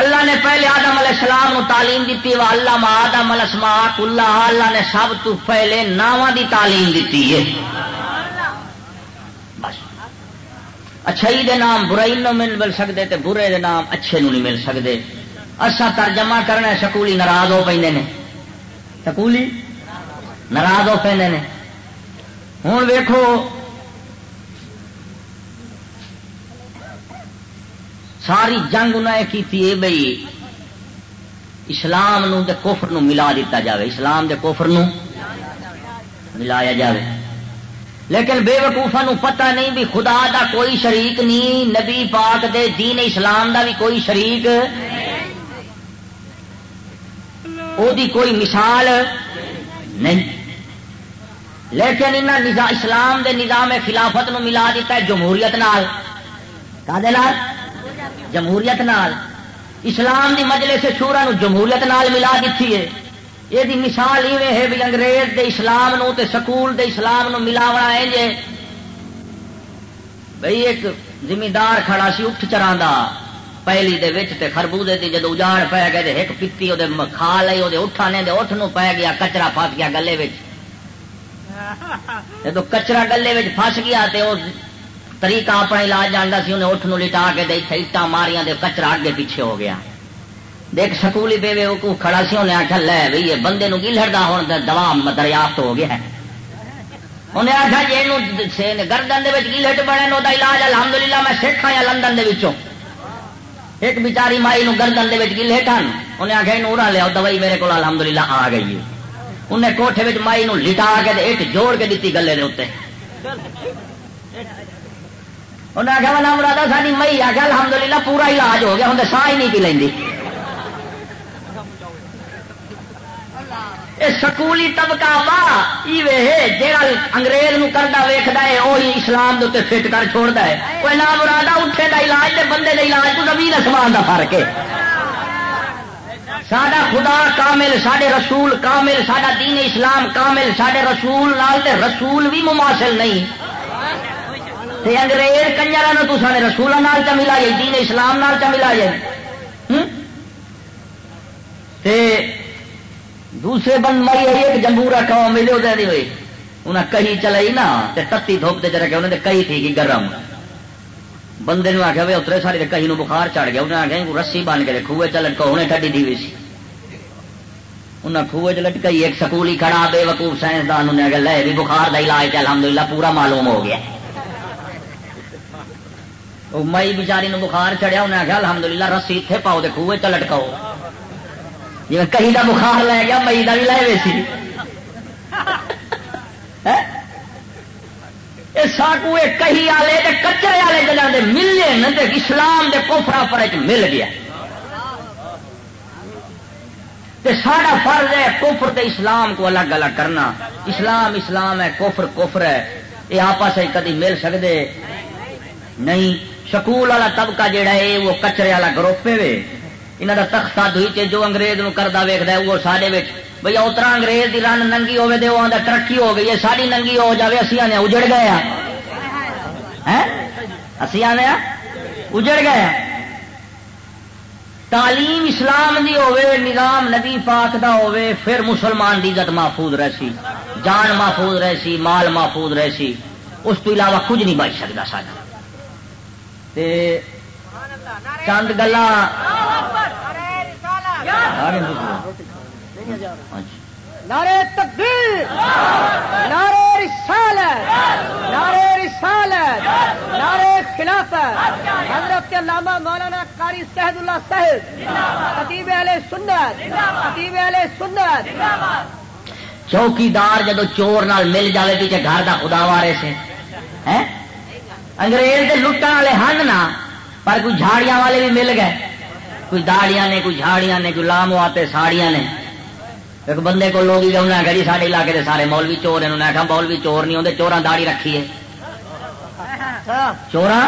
اللہ نے پہلے آدم علیہ السلام نو تعلیم دیتی وا اللہ آدم الاسماء اللہ اللہ نے سب تو پہلے ناواں دی تعلیم دیتی ہے۔ اچھائی دے نام برائی نو مل مل سکتے تے برے دے نام اچھے نو نہیں مل سکتے اصا ترجمہ کرنا سکولی ناراض ہو پہ سکولی ناراض ہو پہ ہوں ویکو ساری جنگ انہیں کی بھائی اسلام نو دے کفر نو ملا دیتا جاوے۔ اسلام دے کفر نو ملایا جاوے۔ لیکن بے وقوفا پتہ نہیں بھی خدا دا کوئی شریک نہیں، نبی پاک دے دین اسلام دا بھی کوئی شریک۔ او دی کوئی مثال نہیں۔ لیکن انہیں اسلام دے نظام خلافت نو ملا دیتا ہے جمہوریت نال۔ نال؟ جمہوریت نال۔ اسلام دی مجلس شورا نو جمہوریت نال ملا دیتی ہے۔ یہ مثال ایویں ہے بھی انگریز دے اسلام نو تے سکول دے اسلام نو ملاونا ہے جے بھئی ایک زمیندار کھڑا سی اٹھ چرا پہلی دے وچ تے خربوزے دی جدو اجاڑ پی گئے ایک پیتی وہ کھا لی وہ اٹھانے دے اٹھ نو پی گیا کچرا پھس گیا گلے وچ جدو کچرا گلے وچ پھس گیا تے وہ طریقہ اپنا علاج جانتا سی انہیں اٹھ نو لٹا کے دے اٹا ماریاں دے کچرا اگے پیچھے ہو گیا دیکھ سکولی بے بے کو کھڑا سی انہیں آخیا لے بھائی یہ بندے نو کی لڑتا ہوں دوا دریافت ہو گیا ہے۔ انہیں آخیا جی گردن کی لٹ بنے نو دا علاج، الحمدللہ میں سکھ آیا لندن دے وچوں۔ ایک بیچاری مائی نو گردن دے کی لٹ ہیں انہیں آخیا نورا لیا، دوائی میرے کو الحمدللہ آ گئی ہے۔ انہیں کوٹھے مائی نو لٹا کے اٹ جوڑ کے دیتی گلے دے اتنے انہیں آخیا نام رادا ساری مئی آخیا الحمدللہ پورا علاج ہو گیا، ہوں ساہ ہی نہیں پی لینی سکولی طبقہ وا جا انگریز نو کرتا ویختا ہے وہی اسلام دے فٹ کر چھوڑتا ہے۔ وہ نام مرادا اٹھے دا علاج تے بندے دے علاج تو زمین اسمان دا فرق ہے۔ سڈا خدا کامل سڈے رسول کامل سڈا دین اسلام کامل سڈے رسول نال تے رسول بھی مماثل نہیں۔ تے انگریز کنجرا تو سارے رسولوں چ ملا جائے، دین اسلام نال چ ملا جائے۔ تے دوسرے بند مری ہے ایک جمبورا قوم ملے دے ہوئی۔ انہیں کہی چلائی نا تے تتی دھوپ دے رکھے انہیں کہی تھی کہ گرم۔ بندے نے آخیا بھائی اترے ساری کہیں نو بخار چڑھ گیا انہیں آخیا رسی بن کے خوہ چ لٹکا انہیں ٹھڈی دی ہوئی سی۔ انہیں خوہ چ لٹکائی، ایک سکول ہی کھڑا بے وقوف سائنسدان انہیں آگے لے بھی بخار کا علاج الحمدللہ پورا معلوم ہو گیا۔ مئی بچاری نو بخار چڑھیا انہیں آخیا الحمدللہ رسی اتنے پاؤ دے خوہ چ لٹکاؤ جی کہیں کا بخار لے گیا مئی کا بھی لے وے سی ساکو کہی والے کچرے والے جگہ دے ملے اسلام دے کوفرا پر مل گیا سارا فرض ہے کوفر تے اسلام کو الگ الگ کرنا اسلام اسلام ہے کوفر کوفر ہے یہ آپس کدی مل سکتے نہیں سکول والا طبقہ جہا ہے وہ کچرے والا گروپ ہے یہاں کا تختہ دئی جو انگریز کرتا ویکد وہ سارے بھائی اترا انگریز کی رن ننگی ہوے تو وہ ترقی ہو گئی ہے ساری ننگی ہو جائے اسی آنے اجڑ گئے اسی آنے اجڑ گئے تعلیم اسلام دی ہوے نظام نبی پاک دا ہوے پھر مسلمان دی عزت محفوظ رہسی۔ جان محفوظ رہسی، مال محفوظ رہسی۔ اس تو علاوہ کچھ نہیں بچ سکتا سارا چند گلا نعرے تکبیر نعرے رسالت۔ نعرے رسالت۔ نعرے خلافت۔ حضرت علامہ مولانا قاری سہد اللہ صاحب۔ خطیب اہل سنت۔ خطیب اہل سنت۔ چوکیدار جدو چور نال مل جائے پیچھے گھر کا خدا وارے سے انگریز کے لٹن والے ہن نا، پر کوئی جھاڑیاں والے بھی مل گئے۔ کوئی داڑیاں نے، کوئی جھاڑیاں نے، کوئی لام آتے ساڑیاں نے۔ ایک بندے کو لوگ انہیں آخر سارے علاقے کے سارے مولوی چور ہیں۔ انہیں آخر مولوی چور نہیں ہوتے چوراں داڑی رکھی ہے۔ چوراں؟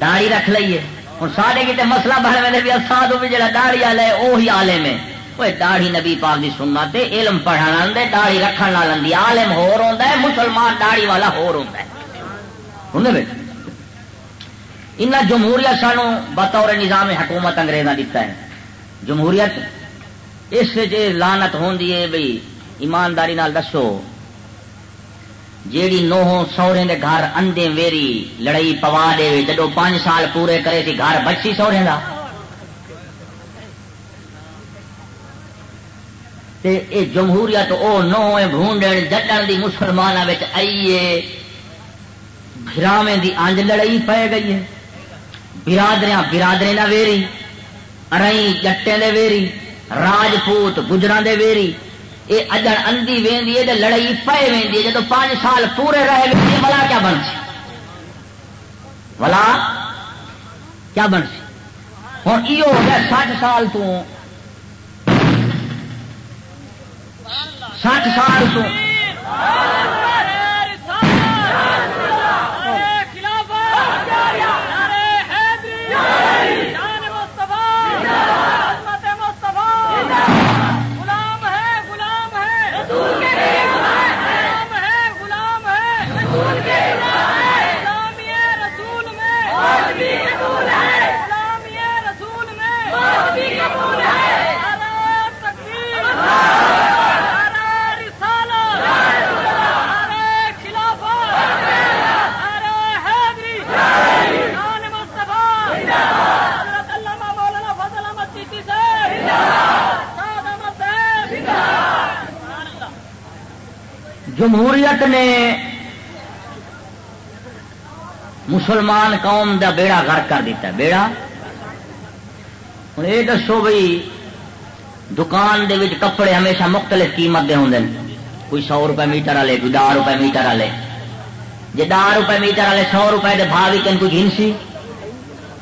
داڑی رکھ لیے ہوں سارے کتنے مسئلہ بڑھ میں بھی سادو بھی جڑا داڑی والے وہی آلے میں وہ داڑھی نبی پاک کی سننا تے علم پڑھا دے داڑی رکھن لا لندی عالم ہور ہوتا ہے، مسلمان داڑی والا ہور ہوتا ہے۔ ان جمہوریت سانو بطور نظام حکومت انگریزاں دیتا ہے۔ جمہوریت اس لانت ہوندی ہے بھائی ایمانداری نال دسو۔ جیڑی نوہ سورے دے گھر اندے ویری لڑائی پوا دے جدو پانچ سال پورے کرے تھی گھر بچی سورے کا اے جمہوریت او نو بھونڈن، جٹن دی مسلمانوں آئیے براویں دی انج لڑائی پی گئی ہے۔ برادریاں برادری نہ ویری ارئی جٹے دے ویری، راجپوت گجرا دے ویری۔ یہ اجڑ اندھی وی ہے لڑائی پے وی جب پانچ سال پورے رہ گئے بلا کیا بن سی؟ بلا کیا بن سی؟ ہوں یہ ہو گیا سٹھ سال تو۔ سٹھ سال تو۔ جمہوریت نے مسلمان قوم دا بیڑا گھر کر دیتا ہے۔ بیڑا؟ ہوں، یہ دسو بھائی دکان دے وچ کپڑے ہمیشہ مختلف قیمت دے ہوں کوئی سو روپے میٹر والے، کوئی دہ روپے میٹر والے۔ جی دہ روپے میٹر والے سو روپے کے بھا بھی کن کوئی گنسی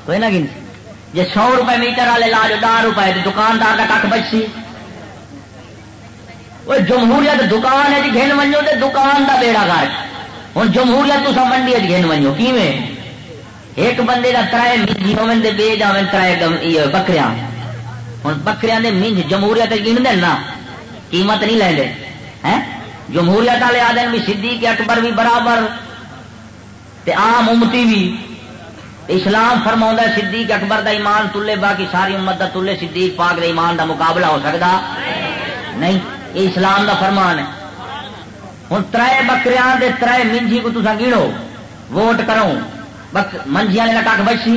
کوئی نہ گنسی جی سو روپے میٹر والے لا جو دہ روپے دکاندار کا کھ بچ سی وہ جمہوریت دکان ہے جی گھن منجو تو دکان دا بیڑا گھر ہوں جمہوریت تو منڈی گھن منجو کی ایک بندے کا ترائے منجی ہوئے بے جا ترائے بکریاں ہوں بکریاں دے منج جمہوریت گن دینا قیمت نہیں لے دے جمہوریت والے آدھے بھی صدیق اکبر بھی برابر تے عام امتی بھی اسلام فرما صدیق اکبر دا ایمان تلے باقی ساری امت دا تلے صدیق پاک دے ایمان دا مقابلہ ہو سکتا نہیں یہ اسلام دا فرمان ہے۔ ہوں ترے بکریا ترے منجی کو تصا گیڑو، ووٹ کرو منجیا نے کھ بچی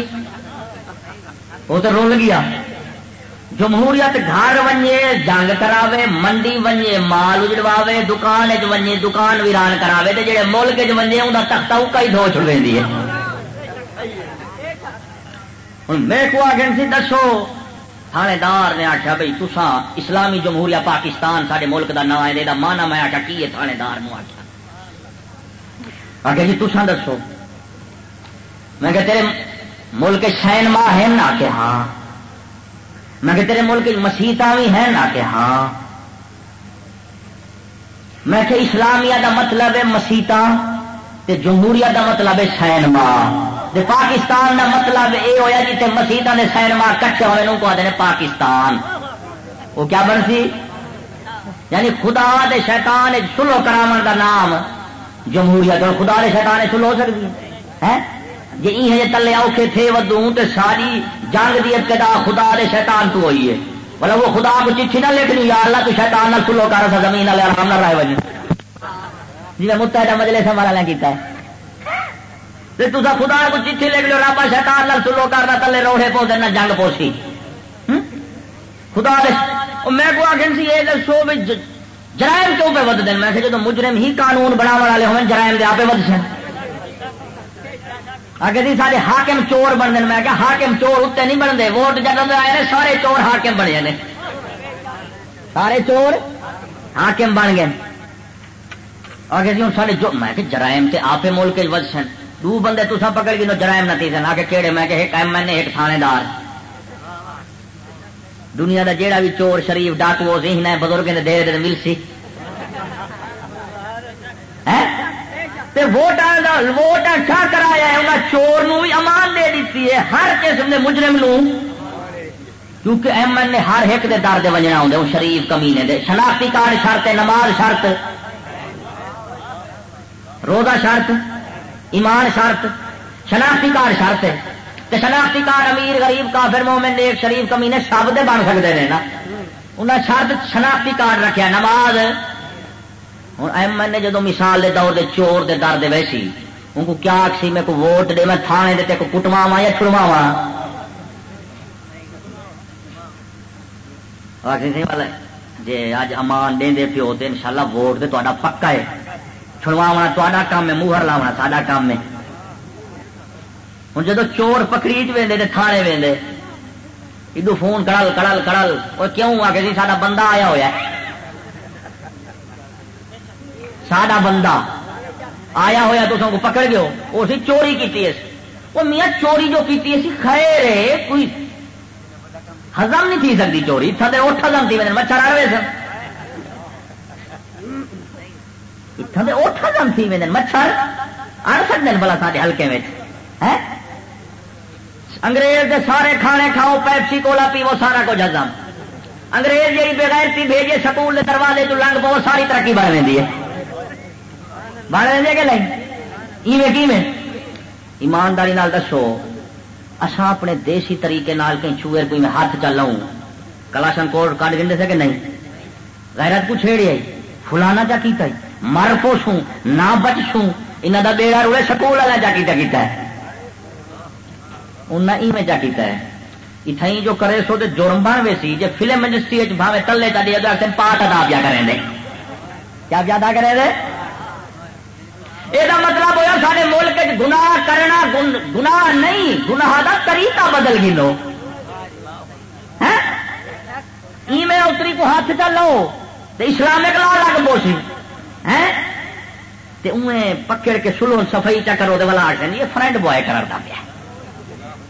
وہ تو رول گیا۔ جمہوریت گھر ونجے، جنگ کراوے، منڈی ونجے، مال اجڑواوے، دکان ونجے، دکان ویران کراوے تے جڑے ملک چ ونجے، ان کا تختہ اکا ہی دھو چھڑ ہے۔ ہوں میں کو آ سی دسو تھانے دار نے آخیا بھائی تسا اسلامی جمہوریہ پاکستان سارے ملک کا نام ہے مانا میں آخیا کی ہے تھانے دار آخیا آگے جی تسا دسو۔ میں کہ تیرے ملک شین ماہ ہے نا کہ ہاں۔ میں کہ تیرے ملک مسیحت بھی ہے نا کہ ہاں۔ میں کہ اسلامیہ دا مطلب ہے مسیحت جمہوریہ دا مطلب ہے شین ماہ پاکستان کا مطلب یہ ہوا جی مسیح نے سینما کٹے ہوئے کو آدھے پاکستان۔ وہ کیا بن سی؟ یعنی خدا دے شیطان سلو کرا دا نام جمہوریت، اور خدا دے شیطان سلو ہو سکتی ہے؟ جی یہ تلے اوکھے تھے ودوں تو ساری جنگ دی ابتدا خدا دے شیطان تو ہوئی ہے۔ مطلب وہ خدا کو چٹھی نہ لکھنی، یا اللہ تو شیطان نہ سلو کر سا زمین والے آرام نہ رائے وجہ جی۔, جی۔ میں متحدہ مجلے سے ہمارا لیا کیتا ہے۔ تصا خدا کو چیٹھی لکھ لو رابا شیطان نال سلو کرنا تلے روڑے پو دینا جنگ پوسی۔ خدا دے۔ میں کو آخر سی یہ دسو بھی جرائم کیوں پہ ود دین میں کہ جب مجرم ہی قانون بنا والے ہوئے جرائم دے آپ ود سن آگے جی سارے ہاکم چور بن دین میں کہ ہاکم چور اتنے نہیں بنتے ووٹ جب آئے سارے چور ہاکم بنے نے۔ سارے چور ہاکم بن گئے۔ آگے جی ہوں سارے جو، میں کہ جرائم تے آپ ملک ود سن دو بندے تو سب پکڑ گئی جرائم نہ تھی سن، آ کے کہڑے میں کہ ایک ایم این، ایک تھانے دار۔ دنیا دا جیڑا بھی چور، شریف، ڈاکو ذہن ہے، بزرگ نے دے دے مل سی۔ ووٹ اچھا کرایا ہے انہیں چور نو بھی امان دے دیتی ہے، ہر قسم کے مجرم نو۔ کیونکہ ایم این نے ہر ایک دے در دے وجنا ہوں شریف کمینے دے۔ شناختی کارڈ شرط نماز شرط۔ روزہ شرط۔ ایمان شرط شناختی کارڈ شرط ہے۔ تو شناختی کارڈ امیر غریب کافر مومن ایک شریف کمی نے سب دے بن سکتے ہیں نا۔ انہیں شرط شناختی کارڈ رکھا نماز۔ ہوں ایم نے جدو مثال دے دور دے چور دے در دے ویسی، ان کو کیا آخسی میں کو ووٹ دے، میں تھانے دے کو کٹواوا یا چھڑوا وا جی اج امان دے پیو تو ان شاء اللہ ووٹ دے تا پکا ہے۔ چھڑوا تا کام ہے موہر لاونا سا کام ہے ہوں جدو چور پکڑی چ تھانے وے ادو فون کڑل کڑل کڑل وہ کیوں آ کے جی سا بندہ آیا ہوا ساڈا بندہ آیا ہوا تو پکڑ گئے وہ سی چوری کی وہ میاں چوری جو کی خیر کوئی ہزم نہیں تھی سکتی چوری تھے اٹھ ہزم تھی مچھر آ رہے سن۔ اتنے اٹھ ہزم تھی وے مچھر۔ اڑ سکتے بلا سارے ہلکے میں انگریز دے سارے کھانے کھاؤ، پیپسی کولا پیو، سارا کچھ ہزم۔ انگریز جی بغیر تھی بھیجے، سکول کے دروازے تو لنگ پو، ساری ترقی بن لینی ہے۔ بن لیں کہ نہیں؟ ایویں کیویں؟ ایمانداری نال دسو اصا اپنے دیسی طریقے نال کہیں چوئر کوئی میں ہاتھ چل کلاشن کوٹ کٹ گے سے کہ نہیں؟ غیرت کو چھیڑی آئی۔ فلانا کیا کیتا ہے، مر پوسوں نہ بچوں انہوں کا بیڑا روڑے سکول والا جا کیتا کیتا ہے۔ انہیں ایویں جا کیتا ہے۔ اتائی جو کرے سو تو جرم بن وے سی جی فلم انڈسٹری وچ بھاوے تلے چڑی اگر پاٹ ادا پیا کریں دے۔ کیا پیا ادا کریں دے؟ یہ مطلب ہوا سارے ملک وچ گناہ کرنا گناہ نہیں، گناہ کا طریقہ بدل گی لو ہاں؟ ای میں اتری کو ہاتھ چل لو۔ اسلامک لا لگ پوسی انہیں پکڑ کے سلو سفائی چا کرو والا آ یہ فرینڈ بوائے کرتا پیا۔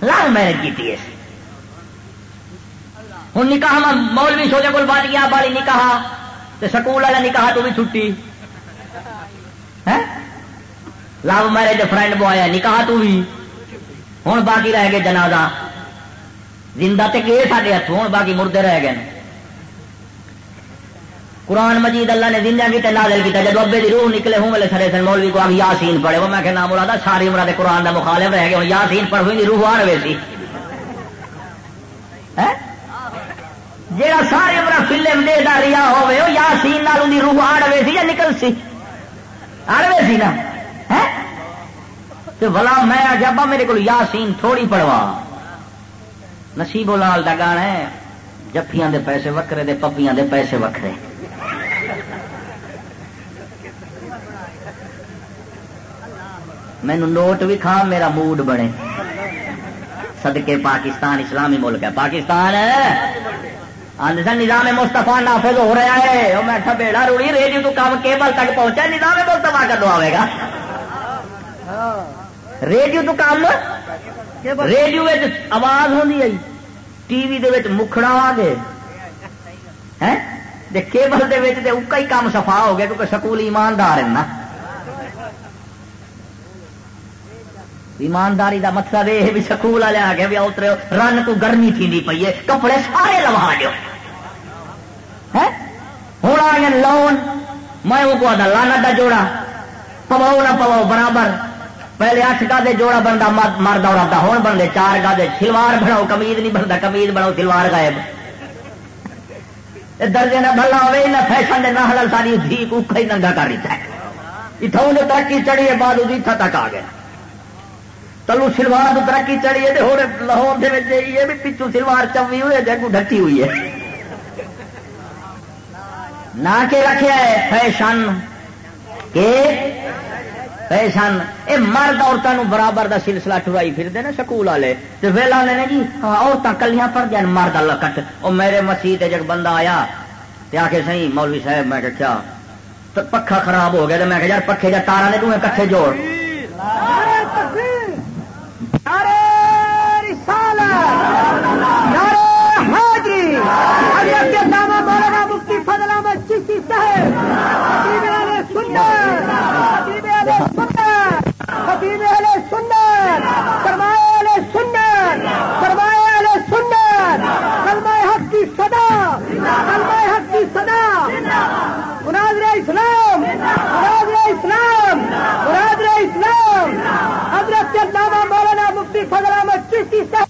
لا میرج کی ہوں نکاح مولوی سوچے کو بات گیا باری نکاح تو سکول والا نکاح تو بھی چھٹی۔ لو میرج فرینڈ بوائے، نکاح تو بھی۔ ہوں باقی رہ گئے جنازہ۔ زندہ تے گئے سارے ہاتھ ہوں باقی مردے رہ گئے۔ قرآن مجید اللہ نے زندہ کی نازل کیا جب ابے دی روح نکلے، ہوں ملے سرے سن، مولوی کو اب یاسین پڑھے۔ وہ میں کہ نام مراد ساری عمر دے قرآن دا مخالف رہ گئے یاسین پڑھ ہوئی روح آ رہے سی۔ جہاں ساری عمر فلم دے دا ریا ہوے وہ یاسین نال ان روح آ رہے سی یا نکل سی؟ آ رہے سی نا؟ بلا میں جب میرے کو یاسین تھوڑی پڑوا نصیب لال کا گانا ہے جفیاں دے پیسے وکرے دے، پپیاں دے پیسے وکرے مینو نوٹ بھی کھا میرا موڈ بنے صدقے پاکستان اسلامی ملک ہے پاکستان سن نظام مستفا نافذ ہو رہا ہے میں بیڑا روڑی ریڈیو تو کام کیبل تک پہنچا نظام مستفا کدو آئے گا ریڈیو تو کام ریڈیو آواز ہونی ہے ٹی وی مکھڑا آ گئے کیبل ہی کام سفا ہو گیا کیونکہ سکول ایماندار ہے نا۔ ایمانداری دا مطلب یہ بھی سکول والے آ گیا بھی اترے رن کو گرمی تھی پی ہے، کپڑے سارے لوا دو ہوں آ گئے لون، میں وہ کو لانا دا جوڑا، پواؤ نہ پواؤ، برابر۔ پہلے اٹھ گا دے جوڑا بنتا مرد اور ہوں بنتے چار گا دے سلوار بناؤ کمیز نہیں بنتا کمیز بناؤ سلوار غائب۔ درجے نہ بھلا ہوئے، نہ فیشن دے نہ ساری دھی کو ہی ننگا کر دیتا ہے اتوں نے ترقی چڑھی ہے، بعد اتھا تک آ گیا۔ تلو سلوار تو ترقی چڑھی ہے ہو لاہور یہ بھی پچھو سلوار چوی ہوئی ہے، جگہ ڈکی ہوئی ہے۔ نہ کہ رکھا ہے فیشن، کہ فیشن اے مرد عورتوں برابر دا سلسلہ ٹرائی پھرتے ہیں سکول والے۔ تو ویلا نے جی ہاں، عورتیں کلیاں پڑ جائیں مرد اللہ کٹ۔ وہ میرے مسیح جب بندہ آیا، تے آ کے سی مولوی صاحب، میں کیا؟ تو پکھا خراب ہو گیا تو میں کہ یار، پکھے جا تارا نے تمہیں کٹھے جوڑ۔ مفتی فضل احمد چشتی صاحب۔ خطیب اہل سنت سرمایہ اہل سنت سرمایہ اہل سنت، کلمہ حق کی صدا، کلمہ حق کی صدا۔ مناظر اسلام مناظر اسلام مناظر اسلام۔ حضرت علامہ مولانا مفتی فضل احمد چشتی صاحب